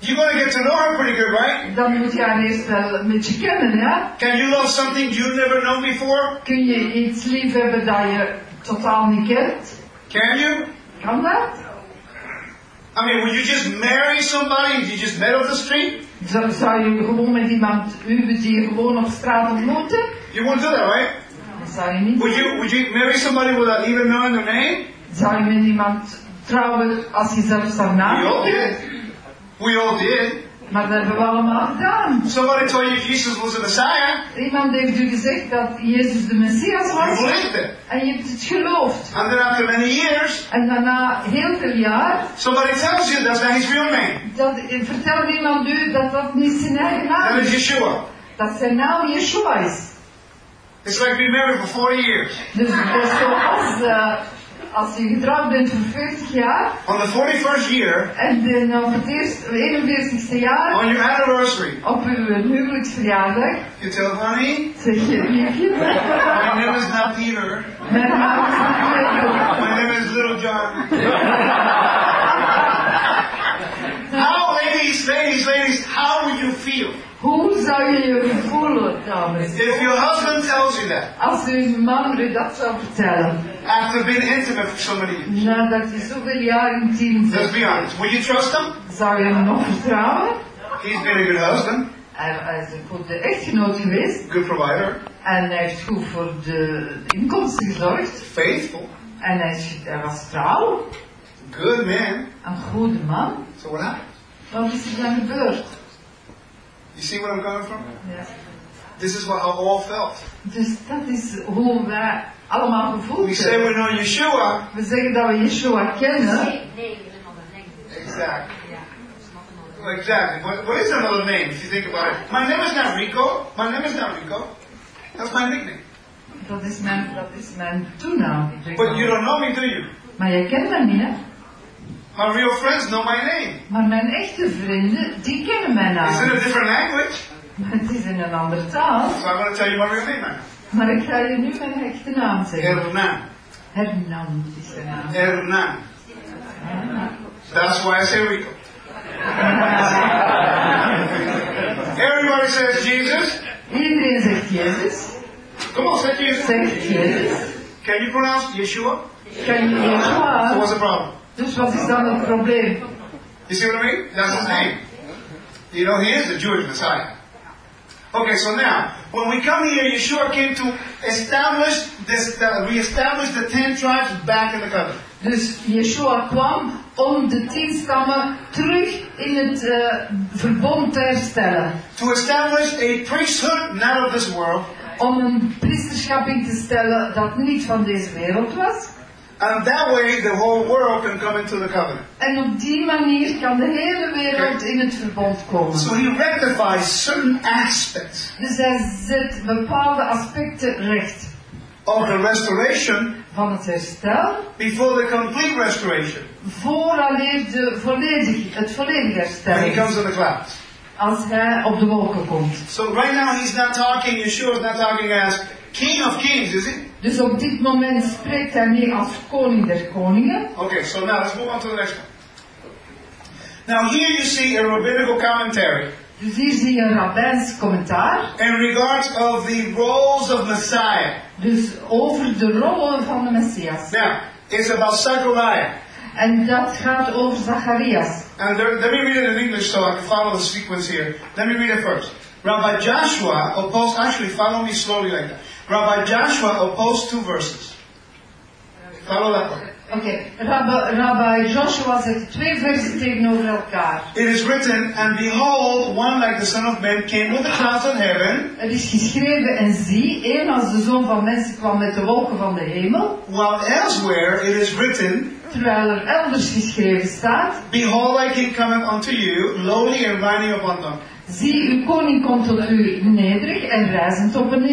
A: you're going to get to know her pretty good, right?
B: dan moet je haar eerst wel een beetje kennen, ja?
A: Can you love something you've never known before?
B: Kun je iets lief hebben dat je totaal niet kent?
A: Can you?
B: Uh, kan dat?
A: I mean, would you just marry somebody you just met off the street?
B: Zou, zou je gewoon met iemand huwen die je gewoon op straat ontmoeten?
A: You wouldn't do that, right?
B: Dat zou je niet
A: Would you would you marry somebody without even knowing their name?
B: Zou je met iemand trouwen als je zelfs haar naam niet.
A: We all did.
B: Maar dat hebben we allemaal gedaan.
A: Somebody told you Jesus was the Messiah.
B: Iemand heeft u gezegd dat Jezus de Messias
A: You
B: was
A: believed it.
B: en je hebt het geloofd.
A: And then after many years,
B: En daarna heel veel jaar
A: somebody tells you that's not his real name.
B: dat, vertelde iemand u dat dat niet zijn eigen naam
A: That is
B: is.
A: Yeshua.
B: Dat zijn naam Yeshua is.
A: It's like being married for 40 years.
B: Dus dat is zoals uh, als je getrouwd bent voor 40 jaar
A: On the 41st year,
B: en dan op het eerste, 41ste jaar
A: on your anniversary,
B: op uw huwelijksverjaardag
A: you tell honey,
B: zeg je liefje.
A: my name is not Peter. My name is Little John. how, ladies, ladies, ladies, how would you feel
B: Hoe zou je je voelen, dames?
A: if your husband tells you that
B: Als uw man u dat zou vertellen,
A: after being intimate for so many years?
B: nadat je zoveel jaar intiem
A: Let's be
B: bent,
A: honest. Would you trust him?
B: zou je hem nog vertrouwen?
A: He's been a good husband,
B: Hij, hij is een goede echtgenoot geweest
A: good provider,
B: en hij heeft goed voor de inkomsten gezorgd.
A: faithful,
B: En hij, is, hij was trouw,
A: good man.
B: een goede man.
A: So what happened?
B: Wat is er dan gebeurd?
A: You see where I'm coming from?
B: Ja.
A: This is what I all felt.
B: Dus dat is hoe wij allemaal gevoeld
A: We say we
B: hebben.
A: know Yeshua.
B: We zeggen dat we Yeshua kennen.
H: Nee, nee, is another name.
A: Exactly.
H: Yeah, it's not another name.
A: Exactly. What, what is another name if you think about it? My name is not Rico. My name is not Rico. That's my nickname.
B: Dat is mijn, dat is mijn toenaam.
A: But you don't know me, do you?
B: Maar jij kent dat niet, hè?
A: My real friends know my name.
B: Maar mijn echte vrienden, die kennen mijn naam.
A: It's in a different language.
B: Het is in een andere taal.
A: So I'm going to tell you my real name now.
B: Maar ik ga je nu mijn echte naam zeggen.
A: Hernan.
B: Hernan is de naam.
A: Hernan. That's why I say Rico. Everybody says Jesus.
B: Iedereen zegt Jezus.
A: Come on, say Jesus?
B: zegt Jezus.
A: Can you pronounce Yeshua?
B: Je
A: So
B: Yeshua?
A: what's the problem?
B: Dus wat is dan het probleem?
A: You see what I mean? That's his name. You know, he is the Jewish Messiah. Okay, so now, when we come here, Yeshua came to establish this, uh, reestablish the ten tribes back in the covenant.
B: Dus Yeshua kwam om de tien stammen terug in het eh, verbond te herstellen.
A: To establish a priesthood not of this world,
B: Om een priesterschap in te stellen dat niet van deze wereld was.
A: And that way the whole world can come into the covenant.
B: En op die manier kan de hele wereld in het verbond komen.
A: So he rectifies certain aspects
B: Dus hij zet bepaalde aspecten recht.
A: of the restoration
B: Van het herstel,
A: before the complete restoration.
B: vooraleer de volledig, het volledige herstel
A: When he comes in the clouds.
B: Als hij op de wolken komt.
A: So right now he's not talking, Yeshua is not talking as King of Kings, is he?
B: Dus op dit moment spreekt hij niet als koning der koningen.
A: Okay, so now let's move on to the next one. Now here you see a rabbinical commentary
B: Dus hier zie je een rabbijns commentaar.
A: in regards of the roles of Messiah.
B: Dus over de rollen van de Messias.
A: Now, it's about Zechariah.
B: En dat gaat over Zacharias.
A: And there, let me read it in English so I can follow the sequence here. Let me read it first. Rabbi Joshua opposed, actually follow me slowly like that. Rabbi Joshua opposed two verses. Follow that one.
B: Oké, Rabbi, Rabbi Joshua zet twee versen tegenover elkaar.
A: It is written, and behold, one like the Son of Man came with the clouds of heaven,
B: Er is geschreven, en zie, één als de zoon van mensen kwam met de wolken van de hemel.
A: while elsewhere it is written,
B: Terwijl er elders geschreven staat,
A: Behold, thy king cometh unto you, lowly and riding upon them.
B: Zie, uw koning komt tot u nederig en reizend op een,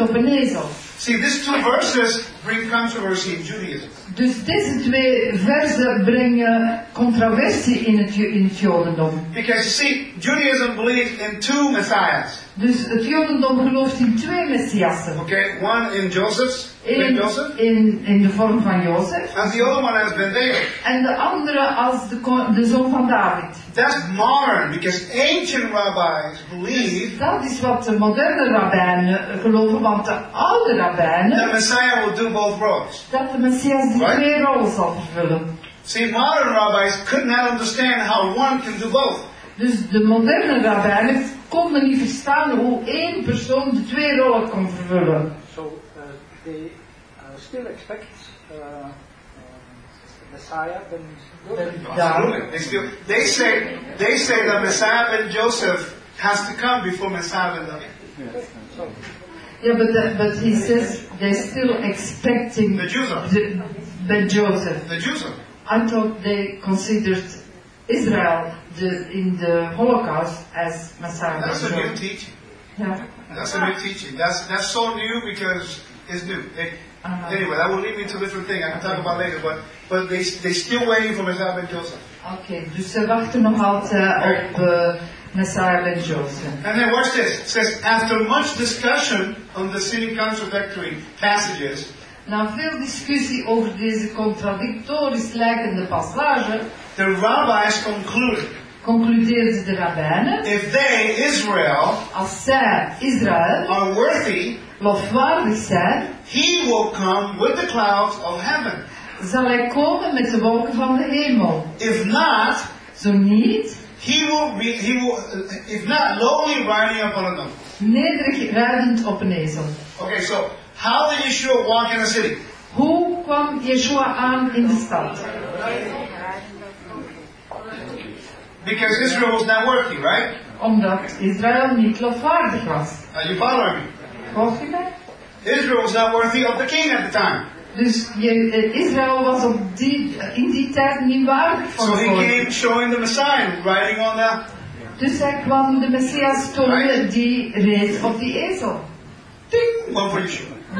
B: op een ezel.
A: See, these two verses bring controversy in Judaism.
B: Dus deze twee versen brengen controversie in het, in het Jodendom.
A: Because you see, Judaism believes in two messiahs.
B: Dus het Jodendom gelooft in twee Messiassen.
A: Okay, one in Joseph's, in Joseph,
B: in, in de vorm van Jozef.
A: and the other one has been David.
B: En de andere als de, de zoon van David.
A: That's modern because ancient rabbis believe
B: Dat is wat de moderne rabbijnen geloven, want de oude rabbijnen,
A: Messiah will do both roles.
B: dat de Messias die
A: Right.
B: twee rollen zal vervullen.
A: See, modern rabbis could not understand how one can do both.
B: Dus de moderne rabbijnen konden niet verstaan hoe één persoon de twee rollen kon vervullen.
F: So uh, they uh, still expect uh, um, Messiah ben Joseph.
A: Absolutely. They still they say they say that Messiah ben Joseph has to come before Messiah ben David.
F: So
B: Yeah, but, the, but he says they're still expecting
A: The Jews are.
B: the, Ben Joseph.
A: The Jews are.
B: I thought they considered Israel the, in the Holocaust as Messiah.
A: That's a new teaching.
B: Yeah.
A: That's a new teaching. That's that's so new because it's new.
B: Uh-huh.
A: Anyway, that will lead me to a different thing I can talk about later. But but they they still waiting for Messiah ben Joseph.
B: Oké, dus ze wachten nog altijd op uh, Messiah.
A: And then watch this. It says after much discussion on the seeming contradictory passages,
B: Na veel discussie over deze contradictorisch lijkende passage,
A: the rabbis concluded
B: concludeerden de rabbijnen,
A: if they Israel
B: als zij, Israël,
A: are worthy,
B: lofwaardig zijn,
A: he will come with the clouds of heaven.
B: zal hij komen met de wolken van de hemel.
A: If not,
B: Zo niet,
A: he will be he will if not lowly riding upon a donkey.
B: nederig rijdend op een ezel.
A: Okay, so how did Yeshua walk in the city?
B: Hoe kwam Yeshua aan in de stad?
A: Because Israel was not worthy, right?
B: Omdat Israël niet lofwaardig was.
A: Are you following me?
B: Volgt u mij?
A: Israel was not worthy of the king at the time.
B: Dus je, eh, Israël was op die, in die tijd niet waardig van
A: So he came showing the Messiah riding on the.
B: Dus hij kwam de Messias tonen die reed op die ezel.
A: Ding! One for Yeshua.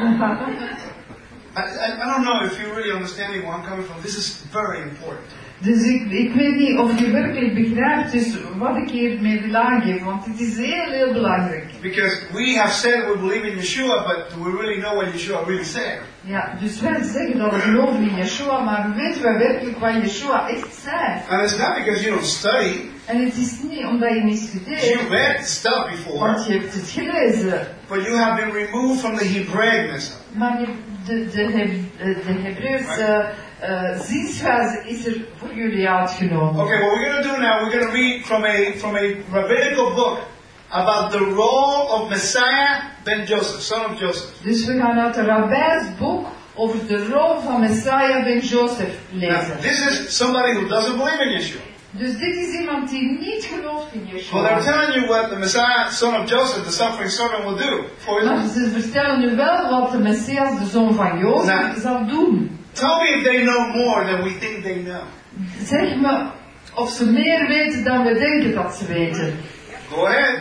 A: I, I, I don't know if you're really understanding where I'm coming from. This is very important.
B: Dus ik, ik weet niet of je werkelijk begrijpt dus wat ik hiermee wil aangeven, want het is heel, heel belangrijk.
A: Because we have said we believe in Yeshua, but do we really know what Yeshua really said?
B: Ja, dus wij zeggen dat we geloven in Yeshua, maar weten wij werkelijk wat Yeshua echt zei?
A: And it's not because you don't study.
B: En het is niet omdat je niet
A: You
B: studeert,
A: read stuff before,
B: want je hebt het gelezen.
A: but you have been removed from the Hebraic Messiah.
B: Maar je- de, de, Heb- de Hebreeuwse eh, zienswijze is er voor jullie uitgenomen.
A: Okay, what we're going to do now, we're going to read from a from a rabbinical book about the role of Messiah ben Joseph, son of Joseph.
B: Dus we gaan uit een rabbijns boek over de rol van Messiah ben Joseph
A: Now,
B: lezen.
A: this is somebody who doesn't believe in Yeshua.
B: Dus dit is iemand die niet gelooft in
A: Well, they're
B: Yeshua.
A: telling you what the Messiah, son of Joseph, the suffering servant, will do for
B: Maar ze vertellen nu wel wat de Messias, de zoon van Jozef, zal doen.
A: Tell me if they know more than we think they know.
B: Zeg me of ze meer weten dan we denken dat ze weten.
A: Go ahead.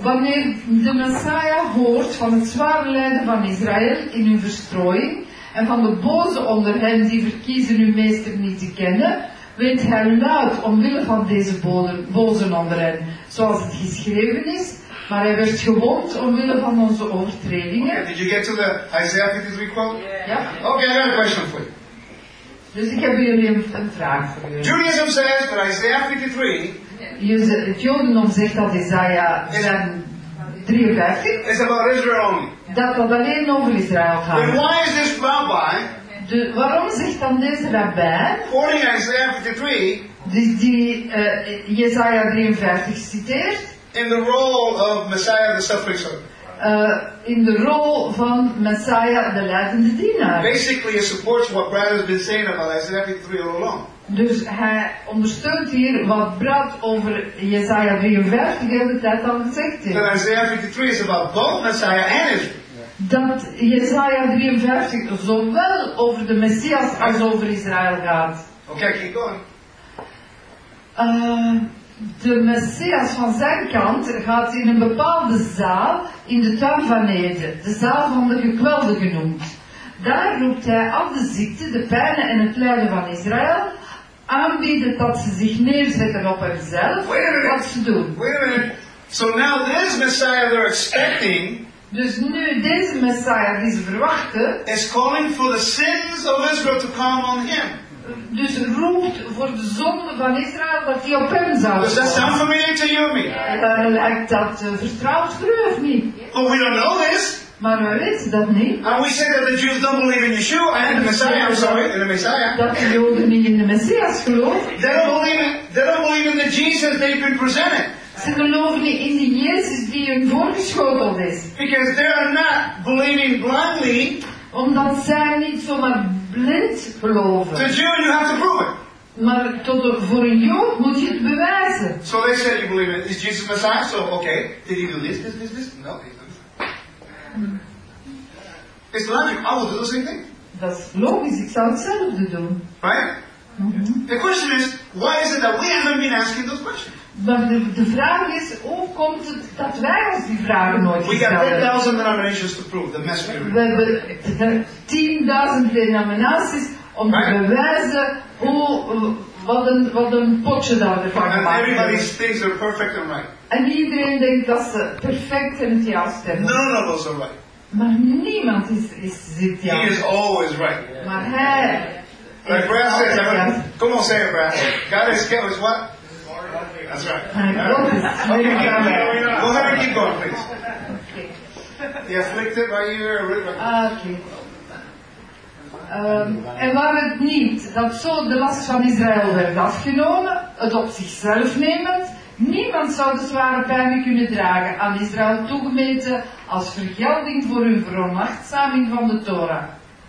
B: Wanneer de Messiah hoort van het zware lijden van Israël in hun verstrooiing en van de boze onder hen die verkiezen hun meester niet te kennen, weet hij luid omwille van deze boden- bozen onder hen, zoals het geschreven is, maar hij werd gewond omwille van onze overtredingen.
A: Did you get to the Isaiah 53 quote?
B: Ja.
A: Okay, I got a question for you.
B: Dus ik heb jullie een, een vraag voor jullie.
A: Judaism says that Isaiah 53
B: Je- Het Jodendom zegt dat Isaiah 53,
A: is about Israel only.
B: dat dat alleen over Israël
A: Then
B: gaat.
A: why is this rabbi
B: De, waarom zegt dan deze rabbijn,
A: quoting Isaiah 53
B: die, die eh, Jesaja 53 citeert,
A: in the role of Messiah, the suffering servant?
B: eh, in de rol van Messiah, de leidende dienaar.
A: Basically, it supports what Brad has been saying about Isaiah 53 all along.
B: Dus hij ondersteunt hier wat Brad over Jesaja 53 de hele tijd al gezegd
A: That
B: heeft.
A: Isaiah 53 is about both Messiah and Israel.
B: Dat Jesaja 53 zowel over de Messias als over Israël gaat.
A: Okay, keep going.
B: Eh, de Messias van zijn kant gaat in een bepaalde zaal in de tuin van Eden, de zaal van de gekwelde genoemd. Daar roept hij al de ziekte, de pijnen en het lijden van Israël, aanbieden dat ze zich neerzetten op hemzelf, wat ze doen.
A: Wait a minute. So now this Messiah they're expecting
B: Dus nu deze Messiah die ze verwachten,
A: is calling for the sins of Israel to come on him.
B: Dus roept voor de zonde van Israël dat die op hem zou
A: Does that sound familiar to you me?
B: Eh, lijkt dat eh, u of niet?
A: But we don't know this.
B: Maar we weten dat niet.
A: And we say that the Jews don't believe in Yeshua and the Messiah, I'm sorry, in the Messiah.
B: dat de Joden niet in de Messias geloven.
A: They don't believe in they don't believe in the Jesus they've been presented.
B: Ze geloven niet in die Jezus die hun voorgeschoteld is.
A: Because they are not believing blindly.
B: Omdat zij niet zomaar blind
A: To
B: geloven.
A: a Jew you have to prove it.
B: Maar tot een- voor een Jood moet je het bewijzen.
A: So they said you believe in is Jesus Messiah? So okay. Did he do this, this, this, this? No, he didn't. It's logic. I will do the same thing.
B: Dat is logisch, ik zou hetzelfde doen.
A: Right? The question is, why is it that we haven't been asking those questions?
B: Maar de, de vraag is, hoe komt het dat wij ons die vragen nooit
A: We
B: gesteld hebben?
A: 10,000 denominations to prove the we're in.
B: We hebben 10.000 denominaties om te bewijzen hoe, wat, een, wat een potje daar ervan
A: And
B: gemaakt
A: everybody
B: is.
A: thinks they're perfect and right.
B: En iedereen denkt dat ze perfect en het juist hebben.
A: None of us are right.
B: Maar niemand is, is zit
A: He
B: juist.
A: is always right.
B: Maar hij...
A: Like Brad says,
B: altijd
A: I
B: juist.
A: mean, come on, say it, Brad. God is, is what? That's right. Okay, go ahead and keep going, please. The afflicted.
B: Ah, oké. Ehm, en waar het niet dat zo de last van Israël werd afgenomen, het op zichzelf nemend, niemand zou de zware pijnen kunnen dragen aan Israël toegemeten als vergelding voor hun veronachtzaming van de Torah.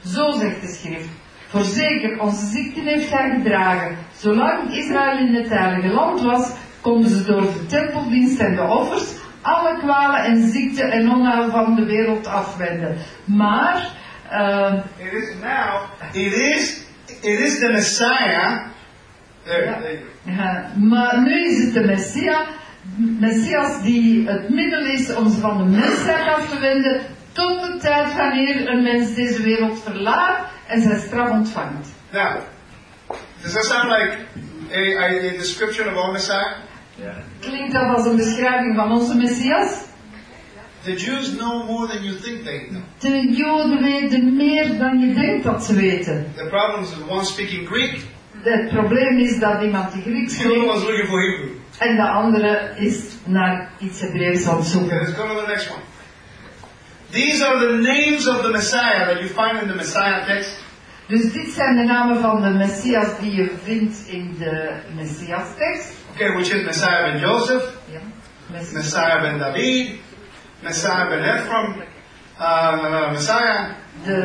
B: Zo zegt de schrift. Voorzeker, onze ziekten heeft hij gedragen. Zolang Israël in het heilige land was, konden ze door de tempeldienst en de offers alle kwalen en ziekten en onheil van de wereld afwenden. Maar, ehm,
A: It is now, it is, it is the Messiah. There,
B: Ja.
A: there you go.
B: ja, maar nu is het de Messia, Messias die het middel is om ze van de mensheid af te wenden, tot de tijd wanneer een mens deze wereld verlaat en zijn straf ontvangt.
A: Now, does that sound like a, a, a description of our Messiah?
B: Klinkt dat als een beschrijving van onze Messias?
A: The Jews know more than you think they know.
B: De Joden weten meer dan je denkt dat ze weten.
A: The problem is one speaking Greek
B: het probleem is dat iemand die Grieks
A: The other
B: spreekt
A: one's looking for Hebrew.
B: en de andere is naar iets Hebreeuws aan het
A: Okay,
B: zoeken.
A: let's go to the next one. These are the names of the Messiah that you find in the Messiah text.
B: Dus dit zijn de namen van de Messias die je vindt in de Messias-tekst.
A: Okay, which is Messiah ben Joseph.
B: Messias.
A: Messiah ben David, Messiah ben Ephraim, uh, Messiah.
B: De,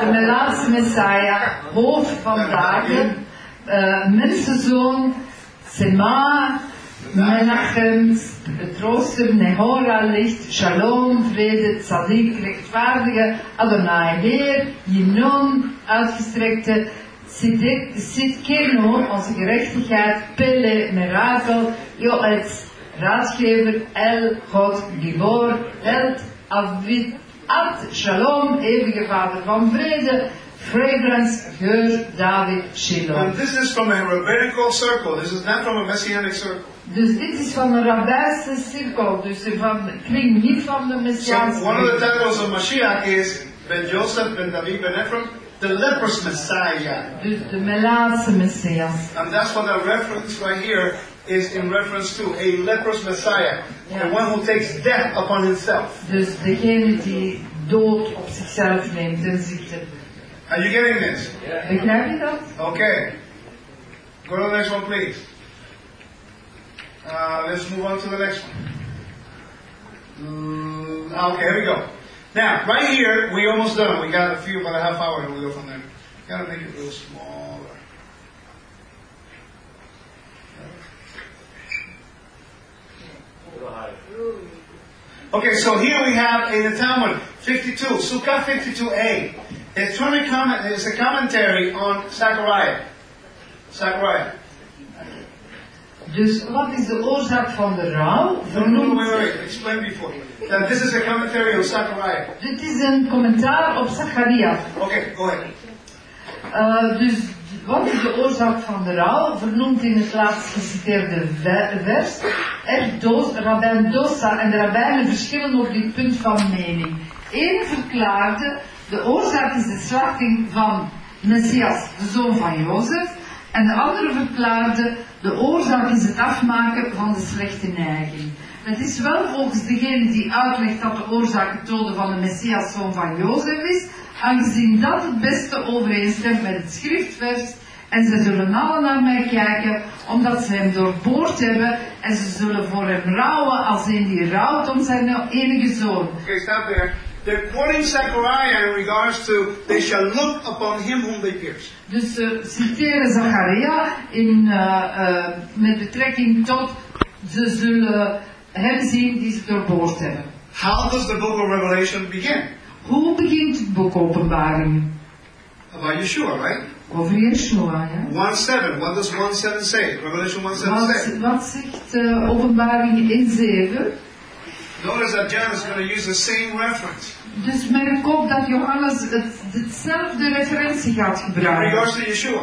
B: de Melaatse Messiah, hoofd van David, eh mensenzoon, Sema, Menachem, het trooster, Nehora, licht, Shalom, vrede, Tzadik, rechtvaardige, Adonai, Heer, Yinon, uitgestrekte, Sidkeno, onze gerechtigheid, Pele, mirakel, Yoetz, raadgever, El, God, Gibor, Held, Avit, Ad, Shalom, eeuwige vader van vrede, fragrance, geur, David, Shiloh.
A: And this is from a rabbinical circle. This is not from a messianic circle.
B: Dus dit is van een rabbijnse cirkel, dus van kring, niet van de
A: So
B: Messiaanse
A: one of the titles of Mashiach is Ben Joseph, Ben David, Ben Ephraim, the leprous Messiah.
B: Dus de Melaatse Messias.
A: And that's what the reference right here is in reference to a leprous Messiah, the one who takes death upon himself.
B: Dus degene die dood op zichzelf neemt, een ziekte.
A: Are you getting this? Yeah.
B: Begrijp je dat?
A: Okay. Go to the next one, please. Uh, let's move on to the next one. Mm, okay, here we go. Now, right here, we almost done. We got a few, about a half hour, and we go from there. Gotta make it a little smaller. Okay, so here we have in the Talmud 52, Sukkah 52a. It's, comment, it's a commentary on Zechariah. Zechariah.
B: Dus wat is de oorzaak van de rouw?
A: No, no, wait, wait. Explain before. This is a commentary on.
B: Dit is een commentaar op Zacharia.
A: Okay, go ahead.
B: Eh, dus wat is de oorzaak van de rouw? Vernoemd in het laatst geciteerde ve- vers. Er doos, rabbijn Dosa en de rabbijnen verschillen op dit punt van mening. Eén verklaarde, de oorzaak is de slachting van Messias, de zoon van Jozef. En de andere verklaarde, de oorzaak is het afmaken van de slechte neiging. Het is wel volgens degene die uitlegt dat de oorzaak het doden van de Messias, zoon van Jozef is, aangezien dat het beste overeenstemt met het schriftvers. En ze zullen allen naar mij kijken, omdat ze hem doorboord hebben. En ze zullen voor hem rouwen als een die rouwt om zijn enige zoon.
A: Okay, stop there. They're quoting Zechariah in regards to they shall look upon him whom they pierce.
B: Dus ze citeren Zacharia in, eh, eh, met betrekking tot ze zullen hem zien die ze doorboord hebben.
A: How does the book of Revelation begin?
B: Hoe begint het boek Openbaring?
A: About Yeshua, right?
B: Over Yeshua, ja?
A: 1 7. What does 1 7 say? Revelation 1 7 say.
B: Wat, zegt eh, Openbaring in 7?
A: Notice that John is going to use the same reference.
B: Dus merk op dat Johannes het, hetzelfde referentie gaat
A: In
B: gebruiken.
A: regards to Yeshua.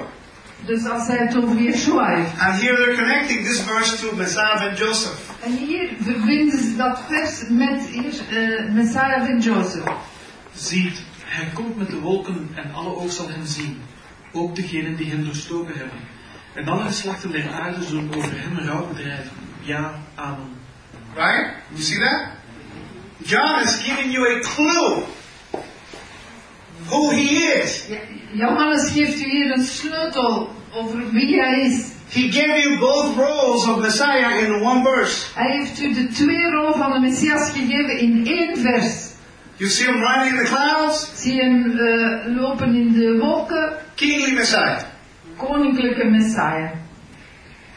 B: Dus als hij het over Yeshua heeft.
A: And here they're connecting this verse to Messiah and Joseph.
B: En hier verbinden ze dat vers met uh, Messiah ben Joseph.
K: Ziet, hij komt met de wolken en alle oog zal hem zien. Ook degenen die hem doorstoken hebben. En alle geslachten der aarde zullen over hem rouw bedrijven. Ja, amen.
A: Right? You see that? John is giving you a clue who he is.
B: Johannes geeft u hier een sleutel over wie hij is.
A: He gave you both roles of Messiah in one verse.
B: Hij heeft u de twee rollen van de Messias gegeven in één vers.
A: You see him riding in the clouds,
B: Zie hem eh, lopen in de wolken,
A: kingly Messiah.
B: koninklijke Messiah.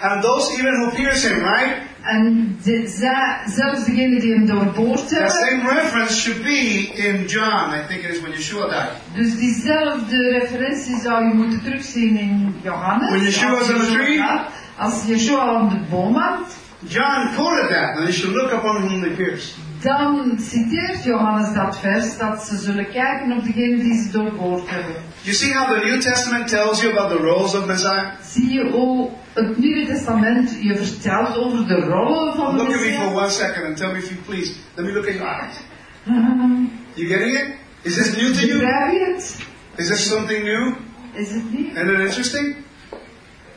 A: And those even who pierce him, right?
B: En de, zij- zelfs degenen die hem doorboord
A: That same reference should be in John, I think it is when Yeshua died.
B: dus diezelfde referentie zou je moeten terugzien in Johannes.
A: When Yeshua was on the tree?
B: Als Yeshua op de boom hangt,
A: John quoted that, and they should look upon whom they pierce.
B: dan citeert Johannes dat vers dat ze zullen kijken op degenen die ze doorboord hebben.
A: You see how the New Testament tells you about the roles of Messiah?
B: Zie je hoe het Nieuwe Testament je vertelt over de rollen van de
A: Look at me for one second and tell me if you please. Let me look at your eyes. You getting it? Is this new to you? Is this something new?
B: Is het niet?
A: Isn't it interesting?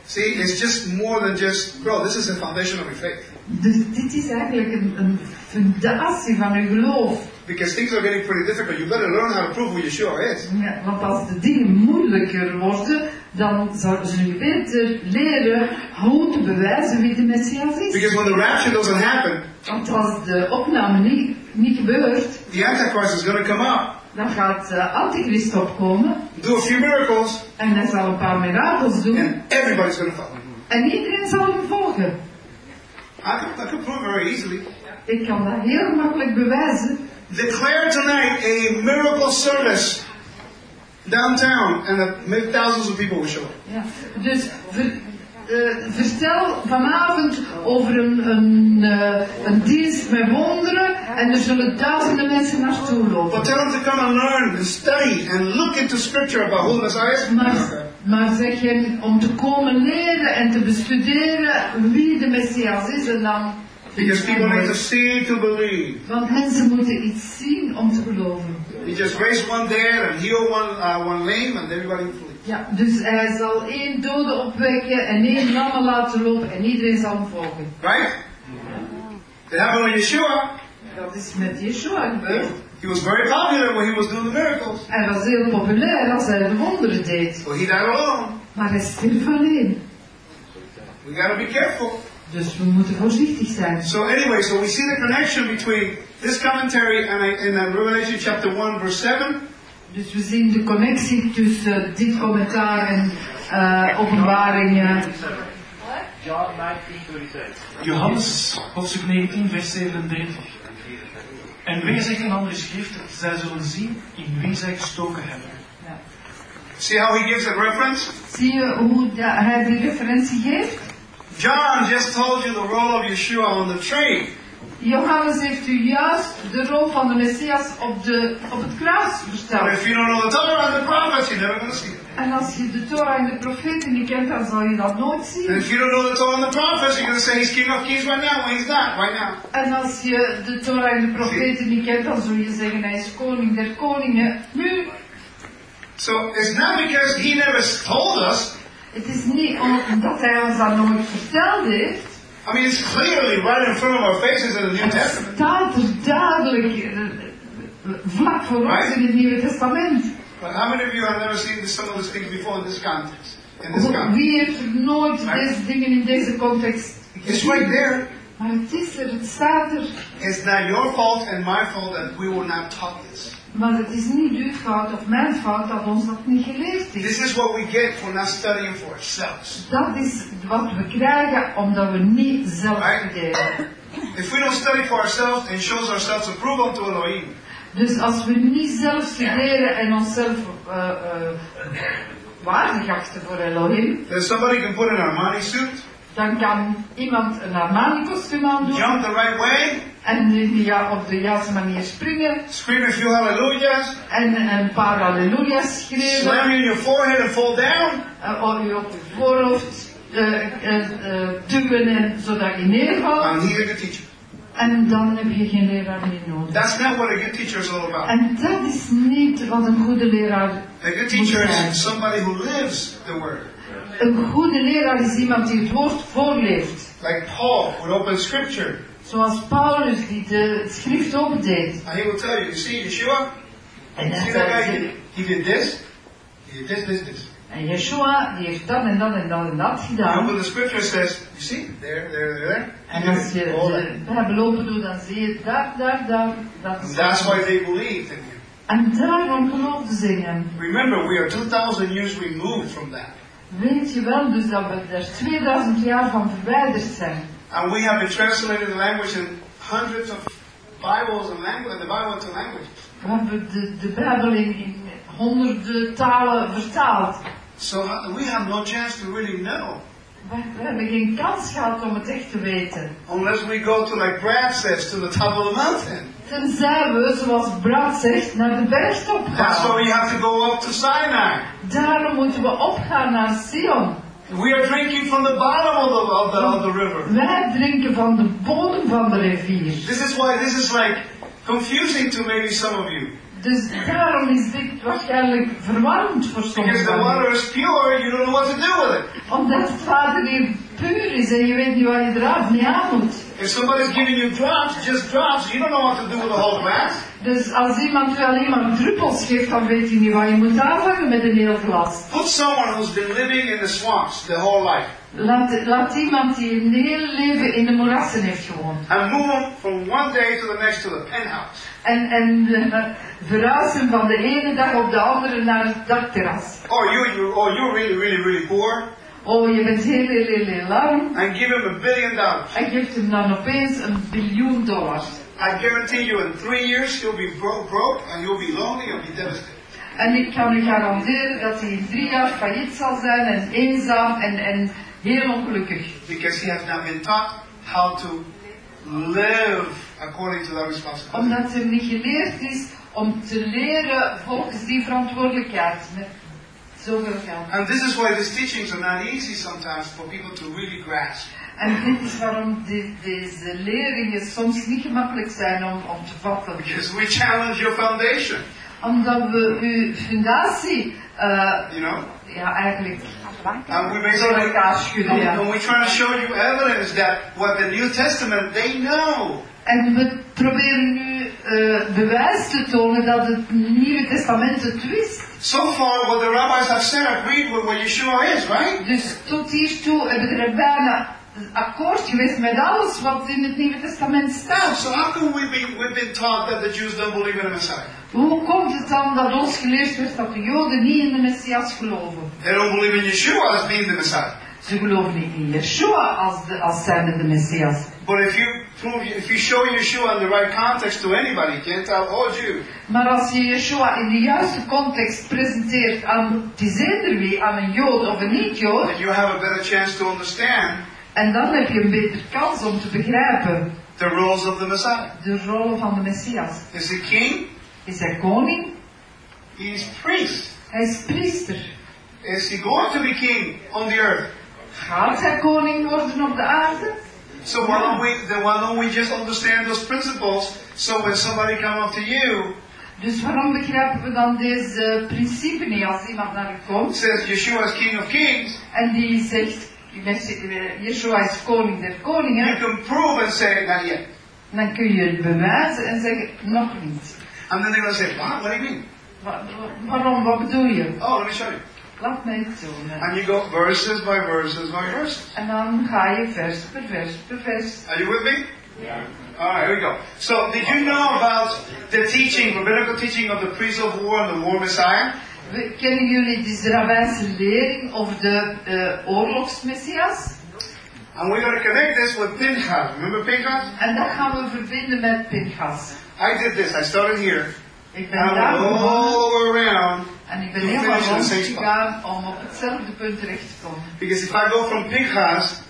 A: See, it's just more than just, bro, this is the foundation of your faith.
B: Dus dit is eigenlijk een, een fundatie van uw geloof.
A: Because things are getting pretty difficult. You better learn how to prove who Yeshua is.
B: Ja, want als de dingen moeilijker worden, dan zou- zul je beter leren hoe te bewijzen wie de Messias is.
A: Because when the rapture doesn't happen,
B: Want als de opname niet, niet gebeurt,
A: the Antichrist is going to come up,
B: dan gaat de Antichrist opkomen
A: do a few miracles,
B: en hij zal een paar mirakels doen
A: and everybody's going to follow.
B: en iedereen zal hem volgen.
A: I can, I can prove very easily.
B: Ik kan dat heel makkelijk bewijzen.
A: Declare tonight a miracle service downtown, and uh, thousands of people will show up.
B: Ja. Dus ver- eh, vertel vanavond over een, een, eh, een dienst met wonderen en er zullen duizenden mensen naartoe
A: But
B: lopen.
A: tell them to come and learn and study and look into Scripture about who the Messiah is.
B: Maar, maar zeg je om te komen leren en te bestuderen wie de Messias is en dan...
A: Because people need to see to believe.
B: Want mensen moeten iets zien om te geloven.
A: He just raised one dead and healed one, uh, one lame, and everybody flee.
B: Ja, dus hij zal één dode opwekken en één lamme laten lopen en iedereen zal hem volgen.
A: Right? It happened with Yeshua.
B: Dat is met Yeshua gebeurd.
A: He was very popular when he was doing the miracles.
B: Hij was heel populair als hij de wonderen deed.
A: But he died alone.
B: Maar hij stierf alleen.
A: We gotta be careful.
B: Dus we moeten voorzichtig zijn.
A: So anyway, so we see the connection between this commentary and I, in uh, Revelation chapter 1 verse 7.
B: Dus we zien de connectie tussen dit commentaar en eh openbaringen.
F: John 19:37.
K: Johannes, hoofdstuk 19, vers 37. En weer zegt een andere schrift, zij zullen zien in wie zij gestoken hebben.
B: Ja.
A: See how he gives a reference?
B: Zie je hoe hij die referentie geeft?
A: John just told you the role of Yeshua on the tree.
B: Johannes heeft u juist de rol van de Messias op, de, op het kruis verteld.
A: if you don't know the Torah and the prophets, you're never going to see it.
B: En als je de Torah en de profeten niet kent, dan zal je dat nooit
A: And
B: zien.
A: if you don't know the Torah and the prophets, you're going to say he's King of Kings right now when he's not, right now.
B: En als je de Torah en de profeten niet kent, dan zul je zeggen hij is koning der koningen. Nu,
A: So it's not because he never told us.
B: Het is niet omdat hij ons dat nooit verteld heeft.
A: I mean, it's clearly right in front of our faces in the New Testament.
B: staat er duidelijk vlak voor ons in het Nieuwe Testament.
A: But how many of you have never seen some of these things before in this context? In this context.
B: Wie heeft nooit deze dingen in deze context
A: It's right there.
B: Maar het is er, het staat er.
A: It's not your fault and my fault that we will not talk this.
B: Maar het is niet uw fout of mijn fout dat ons dat niet geleerd
A: This
B: is.
A: is what we get for not studying for ourselves.
B: Dat is wat we krijgen omdat we niet zelf studeren.
A: If we don't study for ourselves and shows ourselves approval unto Elohim,
B: Dus als we niet zelf studeren en onszelf uh, uh, waardig achten voor Elohim,
A: then somebody can put an Armani suit,
B: dan kan iemand een Armani kostuum aandoen
A: jump the right way,
B: en ja, op de juiste manier springen
A: scream a few hallelujahs,
B: en een paar halleluja's
A: slam
B: schreeuwen,
A: you in your forehead and fall down,
B: uh, je op je voorhoofd uh, uh, duwen en, zodat je neervalt.
A: and he's a good teacher.
B: En dan heb je geen leraar meer nodig.
A: That's not what a good teacher is all about.
B: En dat is niet wat een goede leraar
A: A good teacher is somebody who lives the word.
B: Een goede leraar is iemand die het woord voorleeft.
A: Like Paul would open scripture
B: Zoals Paulus die de het schrift opdeed.
A: and he will tell you, you see Yeshua?
B: En hij
A: see that guy? He, he did this, he did this, this, this.
B: en Yeshua die heeft dat en dat en dat en dat gedaan.
A: open the scripture and says, you see, there, there, there.
B: En als je de Bijbel open doet, dan zie je daar, daar, daar. Dat is
A: That's why they believed in him.
B: En daarom geloofden ze in hem.
A: Remember, we are 2,000 years removed from that.
B: Weet je wel dus dat we er 2000 jaar van verwijderd zijn.
A: And we have been translated the language in hundreds of Bibles and language, the Bible into language.
B: We hebben de, de Bijbel in, in honderden talen vertaald.
A: So uh, we have no chance to really know.
B: We, we hebben geen kans gehad om het echt te weten.
A: Unless we go to, like Brad says, to the top of the mountain.
B: Tenzij we, zoals Brad zegt, naar de bergtop
A: That's why
B: gaan.
A: we have to go up to Sinai.
B: Daarom moeten we opgaan naar Sion.
A: We are drinking from the bottom of the, of the, of the river.
B: Wij drinken van de bodem van de rivier.
A: This is why this is like confusing to maybe some of you.
B: Dus daarom is dit waarschijnlijk verwarrend voor
A: Because
B: sommigen.
A: the water is pure, you don't know what to do with it.
B: Omdat het water hier puur is en je weet niet wat je er mee aan moet.
A: If somebody's giving you drops, just drops, you don't know what to do with the whole glass.
B: Dus als iemand u alleen maar druppels geeft, dan weet je niet wat je moet aanvangen met een heel glas.
A: Put someone who's been living in the swamps their whole life
B: Laat, laat iemand die een hele leven in de moerassen heeft gewoond.
A: and move from one day to the next to the penthouse.
B: En, en eh, verhuizen van de ene dag op de andere naar het dakterras.
A: Or you, you, or you're really, really, really poor,
B: Oh, je bent heel, heel, heel, heel arm.
A: and give him a billion dollars.
B: En geeft hem dan opeens een biljoen dollars.
A: I guarantee you, in three years, he'll be broke, broke, and you'll be lonely, you'll be devastated.
B: En ik kan u garanderen dat hij in drie jaar failliet zal zijn en eenzaam en, en heel ongelukkig.
A: Because he has not been taught how to live according to that responsibility.
B: Omdat hij niet geleerd is om te leren volgens die verantwoordelijkheid.
A: And this is why these teachings are not easy sometimes for people to really grasp.
B: En dit is waarom die- deze leringen soms niet gemakkelijk zijn om, om te vatten.
A: Because we challenge your foundation,
B: Omdat we uw fundatie, eh,
A: you know?
B: ja eigenlijk,
A: And we basically,
B: schudden.
A: and,
B: Ja.
A: and we're trying to show you evidence that what the New Testament, they know.
B: En we proberen nu eh, bewijs te tonen dat het Nieuwe Testament het wist.
A: So far, what the rabbis have said agreed with what Yeshua is, right?
B: Dus tot hiertoe hebben we er bijna akkoord geweest met alles wat in het Nieuwe Testament staat.
A: So how come we've been, we've been taught that the Jews don't believe in the Messiah?
B: Hoe komt het dan dat ons geleerd werd dat de Joden niet in de Messias geloven?
A: They don't believe in Yeshua as being the Messiah.
B: Ze geloven niet in Yeshua als, de, als zijnde de Messias.
A: But if you prove, if you show Yeshua in the right context to anybody, Gentile or Jew,
B: Maar als je Yeshua in de juiste context presenteert um, aan het is eender wie, aan een Jood of een niet-Jood,
A: then you have a better chance to understand
B: en dan heb je een betere kans om te begrijpen
A: the roles of the Messiah.
B: de rol van de Messias.
A: Is he king?
B: Is hij koning?
A: is priest.
B: Hij is priester.
A: Is he going to be king on the earth?
B: Gaat hij koning worden op de aarde?
A: So why don't we then why don't we just understand those principles so when somebody come up to you
B: Dus waarom begrijpen we dan deze principe niet als iemand naar u komt
A: says Yeshua is King of Kings,
B: en die zegt, Yeshua is koning der
A: you
B: koningen,
A: can prove and say not yet.
B: dan kun je het bewijzen en zeggen, nog niet.
A: And then they're gonna say, What? What do you mean?
B: Wa- waarom, wat bedoel je?
A: Oh, let me show you.
B: Laat mij het tonen.
A: And you go verses by verses by verses.
B: En dan ga je vers per vers per vers.
A: Are you with me? Yeah. Alright, here we go. So did you know about the teaching, the rabbinical teaching of the priest of war and the war Messiah?
B: We- Kennen jullie de rabbijnse lering over de eh, oorlogsmessias?
A: And we're going to connect this with Pinchas. Remember Pinchas?
B: En dat gaan we verbinden met Pinchas.
A: I did this. I started here.
B: Ik ben
A: And I
B: daar
A: went
B: begonnen
A: all around
B: en ik ben helemaal rondgegaan om op hetzelfde punt terecht te komen.
A: Because if I go from Pinchas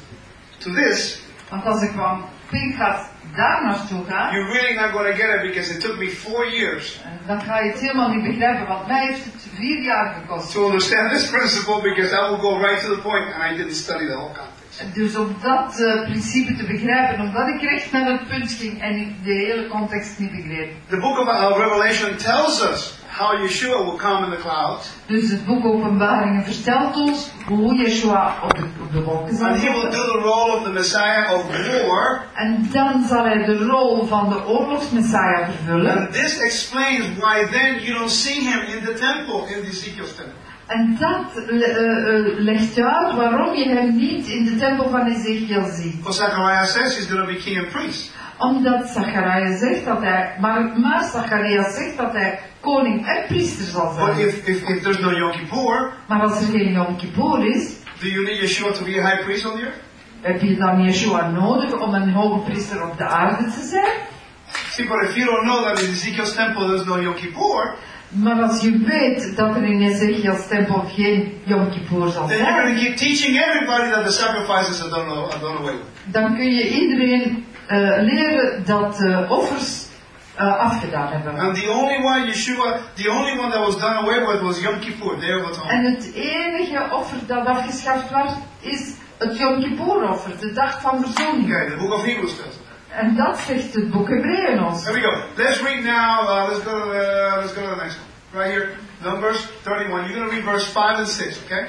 A: to this,
B: Want als ik van Pinchas daar naartoe ga,
A: you're really not going to get it because it took me four years
B: dan ga je het helemaal niet begrijpen, want mij heeft het vier jaar gekost.
A: to understand this principle because I will go right to the point and I didn't study the whole context.
B: Dus om dat eh, principe te begrijpen, omdat ik recht naar het punt ging en ik de hele context niet begreep.
A: The book of uh, Revelation tells us how Yeshua will come in the clouds
B: Dus het boek Openbaringen vertelt ons hoe Yeshua op de, op de wolken zal
A: and he will do the role of the Messiah of war.
B: En dan zal hij de rol van de oorlogsmessiah vervullen.
A: And this explains why then you don't see him in the temple, in the Ezekiel's temple.
B: En dat eh, legt uit waarom je hem niet in de tempel van Ezekiel ziet.
A: Because Zechariah says he's going to be king and priest.
B: Omdat Zachariah zegt dat hij, maar, maar Zacharias zegt dat hij koning en priester zal
A: But
B: zijn.
A: if, if, if there's no Yom Kippur,
B: Maar als er geen Yom Kippur is,
A: do you need Yeshua to be a high priest on the earth?
B: heb je dan Yeshua nodig om een hoge priester op de aarde te zijn?
A: See, but if you don't know that in Ezekiel's temple there's no Yom Kippur,
B: Maar als je weet dat er in Ezekiel's tempel geen Yom Kippur zal
A: then you're going to
B: zijn,
A: keep teaching everybody that the sacrifices are done, away with.
B: dan kun je iedereen leren dat de offers eh, afgedaan hebben.
A: And the only one Yeshua, the only one that was done away with was Yom Kippur, Day of Atonement.
B: En het enige offer dat afgeschaft werd, is het Yom Kippur offer, de dag van verzoening.
A: Okay, the book of Hebrews us.
B: En dat zegt het boek Hebreeën ons.
A: There we go. Let's read now. Uh, let's go to the let's go to the next one. Right here, Numbers 31. You're going to read verse 5 and 6, okay?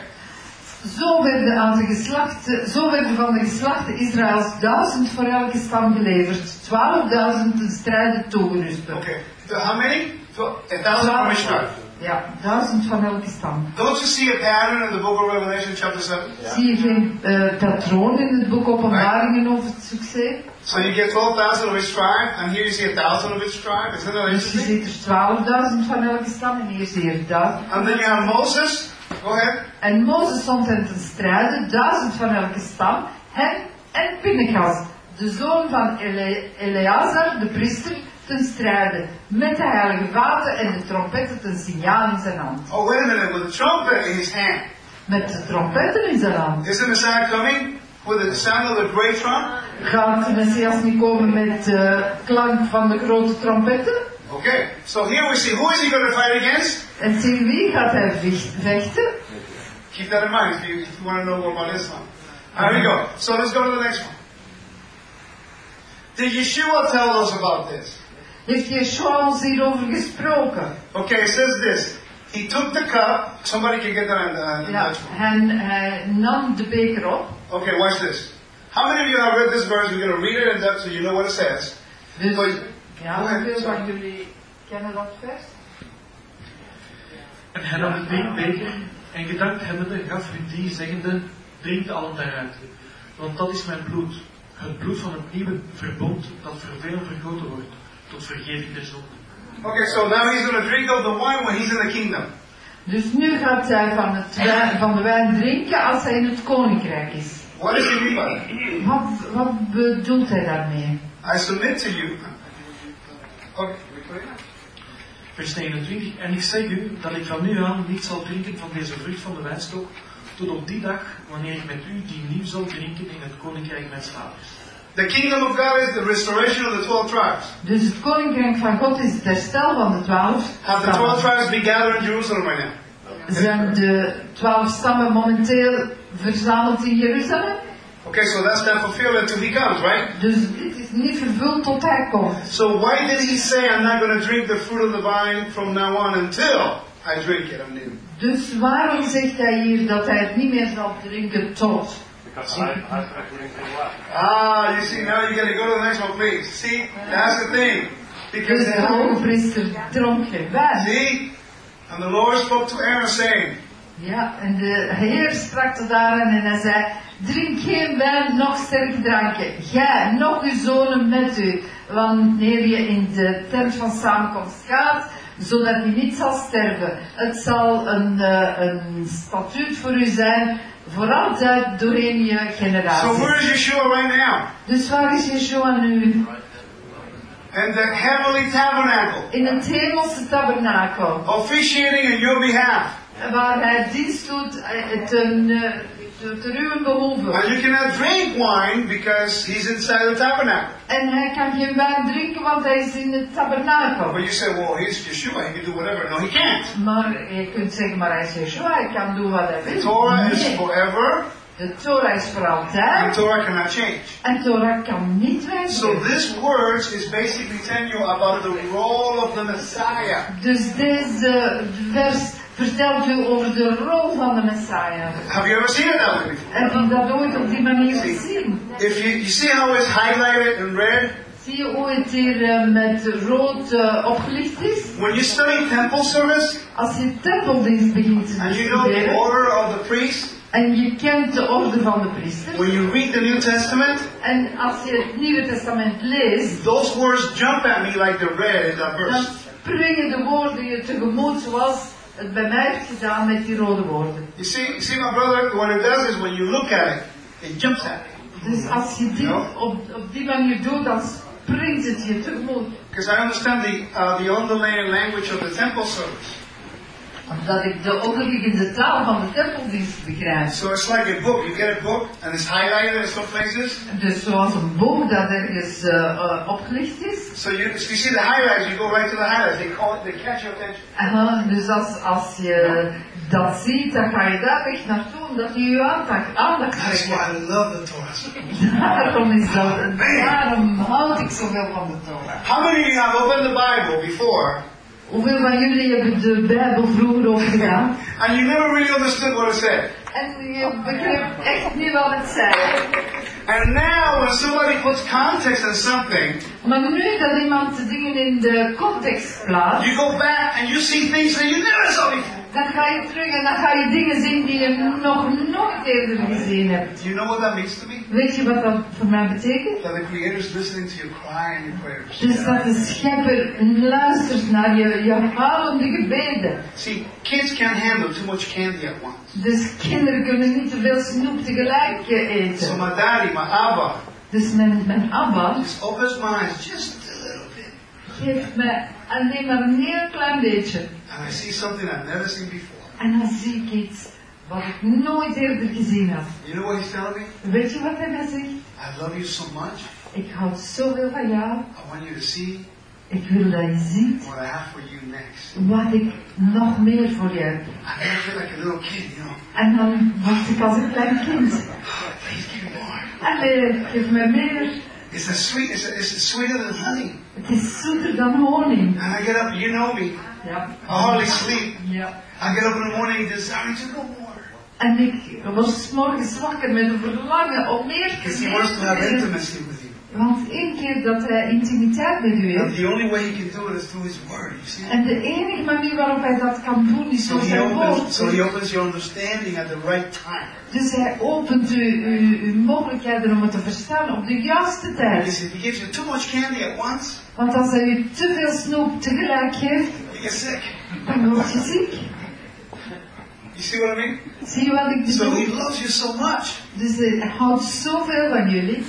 B: Zo werden, aan de geslachten, zo werden van de geslachten Israëls duizend voor elke stam geleverd, twaalfduizend ten strijde toegerusten.
A: Okay. So how many? So, a thousand from each tribe.
B: Ja, duizend van elke stam.
A: Don't you see a pattern in the book of Revelation, chapter 7?
B: Zie je geen eh, patroon in het boek Openbaringen over het succes?
A: So you get 12,000 of each tribe, and here you see a thousand of each tribe. Isn't that
B: Dus je
A: interesting?
B: ziet er 12.000 van elke stam en hier zie je duizend.
A: And then you have Moses. Go ahead.
B: En Mozes stond hen ten strijde, duizend van elke stam, hen en Pinchas, de zoon van Ele Eleazar, de priester, ten strijde, met de heilige vaten en de trompetten ten signaal in zijn hand.
A: Oh, wait a minute. With a trumpet in his hand.
B: Met de trompetten in zijn hand.
A: Isn't the Messiah coming with the sound of the great trump?
B: Gaat de Messias niet komen met de klank van de grote trompetten?
A: Okay. So here we see who is he going to fight against?
B: En tegen wie gaat hij vecht- vechten?
A: Keep that in mind if you, if you want to know more about Islam. Here we go. So let's go to the next one. Did Yeshua tell us about this?
B: Heeft Yeshua ons hierover gesproken?
A: Okay, it says this. He took the cup. Somebody can get that in, uh, in Dutch.
B: en hij nam de beker op.
A: Okay, watch this. How many of you have read this verse? We're going to read it in Dutch so you know what it says.
B: Dus,
A: Go
B: ja, hoeveel jullie kennen dat vers?
K: En hij nam de be- beker en gedankt hebbende gaf u die zeggende, drinkt allen daaruit. Want dat is mijn bloed, het bloed van het nieuwe verbond dat voor velen vergoten wordt, tot vergeving der zonden.
A: Okay, so now he's going to drink of the wine when he's in the kingdom.
B: Dus nu gaat hij van, het wijn, van de wijn drinken als hij in het koninkrijk is.
A: What does he mean by that?
B: Wat, wat bedoelt hij daarmee?
A: I submit to you. Okay.
K: Vers 29. En ik zeg u dat ik van nu aan niet zal drinken van deze vrucht van de wijnstok, tot op die dag wanneer ik met u die nieuw zal drinken in het koninkrijk mijn vaders.
A: The kingdom of God is the restoration of the 12 tribes.
B: Dus het koninkrijk van God is het herstel van de twaalf
A: Have the 12
B: stammen.
A: tribes been gathered in Jerusalem right now?
B: Zijn de twaalf stammen momenteel verzameld in Jeruzalem?
A: Okay, so that's not fulfilled until he comes, right?
B: Dus dit is niet vervuld tot hij komt.
A: So why did he say, I'm not going to drink the fruit of the vine from now on until I drink it anew?
B: Dus waarom zegt hij hier dat hij het niet meer zal drinken tot?
I: Because I, I, I drink the wine.
A: Ah, you see, now you're going to go to the next one, please. See, that's the thing. Because
B: Dus de hoge priester dronk geen wijn.
A: See? And the Lord spoke to Aaron saying,
B: Ja, en de Heer sprak tot Aaron en hij zei, drink geen wijn, nog sterke dranken. Jij, nog uw zonen met u, wanneer je in de tent van samenkomst gaat, zodat je niet zal sterven. Het zal een, eh, een statuut voor u zijn, voor altijd doorheen je
A: So where
B: generatie.
A: is Yeshua right now?
B: Dus waar is Yeshua nu?
A: In the heavenly tabernacle,
B: In het hemelse tabernakel,
A: officiating in your behalf.
B: waar hij dienst doet eh, ten,
A: And you cannot drink wine because he's inside the tabernacle.
B: En hij kan geen wijn drinken, want hij is in het tabernakel.
A: But you say, well, he's Yeshua, he can do whatever. No, he can't.
B: Maar je kunt zeggen, maar hij is Yeshua, hij kan doen wat hij
A: The
B: wil.
A: Torah is
B: Nee,
A: forever,
B: de Torah is voor
A: and
B: altijd.
A: Torah cannot change.
B: En Torah kan niet
A: So this words is basically telling you about the role of the Messiah.
B: Dus deze vers vertelt u over de rol van de Messiah.
A: Have you ever seen it that way before?
B: Heb je dat ooit op die manier gezien?
A: If you, you see how it's highlighted in red?
B: Zie je hoe het hier eh, met rood eh, opgelicht is?
A: When you study temple service,
B: Als je tempeldienst begint te
A: and you know the order of the priest,
B: en je kent de orde van de priester
A: when you read the New Testament,
B: en als je het Nieuwe Testament leest,
A: those words jump at me like the red in that
B: dan
A: verse.
B: springen de woorden je tegemoet zoals het bij mij heeft gedaan met die rode woorden.
A: You see, you see, my brother, what it does is when you look at it, it jumps at me.
B: Dus als je dit op, op die manier doet, dan springt het je tegemoet.
A: Because I understand the, uh, the underlying language of the temple service.
B: Omdat ik de onderliggende taal van de tempeldienst begrijp.
A: So it's like a book. You get a book and it's highlighted in some places.
B: Dus zoals een boek dat ergens uh, uh, opgelicht is.
A: So you, if you see the highlights, you go right to the highlights. They call it, they catch your attention.
B: Uh, dus als, als je dat ziet, dan ga je daar echt naartoe, omdat je je aandacht, aandacht
A: That's why I love the Torah.
B: Daarom is dat, daarom houd ik zoveel van de Torah.
A: How many of you have opened the Bible before
B: Hoeveel van jullie hebben de Bijbel vroeger opgedaan?
A: and you never really understood what it said?
B: En je begreep echt niet wat het zei.
A: And now, when somebody puts context on something,
B: Maar nu dat iemand de dingen in de context plaatst,
A: you go back and you see things that you never saw before.
B: Dan ga je terug en dan ga je dingen zien die je nog nooit eerder gezien hebt.
A: Do you know what that means to me?
B: Weet je wat dat voor mij betekent?
A: That the Creator is listening to your cry and your prayers.
B: Dus dat de schepper luistert naar je, je huilende gebeden.
A: See, kids can't handle too much candy at once.
B: Dus kinderen kunnen niet te veel snoep tegelijk eh,
A: So
B: eten.
A: my daddy, my Abba,
B: Dus mijn, mijn Abba
A: just opens my eyes just.
B: Geeft mij alleen maar een heel klein beetje.
A: And I see something I've never seen before.
B: En dan zie ik iets wat ik nooit eerder gezien had.
A: You know what he's telling me?
B: Weet je wat hij mij zegt?
A: I love you so much.
B: Ik houd zoveel van jou.
A: I want you to see
B: Ik wil dat je ziet
A: what I have for you next.
B: wat ik nog meer voor je heb.
A: I feel like a little kid, you know.
B: En dan was ik als een klein kind.
A: Please give me more.
B: Allee, geef mij meer.
A: It's a sweet. It's, a, it's sweeter than honey.
B: Het is zoeter dan honing.
A: And I get up. You know me.
B: Ja.
A: I hardly sleep.
B: Ja.
A: I get up in the morning desiring to know more.
B: En ik was morgens wakker met een verlangen om meer te
A: Because he wants to have intimacy with you.
B: Want één keer dat hij intimiteit met u
A: And
B: heeft.
A: the only way he can do it is through his word. You see.
B: En de enige manier waarop hij dat kan doen is door zijn woord.
A: So he opens your understanding at the right time.
B: Dus hij opent u, u, uw mogelijkheden om het te verstaan op de juiste tijd.
A: Because if he gives you too much candy at once,
B: Want als hij u te veel snoep tegelijk geeft,
A: you get sick.
B: dan word je ziek.
A: You see what I mean?
B: Zie je wat ik
A: So he loves you so much.
B: Dus hij houdt zoveel van jullie.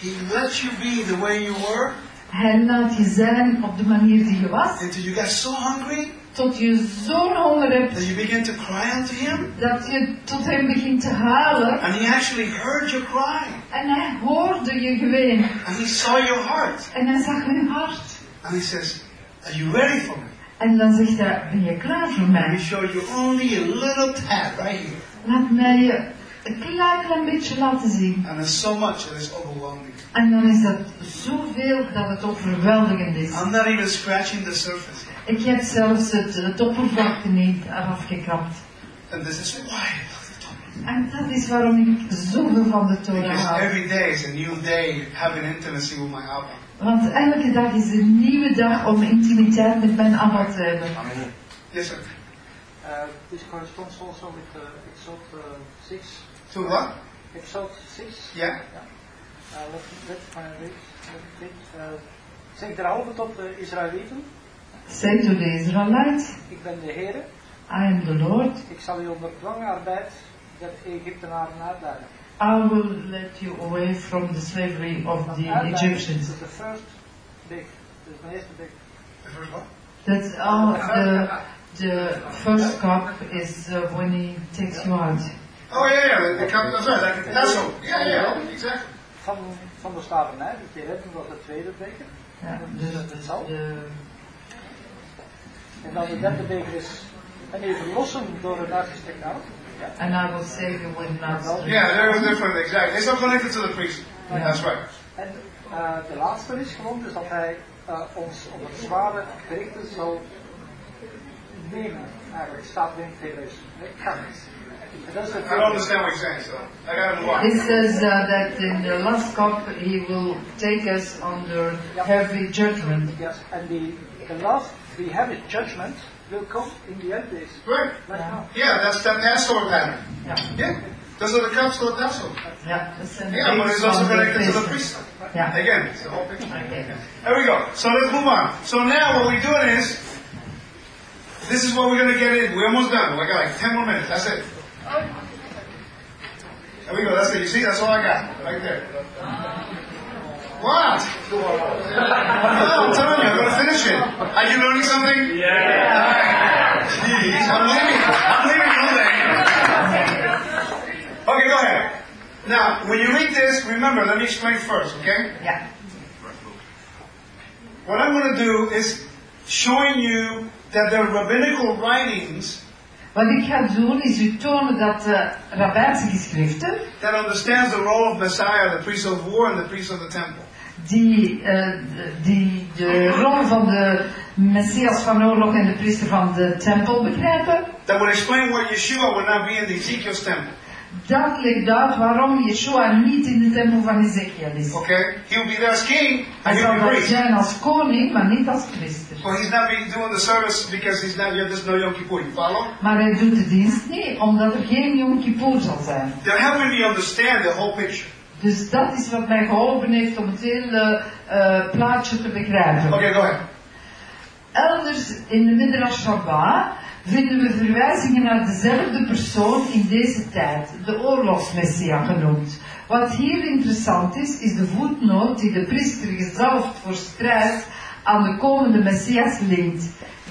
A: He let you be the way you were
B: Hij laat je zijn op de manier die je was.
A: until you got so hungry
B: Tot je zo'n honger hebt.
A: that you begin to cry unto him.
B: dat je tot hem begint te huilen.
A: And he actually heard your cry.
B: En hij hoorde je geween.
A: And he saw your heart.
B: En hij zag je hart.
A: And he says, Are you ready for me?
B: En dan zegt hij, ben je klaar voor
A: Let me
B: mij?
A: show you only a little tad right here.
B: Laat mij je een klein, klein beetje laten zien.
A: And there's so much that is overwhelming.
B: En dan is dat zoveel dat het overweldigend is.
A: I'm not even scratching the surface.
B: Ik heb zelfs het, het oppervlakte niet eraf gekrapt.
A: And this is why I love the Torah.
B: En dat is waarom ik zoveel van de Torah hou.
A: every day is a new day having intimacy with my Abba.
B: Want elke dag is een nieuwe dag om intimiteit met mijn Abba te hebben.
A: Yes, sir.
F: Uh, this corresponds also with uh, Exodus uh, 6.
A: So what?
F: Exodus 6.
A: Yeah.
F: Uh, let, let me read. Let me read. Uh, zeg derhalve tot de Israëlieten,
B: Say to the Israelites,
F: ik ben de Heer,
B: I am the Lord.
F: ik zal u onder dwangarbeid der Egyptenaren uitleiden.
B: I will let you away from the slavery of the Egyptians.
F: is de first big. Dat is mijn eerste big.
A: The?
B: That's all the, the first cup is uh, when he takes you out.
A: Oh, yeah, yeah. The cup, that's right. Like, that's all. Yeah, yeah. Exactly.
F: Van, van de slavernij, die redding was de tweede beker.
B: Ja, dus het is de,
F: En dan de derde beker is en u verlossen door een uitgestrekt arm. Ja.
B: and I will save you with not
A: Yeah, they're different. Exactly. It's not connected to the priest. That's right.
F: En uh, de laatste is gewoon dus dat hij uh, ons op het zware berichten zal nemen. Eigenlijk staat in het Hebreeuws. Nee, kan niet. En dat
A: I don't understand what you're saying, so I gotta move on.
B: It says uh, that in the last cup he will take us under heavy judgment.
F: Yes, and the, the last, the heavy judgment will come in the end days.
A: Right.
F: Right now.
A: Yeah, that's the Passover pattern.
B: Yeah.
A: Yeah. Those are the cups for the Passover.
B: Yeah,
A: Yeah, but it's also connected to the priest.
B: Yeah.
A: Again, it's the whole picture.
B: Okay.
A: There we go. So let's move on. So now what we're doing is, this is what we're going to get in. We're almost done. We got like 10 more minutes. That's it. There we go. That's it. You see, that's all I got. Right there. What? No, I'm telling you, I'm going to finish it. Are you learning something?
E: Yeah.
A: Please, I'm leaving. I'm leaving today. Okay, go ahead. Now, when you read this, remember, let me explain first, okay?
B: Ja.
A: What I'm going to do is showing you that the rabbinical writings
B: Wat ik ga doen is u tonen dat de rabbijnse geschriften,
A: that understands the role of Messiah, the priest of war and the priest of the temple.
B: die, eh, die de rol van de Messias van oorlog en de priester van de tempel begrijpen,
A: That will explain why Yeshua will not be in the Ezekiel's temple.
B: dat legt uit waarom Yeshua niet in de tempel van Ezekiel is.
A: Okay? He'll be there as king,
B: Hij zal daar zijn als koning, maar niet als priester.
A: He's not doing the service because he's not there's no Yom Kippur. You follow?
B: Maar hij doet de dienst niet, omdat er geen Yom Kippur zal zijn.
A: They're helping me understand the whole picture.
B: Dus dat is wat mij geholpen heeft om het hele eh, plaatje te begrijpen.
A: Okay, go ahead.
B: Elders in de Midrash Rabbah vinden we verwijzingen naar dezelfde persoon in deze tijd, de oorlogsmessia genoemd. Wat hier interessant is, is de voetnoot die de priester gezalfd voor strijd aan de komende messias linkt.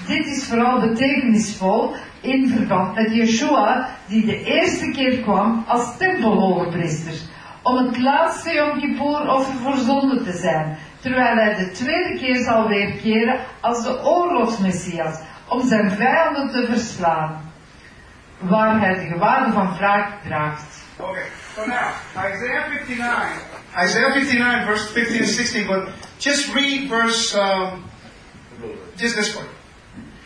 B: Dit is vooral betekenisvol in verband met Yeshua, die de eerste keer kwam als tempelhogepriester, om het laatste Yom Kippur offer voor zonde te zijn, terwijl hij de tweede keer zal weerkeren als de oorlogsmessias, om zijn vijanden te verslaan, waar hij de gewaarde van wraak draagt.
A: Okay, so now, Isaiah 59. Isaiah 59, verse 15 and 16, but just read verse, um, just this one.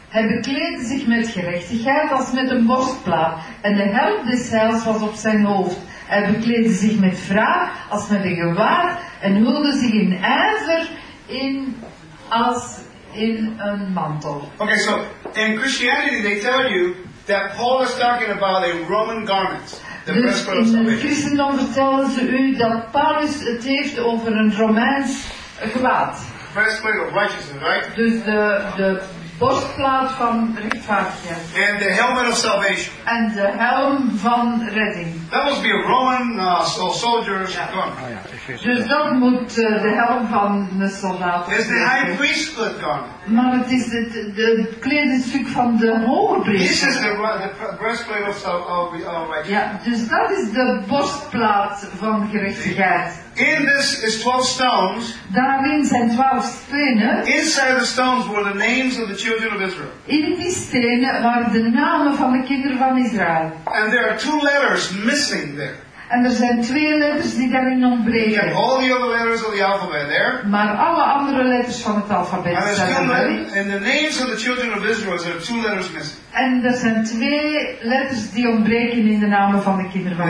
B: Hij bekleedde zich met gerechtigheid als met een borstplaat, en de helm des heils was op zijn hoofd. Hij bekleedde zich met wraak als met een gewaad, en hulde zich in ijver in, als in een mantel.
A: Okay, so in Christianity, they tell you that Paul is talking about a Roman garment, the
B: Dus in het christendom vertellen ze u dat Paulus het heeft over een Romeins gewaad.
A: Breastplate of righteousness, right?
B: Dus de, de borstplaat van rechtvaardigheid.
A: And the helmet of salvation.
B: En de helm van redding.
A: That must be a Roman uh, so- soldier's garment.
B: Dus dat moet eh, de helm van de soldaat
A: It's the high
B: zijn.
A: priesthood garment.
B: Maar het is het, de, het kledingstuk van de hoge
A: This is
B: priester.
A: the, the breastplate of, sal- of, of righteousness.
B: Ja, dus dat is de borstplaat van gerechtigheid.
A: In this is 12 stones.
B: Daarin zijn twaalf stenen.
A: Inside the stones were the names of the children of Israel.
B: In die stenen waren de namen van de kinderen van Israël.
A: And there are two letters missing there.
B: En er zijn twee letters die daarin
A: You
B: ontbreken.
A: all the other letters of the alphabet there.
B: Maar alle andere letters van het
A: And
B: alfabet
A: there's
B: zijn
A: letters, in the names of the children of Israel, there are two letters missing.
B: En er zijn twee letters die ontbreken in de namen van de kinderen van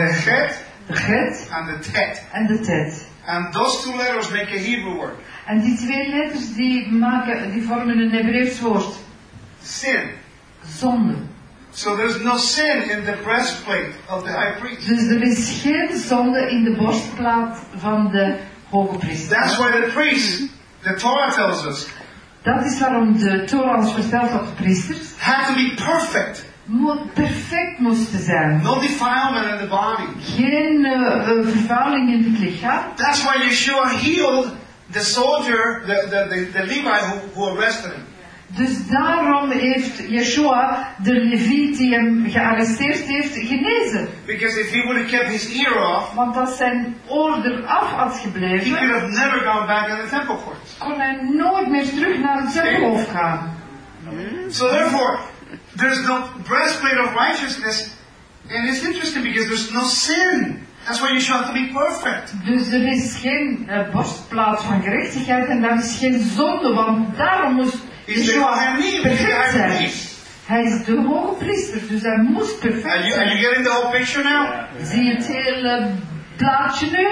A: The. Het and the Tet.
B: en de tet.
A: And those two letters make a Hebrew word.
B: En die twee letters die, maken, die vormen een Hebreeuws woord.
A: Sin.
B: Zonde.
A: So there's no sin in the breastplate of the high priest.
B: Dus er is geen zonde in de borstplaat van de hoge priester.
A: That's why the priest, the Torah tells us,
B: Dat is waarom de Torah ons vertelt dat de priesters
A: had to be perfect.
B: Perfect moesten zijn.
A: No defilement in the body.
B: Geen eh, vervuiling in het lichaam.
A: That's why Yeshua healed the soldier, the, the, the, the Levite who, who arrested him.
B: Dus daarom heeft Yeshua de leviet die hem gearresteerd heeft genezen.
A: Because if he would have kept his ear off,
B: Want als zijn oor eraf had
A: he
B: gebleven,
A: could have never gone back in the temple courts.
B: kon hij nooit meer terug naar het tempelhof gaan.
A: So therefore, there's no breastplate of righteousness. And it's interesting because there's no sin. That's why Yeshua had to be perfect.
B: Dus er is geen eh, borstplaat van gerechtigheid en daar is geen zonde, want daarom moest Yeshua perfect zijn. Hij is de hoge priester, dus hij moest
A: Are
B: perfect
A: you, are you
B: zijn.
A: getting the whole picture now?
B: Zie je het hele plaatje nu?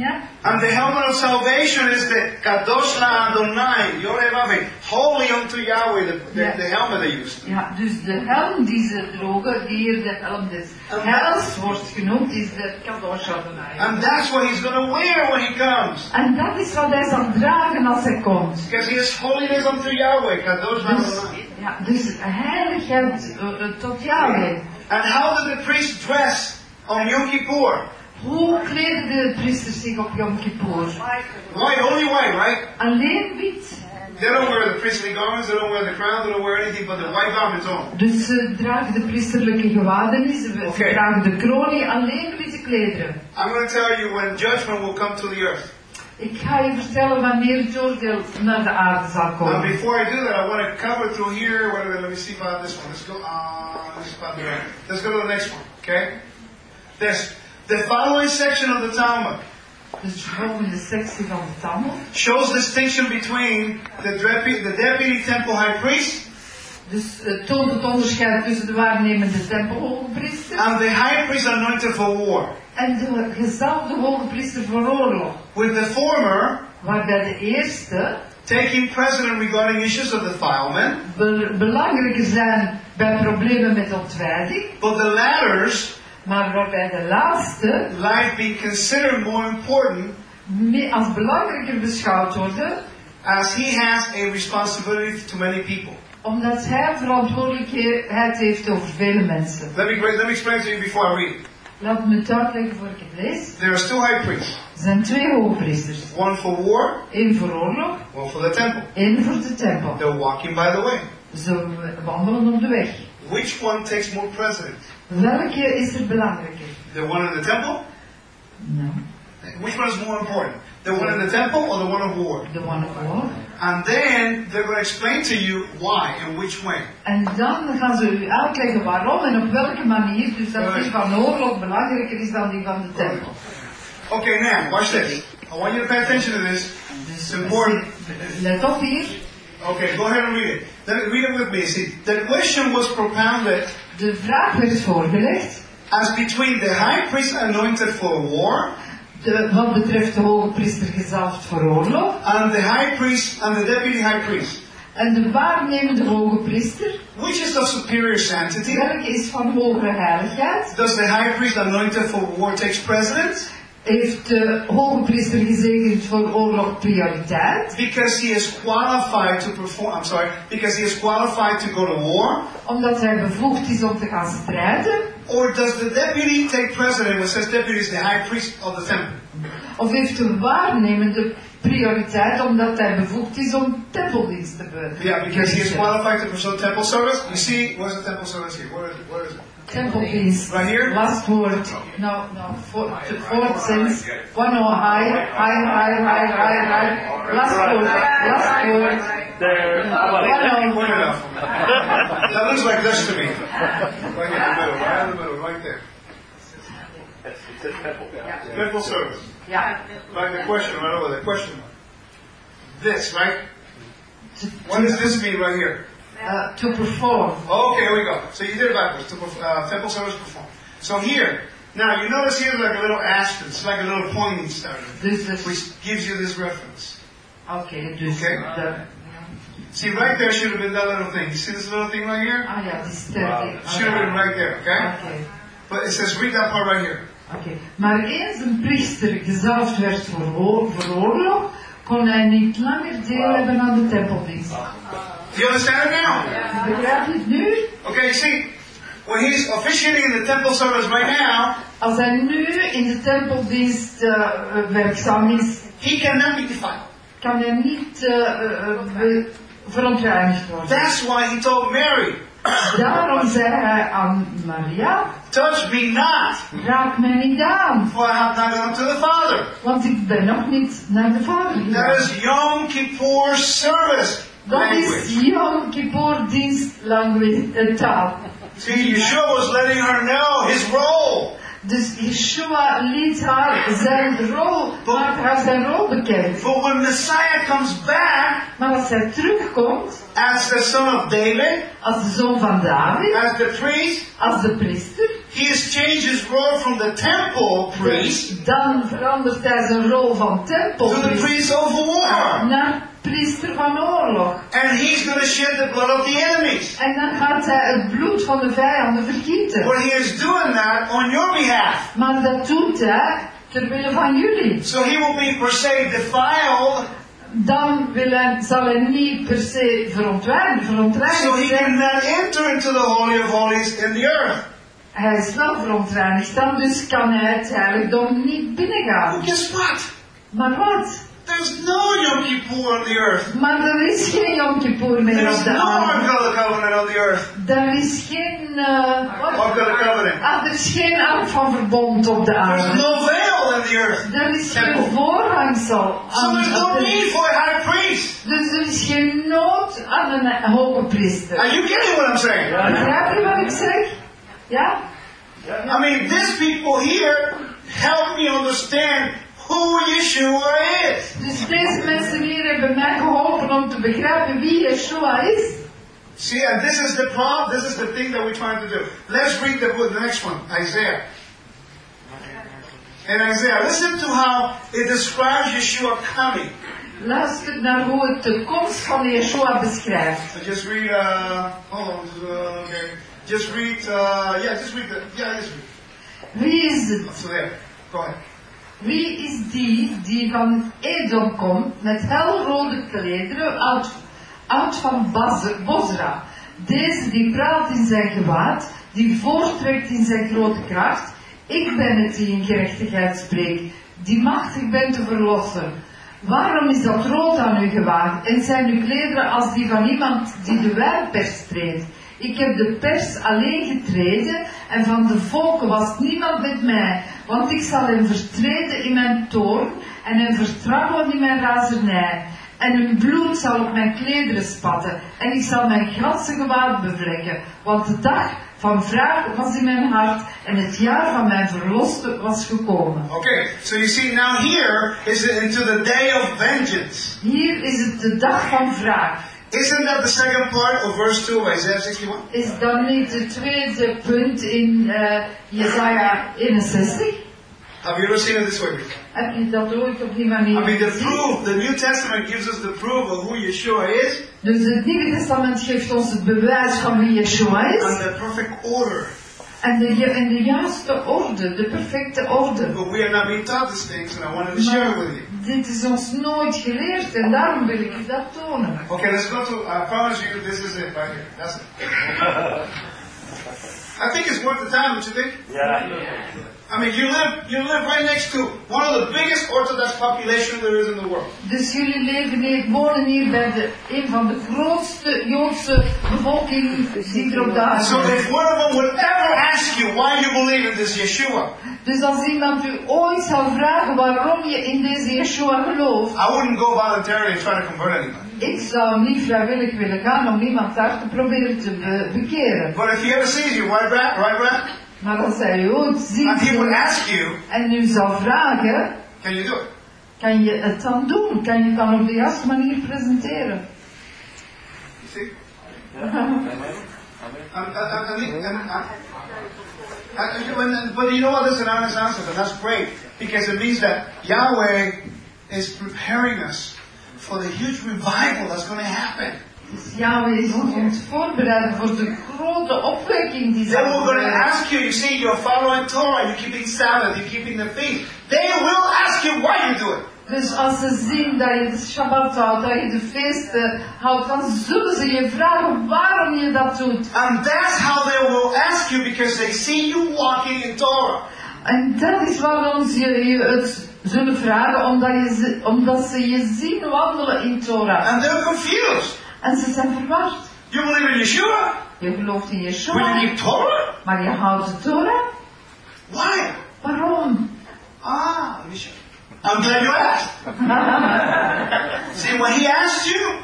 B: Ja?
A: And the helmet of salvation is the Kadosh La Adonai, Yorevave, holy unto Yahweh, the, the,
B: Yeah.
A: the helmet they used.
B: Ja, dus de helm die ze droegen, die hier de helm des heils wordt genoemd, is de Kadosh Adonai.
A: And that's what he's going to wear when he comes.
B: En dat is wat hij zal dragen als hij komt.
A: Because he is holiness unto Yahweh, Kadosh La
B: Dus,
A: Adonai.
B: ja, dus heiligheid uh, uh, tot Yahweh.
A: And how did the priest dress on Yom Kippur?
B: Hoe kleden de priesters zich op Yom Kippur?
A: White, only white, right?
B: Alleen wit.
A: They don't wear the priestly garments, they don't wear the crown, they don't wear anything but the white garments on.
B: Dus ze dragen de priesterlijke gewaden niet, ze,
A: Oké.
B: dragen de kroon niet, alleen witte klederen.
A: I'm going to tell you when judgment will come to the earth.
B: Ik ga je vertellen wanneer het oordeel naar de aarde zal
A: Now,
B: komen.
A: before I do that, I want to cover through here. Wait let me see about this one. Let's go. Uh, let's, go to the next one. Okay. This the following section of the Talmud
B: Dus de volgende sectie van de Talmud.
A: shows distinction between the deputy, the deputy temple high priest
B: Dus het uh, toont het onderscheid tussen de waarnemende tempelhogepriester
A: and the high priest anointed for war.
B: en de gezalfde hogepriester voor oorlog.
A: With the former
B: Waarbij de eerste
A: taking precedent regarding issues of defilement,
B: be- belangrijker zijn bij problemen met ontwijding,
A: but the latter's
B: maar waarbij de laatste
A: life being considered more important
B: als belangrijker beschouwd worden,
A: as he has a responsibility to many people.
B: omdat hij verantwoordelijkheid heeft over vele mensen.
A: Let me let me explain to you before I read.
B: Laat me het uitleggen voor ik het lees.
A: There are two high priests,
B: Er zijn twee hoogpriesters.
A: one for war,
B: Eén voor oorlog,
A: one for the temple.
B: één voor de tempel.
A: They're walking by the way.
B: Ze wandelen op de weg.
A: Which one takes more precedence?
B: Welke is belangrijker?
A: The one in the temple?
B: No.
A: Which one is more important? The one in the temple or the one of war?
B: The one of war.
A: And then they're going to explain to you why and which way.
B: En dan gaan ze u uitleggen waarom en op welke manier. Dus dat die van oorlog belangrijker is dan die van de tempel.
A: Okay, now watch this. I want you to pay attention to this. It's important.
B: Let op hier.
A: Okay, go ahead and read it. Me read it with me. See, the question was propounded
B: De vraag werd voorgelegd.
A: as between the high priest anointed for war
B: De, wat betreft de hoge priester gezalfd voor oorlog.
A: and the high priest and the deputy high priest.
B: En de waarnemende hoge priester.
A: Which is of superior sanctity?
B: Welke is van hogere heiligheid.
A: Does the high priest anointed for war takes precedence?
B: Heeft de hoge priester gezegend voor oorlog prioriteit.
A: Because he is qualified to perform, I'm sorry, because he is qualified to go to war?
B: Omdat hij bevoegd is om te gaan strijden.
A: Or does the deputy take precedence when it says deputy is the high priest of the temple?
B: Of heeft de waarnemende prioriteit omdat hij bevoegd is om tempeldienst te be-
A: Yeah, because he is qualified to perform temple service. You see, where's the temple service here? Where is it? Where is it?
B: Tempeldienst.
A: Right here?
B: Last word. No, no. For, the fourth sense. One oh or high, high, high, high, high, high. Last word. Last word.
E: There.
B: One
A: Point
B: or
A: it. That looks like this to me. Right in the middle, right in the middle, right there.
I: It's a temple.
A: Temple service.
B: Yeah.
A: Like the question right over there, question. This, right? What does this mean right here?
B: Uh, to perform.
A: Okay, here we go. So you did it backwards. To perf- uh, temple service perform. So here, now you notice here like a little asterisk, like a little pointing star,
B: Dus, dus,
A: which gives you this reference.
B: Oké, dus.
A: Oké.
B: de-
A: See, right there should have been that little thing. You see this little thing right here?
B: ah ja, die ster.
A: Should have been right there, okay?
B: Oké.
A: But it says, read that part right here.
B: Okay. maar eens een priester gezalfd werd voor, oor- voor oorlog, kon hij niet langer deel hebben aan de tempeldienst.
A: Do you understand it now? Okay, see, when he's officiating in the temple service right now,
B: Als hij nu in de tempeldienst eh, eh, werkzaam is,
A: he cannot be defiled.
B: kan hij niet eh, be- verontreinigd worden.
A: That's why he told Mary,
B: Daarom zei hij aan Maria,
A: touch me not,
B: raak mij niet aan,
A: for I have not gone to the Father.
B: want ik ben nog niet naar de Vader
A: That
B: gegaan.
A: is Yom Kippur service
B: Dat is. Yom Kippur dienst language, eh, taal.
A: See, Yeshua was letting her know his role.
B: Dus Yeshua liet haar zijn rol, maakt haar zijn rol bekend.
A: But when Messiah comes back
B: Maar als hij terugkomt,
A: as the son of David,
B: als de zoon van David,
A: as the priest,
B: als de priester,
A: he has changed his role from the temple priest
B: dan verandert hij zijn rol van
A: to the priest over war.
B: naar priester van oorlog.
A: And he's going to shed the blood of the enemies.
B: En dan gaat hij het bloed van de vijanden vergieten.
A: But he is doing that on your behalf.
B: Maar dat doet hij terwille van jullie.
A: So he will be per se defiled,
B: Dan wil hij, zal hij niet per se verontwaardigd,
A: so
B: verontreinigd
A: he
B: zijn.
A: cannot enter into the Holy of Holies in the earth.
B: Hij is wel verontreinigd dan, dus kan hij het heiligdom niet binnengaan.
A: Well, guess what?
B: Maar wat?
A: There's no Yom Kippur on the earth.
B: Maar er is geen Yom Kippur meer
A: There's
B: op de
A: no
B: aarde.
A: Ark Covenant on the earth.
B: Er is geen...
A: the Covenant.
B: Ah, er is geen ark van verbond op de
A: There's
B: aarde.
A: no veil in the earth.
B: Er is geen voorhangsel
A: So there's no
B: de-
A: need for a high priest.
B: Dus er is geen nood aan een hoge priester.
A: Are you getting what I'm saying?
B: Begrijp je wat ik zeg? Ja?
A: I mean, these people here help me understand who Yeshua is.
B: Dus deze mensen hier hebben mij geholpen om te begrijpen wie Yeshua is.
A: See, and this is the problem. This is the thing that we're trying to do. Let's read the book, the next one, Isaiah. In Isaiah, listen to how it describes Yeshua coming.
B: Luister naar hoe het de komst van Yeshua beschrijft.
A: So just read. Uh, hold on. Uh, okay. Just read. Uh, yeah, just read the. Yeah, just read.
B: Wie is het?
A: So there. Go ahead.
B: Wie is die die van Edom komt met helrode klederen uit, uit van Bosra? Deze die praat in zijn gewaad, die voorttrekt in zijn grote kracht. Ik ben het die in gerechtigheid spreekt, die machtig ben te verlossen. Waarom is dat rood aan uw gewaad en zijn uw klederen als die van iemand die de wijnpers treedt? Ik heb de pers alleen getreden en van de volken was niemand met mij, want ik zal hem vertreden in mijn toorn en hem vertrappelen in mijn razernij. En hun bloed zal op mijn klederen spatten en ik zal mijn ganse gewaad bevlekken, want de dag van wraak was in mijn hart en het jaar van mijn verloste was gekomen.
A: Okay, so you see now here is it into the day of vengeance.
B: Hier is het de dag van wraak.
A: Isn't that the second part of verse 2 of Isaiah 61?
B: Is dan niet het tweede punt in eh Jesaja 61?
A: Have you ever seen it this way before?
B: Heb je dat ooit op die manier
A: I mean, the proof, the New Testament gives us the proof of who Yeshua is
B: Dus het Nieuwe Testament geeft ons het bewijs van wie Yeshua
A: and
B: is.
A: the perfect order.
B: En de, en de juiste orde, de perfecte orde.
A: But we are not being taught these things, and I wanted to share it with you.
B: Dit is ons nooit geleerd en daarom wil ik u dat tonen.
A: Okay, let's go to, uh, I promise you, this is it right here. That's it. I think it's worth the time, don't you think?
E: Yeah.
A: I mean, you live, you live right next to one of the biggest Orthodox population there is in the world.
B: Dus jullie leven hier, wonen hier bij de, een van de grootste Joodse bevolking die er op de aarde
A: So if one of them would ever ask you why you believe in this Yeshua,
B: Dus als iemand u ooit zou vragen waarom je in deze Yeshua gelooft,
A: I wouldn't go voluntarily and try to convert anybody.
B: ik zou niet vrijwillig willen gaan om iemand daar te proberen te be- bekeren.
A: But if he ever sees you, right, Brad? Right, Brad?
B: Maar als hij u ooit ziet
A: And he would ask you,
B: en u zou vragen,
A: can you do it?
B: kan je het dan doen? Kan je het dan op de juiste manier presenteren?
A: You see? Um, and I, and- but you know what? That's an honest answer, but that's great because it means that Yahweh is preparing us for the huge revival that's going to happen.
B: Dus ons aan het voorbereiden voor de grote opwekking die
A: They
B: zal
A: were going to ask you, you see, you're following Torah, you're keeping Sabbath, you're keeping the feast. They will ask you why you do it.
B: Dus als ze zien dat je de Shabbat houdt, dat je de feesten houdt, dan zullen ze je vragen waarom je dat doet.
A: And that's how they will ask you because they see you walking in Torah.
B: En dat is waarom ze je het zullen vragen, omdat, je ze, omdat ze je zien wandelen in Torah.
A: And they're confused.
B: En ze zijn verward.
A: You believe in Yeshua,
B: Je gelooft in
A: but you
B: Yeshua,
A: Torah?
B: maar je houdt de Torah.
A: Why?
B: Waarom?
A: Ah, let me show you. I'm glad you asked. See, when he asked you,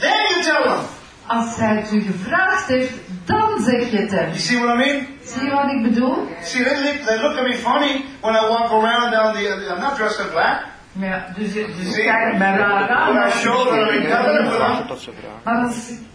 A: then you tell him.
B: Als hij het u gevraagd heeft, dan zeg je het hem.
A: You see what I mean?
B: Zie je wat ik bedoel?
A: See, they, look- they look at me funny when I walk around down the. I'm not dressed in black.
B: Ja, dus, dus
A: See?
B: kijk mij raar aan. Maar als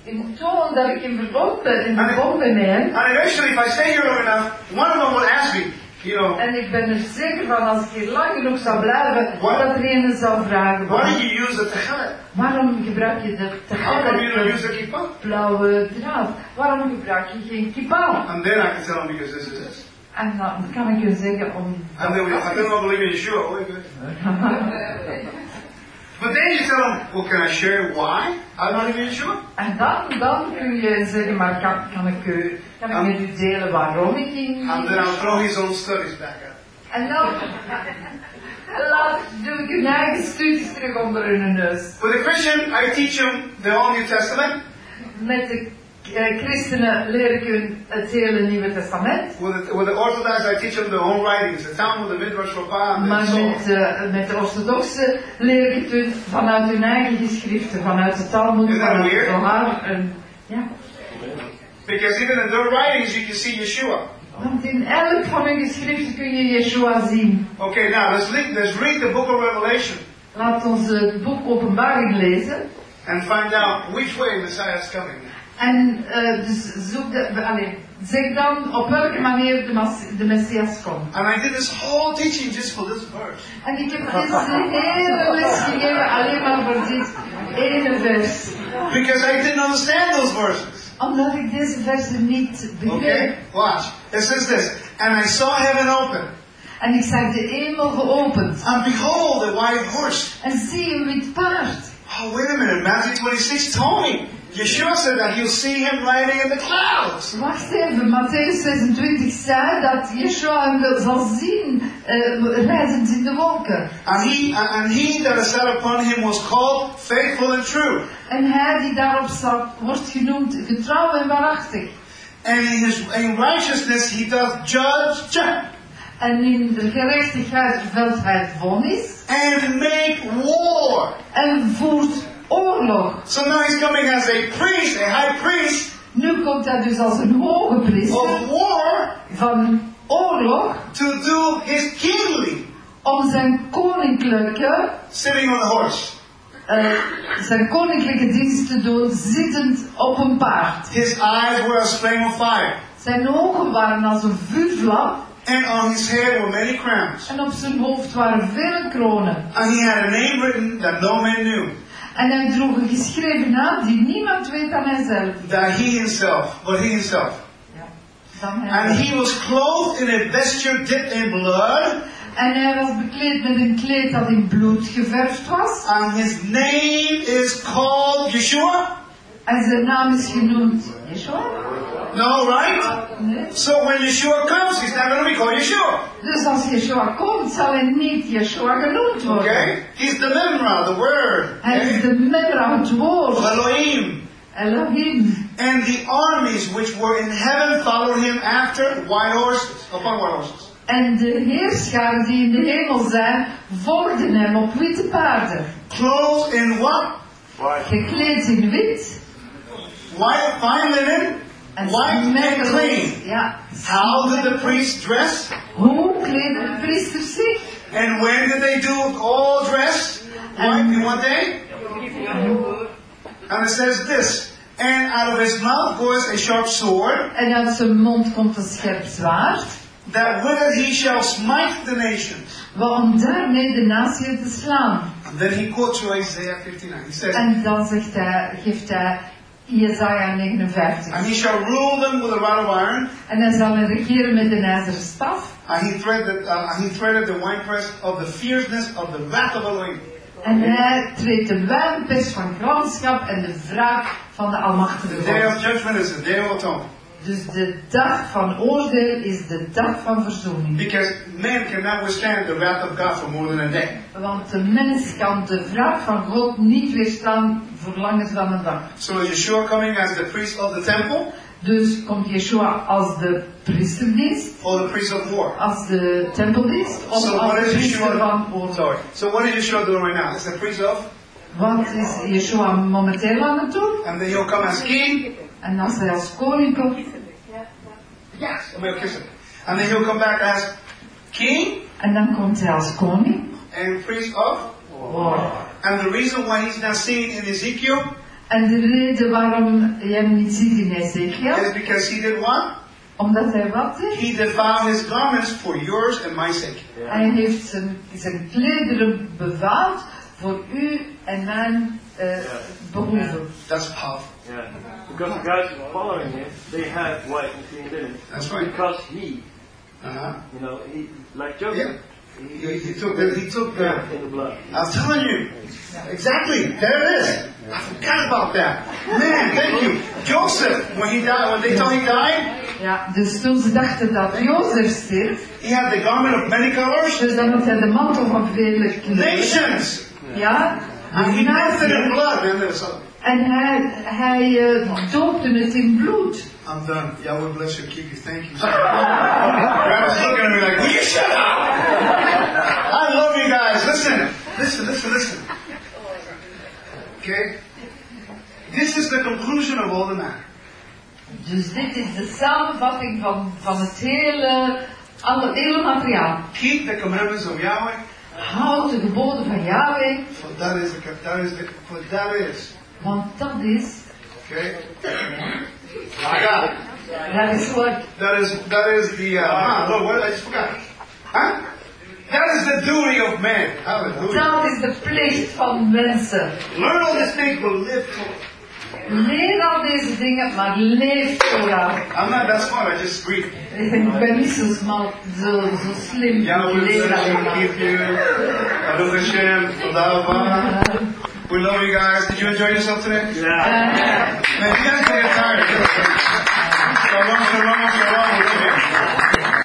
B: ik toon dat ik in verbond ben, in verbond ben met hem,
A: And eventually, if I stay here long enough, one of them will ask me, you know,
B: en ik ben er zeker van als ik hier lang genoeg zou blijven,
A: What?
B: dat er een zou vragen,
A: why did you use the techelet?
B: waarom gebruik je de
A: How come you don't use
B: tegelet,
A: the kippah?
B: blauwe draad? Waarom gebruik je geen kippaal?
A: And then I can tell them because this is this.
B: En dan kan ik hun zeggen om...
A: And then we, I don't believe in Yeshua. But then you tell them, well, can I share why I don't believe in Yeshua?
B: En dan, dan kun je zeggen, maar kan, kan, ik, u, kan ik met u delen waarom ik in...
A: And then I'll throw his own studies back him.
B: En dan, Laat doe ik hun eigen studies terug onder hun neus.
A: With a Christian, I teach them the whole New Testament.
B: Met de eh, christenen leer ik hun het hele Nieuwe Testament.
A: With the, with the Orthodox, I teach them their own writings, the Talmud, the Midrash, Rabbah, and
B: Maar met, eh, met de orthodoxen leer ik het hun vanuit hun eigen geschriften, vanuit de Talmud,
A: Isn't
B: vanuit de? Torah. En, ja.
A: Because even in their writings, you can see Yeshua.
B: Want in elk van hun geschriften kun je Yeshua zien.
A: Okay, now let's, link, let's read the book of Revelation
B: Laat ons het boek Openbaring lezen.
A: and find out which way Messiah is coming.
B: En eh, dus zoek de, allee, zeg dan op welke manier de, de Messias komt.
A: And I did this whole teaching just for this verse.
B: En ik heb deze hele les gegeven alleen maar voor dit ene vers.
A: Because I didn't understand those verses.
B: Omdat ik deze versen niet begreep.
A: Okay? Watch. It says this. And I saw heaven open.
B: En ik zag de hemel geopend.
A: And behold, a white horse.
B: En zie een wit paard.
A: Oh, wait a minute. Matthew 26 told me. Yeshua said that you'll see him riding in the clouds.
B: Wacht even, Matthäus 26 zei dat Yeshua hem zal zien uh, reizend in de wolken.
A: And he, and he that sat upon him was called faithful and true.
B: En hij die daarop zat, wordt genoemd getrouw en waarachtig.
A: And in his in righteousness he doth judge
B: En in de gerechtigheid velt hij vonnis
A: and make war.
B: en voert oorlog.
A: So now he's coming as a priest, a high priest
B: Nu komt hij dus als een hoge priester
A: of war
B: van oorlog
A: to do his kingly,
B: om zijn koninklijke,
A: sitting on the horse.
B: eh, zijn koninklijke dienst te doen zittend op een paard.
A: His eyes were as flame of fire,
B: Zijn ogen waren als een vuurvlam
A: and on his head were many crowns.
B: en op zijn hoofd waren vele kronen.
A: And he had a name written that no man knew,
B: En hij droeg een geschreven naam die niemand weet dan hijzelf.
A: that he himself, but he himself.
B: Dan hij
A: And he was clothed in a vesture dipped in blood,
B: En hij was bekleed met een kleed dat in bloed geverfd was.
A: and his name is called Yeshua.
B: En zijn naam is genoemd Yeshua.
A: No, right? So when Yeshua comes, he's not going to be called Yeshua.
B: Dus als Yeshua komt, zal hij niet Yeshua genoemd worden.
A: Okay? He's the Memra, the word.
B: Hij is de memra, het woord.
A: Elohim.
B: Elohim.
A: And the armies which were in heaven followed him after white horses, upon white horses.
B: En de heerscharen die in de hemel zijn, volgden hem op witte paarden.
A: Clothed in what?
B: Gekleed in wit.
A: White, fine linen, And
B: smetteloos.
A: clean.
B: Ja.
A: How did the priests dress?
B: Hoe kleden de priesters zich?
A: And when did they do all dress? White in what day? And it says this. And out of his mouth goes a sharp sword,
B: En uit zijn mond komt een scherp zwaard.
A: that with it he shall smite the nations.
B: Om daarmee de natie te slaan.
A: And then he quotes Isaiah 59. He says,
B: En dan zegt hij, geeft hij Jezaja 59.
A: And he shall rule them with a rod of iron,
B: En hij zal hen regeren met een ijzeren staf.
A: and he threaded, uh, and he threaded the winepress of the fierceness of the wrath of Elohim.
B: En hij treedt de wijnpers van gramschap en de wraak van de Almachtige
A: The day
B: God.
A: of judgment is the day of atonement.
B: Dus de dag van oordeel is de dag van verzoening.
A: Because man cannot withstand the wrath of God for more than a day.
B: Want de mens kan de wraak van God niet weerstaan voor langer dan een dag.
A: So Yeshua coming as the priest of the temple
B: Dus komt Yeshua als de priesterdienst,
A: or the priest of war?
B: als de tempeldienst, of
A: So
B: als de priester van oorlog.
A: Sorry. So what is Yeshua doing right now? Is the priest of,
B: Wat is Yeshua momenteel aan het doen?
A: and then he'll come as king.
B: En als hij als koning komt,
A: Yes, Melchizedek. And then he'll come back as king
B: en dan komt hij als koning.
A: and priest of.
B: Wow.
A: And the reason why he's not seen in Ezekiel
B: En de reden waarom je hem niet ziet in Ezekiel,
A: is because he did what?
B: omdat hij wat deed?
A: He defiled his garments for yours and my sake.
B: Hij heeft zijn, zijn klederen bewaard voor u en mijn eh behoeven.
A: That's powerful.
E: Yeah. Because the guys following him, they had white and clean linen.
A: That's right.
E: Because he,
A: Uh-huh.
E: you know, he, like Joseph,
A: He, he took the, he took the,
E: in the blood.
A: I'm telling you. Exactly. There it is. I forgot about that. Man, thank you. Joseph, when he died, when they thought he died,
B: Ja, dus toen ze dachten dat Jozef stierf,
A: he had the garment of many colors.
B: dus dan had hij de mantel van vele kleuren.
A: Nations!
B: Ja,
A: And he it in blood. Man, there was
B: En hij, hij eh, doopte het in bloed.
A: I'm done. Yahweh bless you, Kiki. Thank you. Grandma's looking at me like, will you shut up? I love you guys. Listen, listen, listen, listen. Okay? This is the conclusion of all the matter.
B: Dus dit is de samenvatting van, van het hele, alle, hele materiaal.
A: Keep the commandments of Yahweh,
B: Houd de geboden van Yahweh,
A: for that is the, that is the, for that is.
B: Want dat is,
A: Okay? I got it.
B: dat is wat,
A: That is, that is the, uh, ah, Lord, what? I just forgot. Huh? That is the duty of man. Hallelujah.
B: dat is de plicht van mensen.
A: Learn all these things, but live for
B: Leer al deze dingen, maar leef vooruit.
A: I'm not that smart, I just read.
B: Ik ben niet zo smal, zo, zo slim.
A: Yahweh
B: Ik leer
A: bless you,
B: alleen maar.
A: keep you. Baruch Hashem, Todah We love you guys. Did you enjoy yourself today?
B: Eh,
A: Man, you guys get tired. Shalom, shalom, shalom. We love you.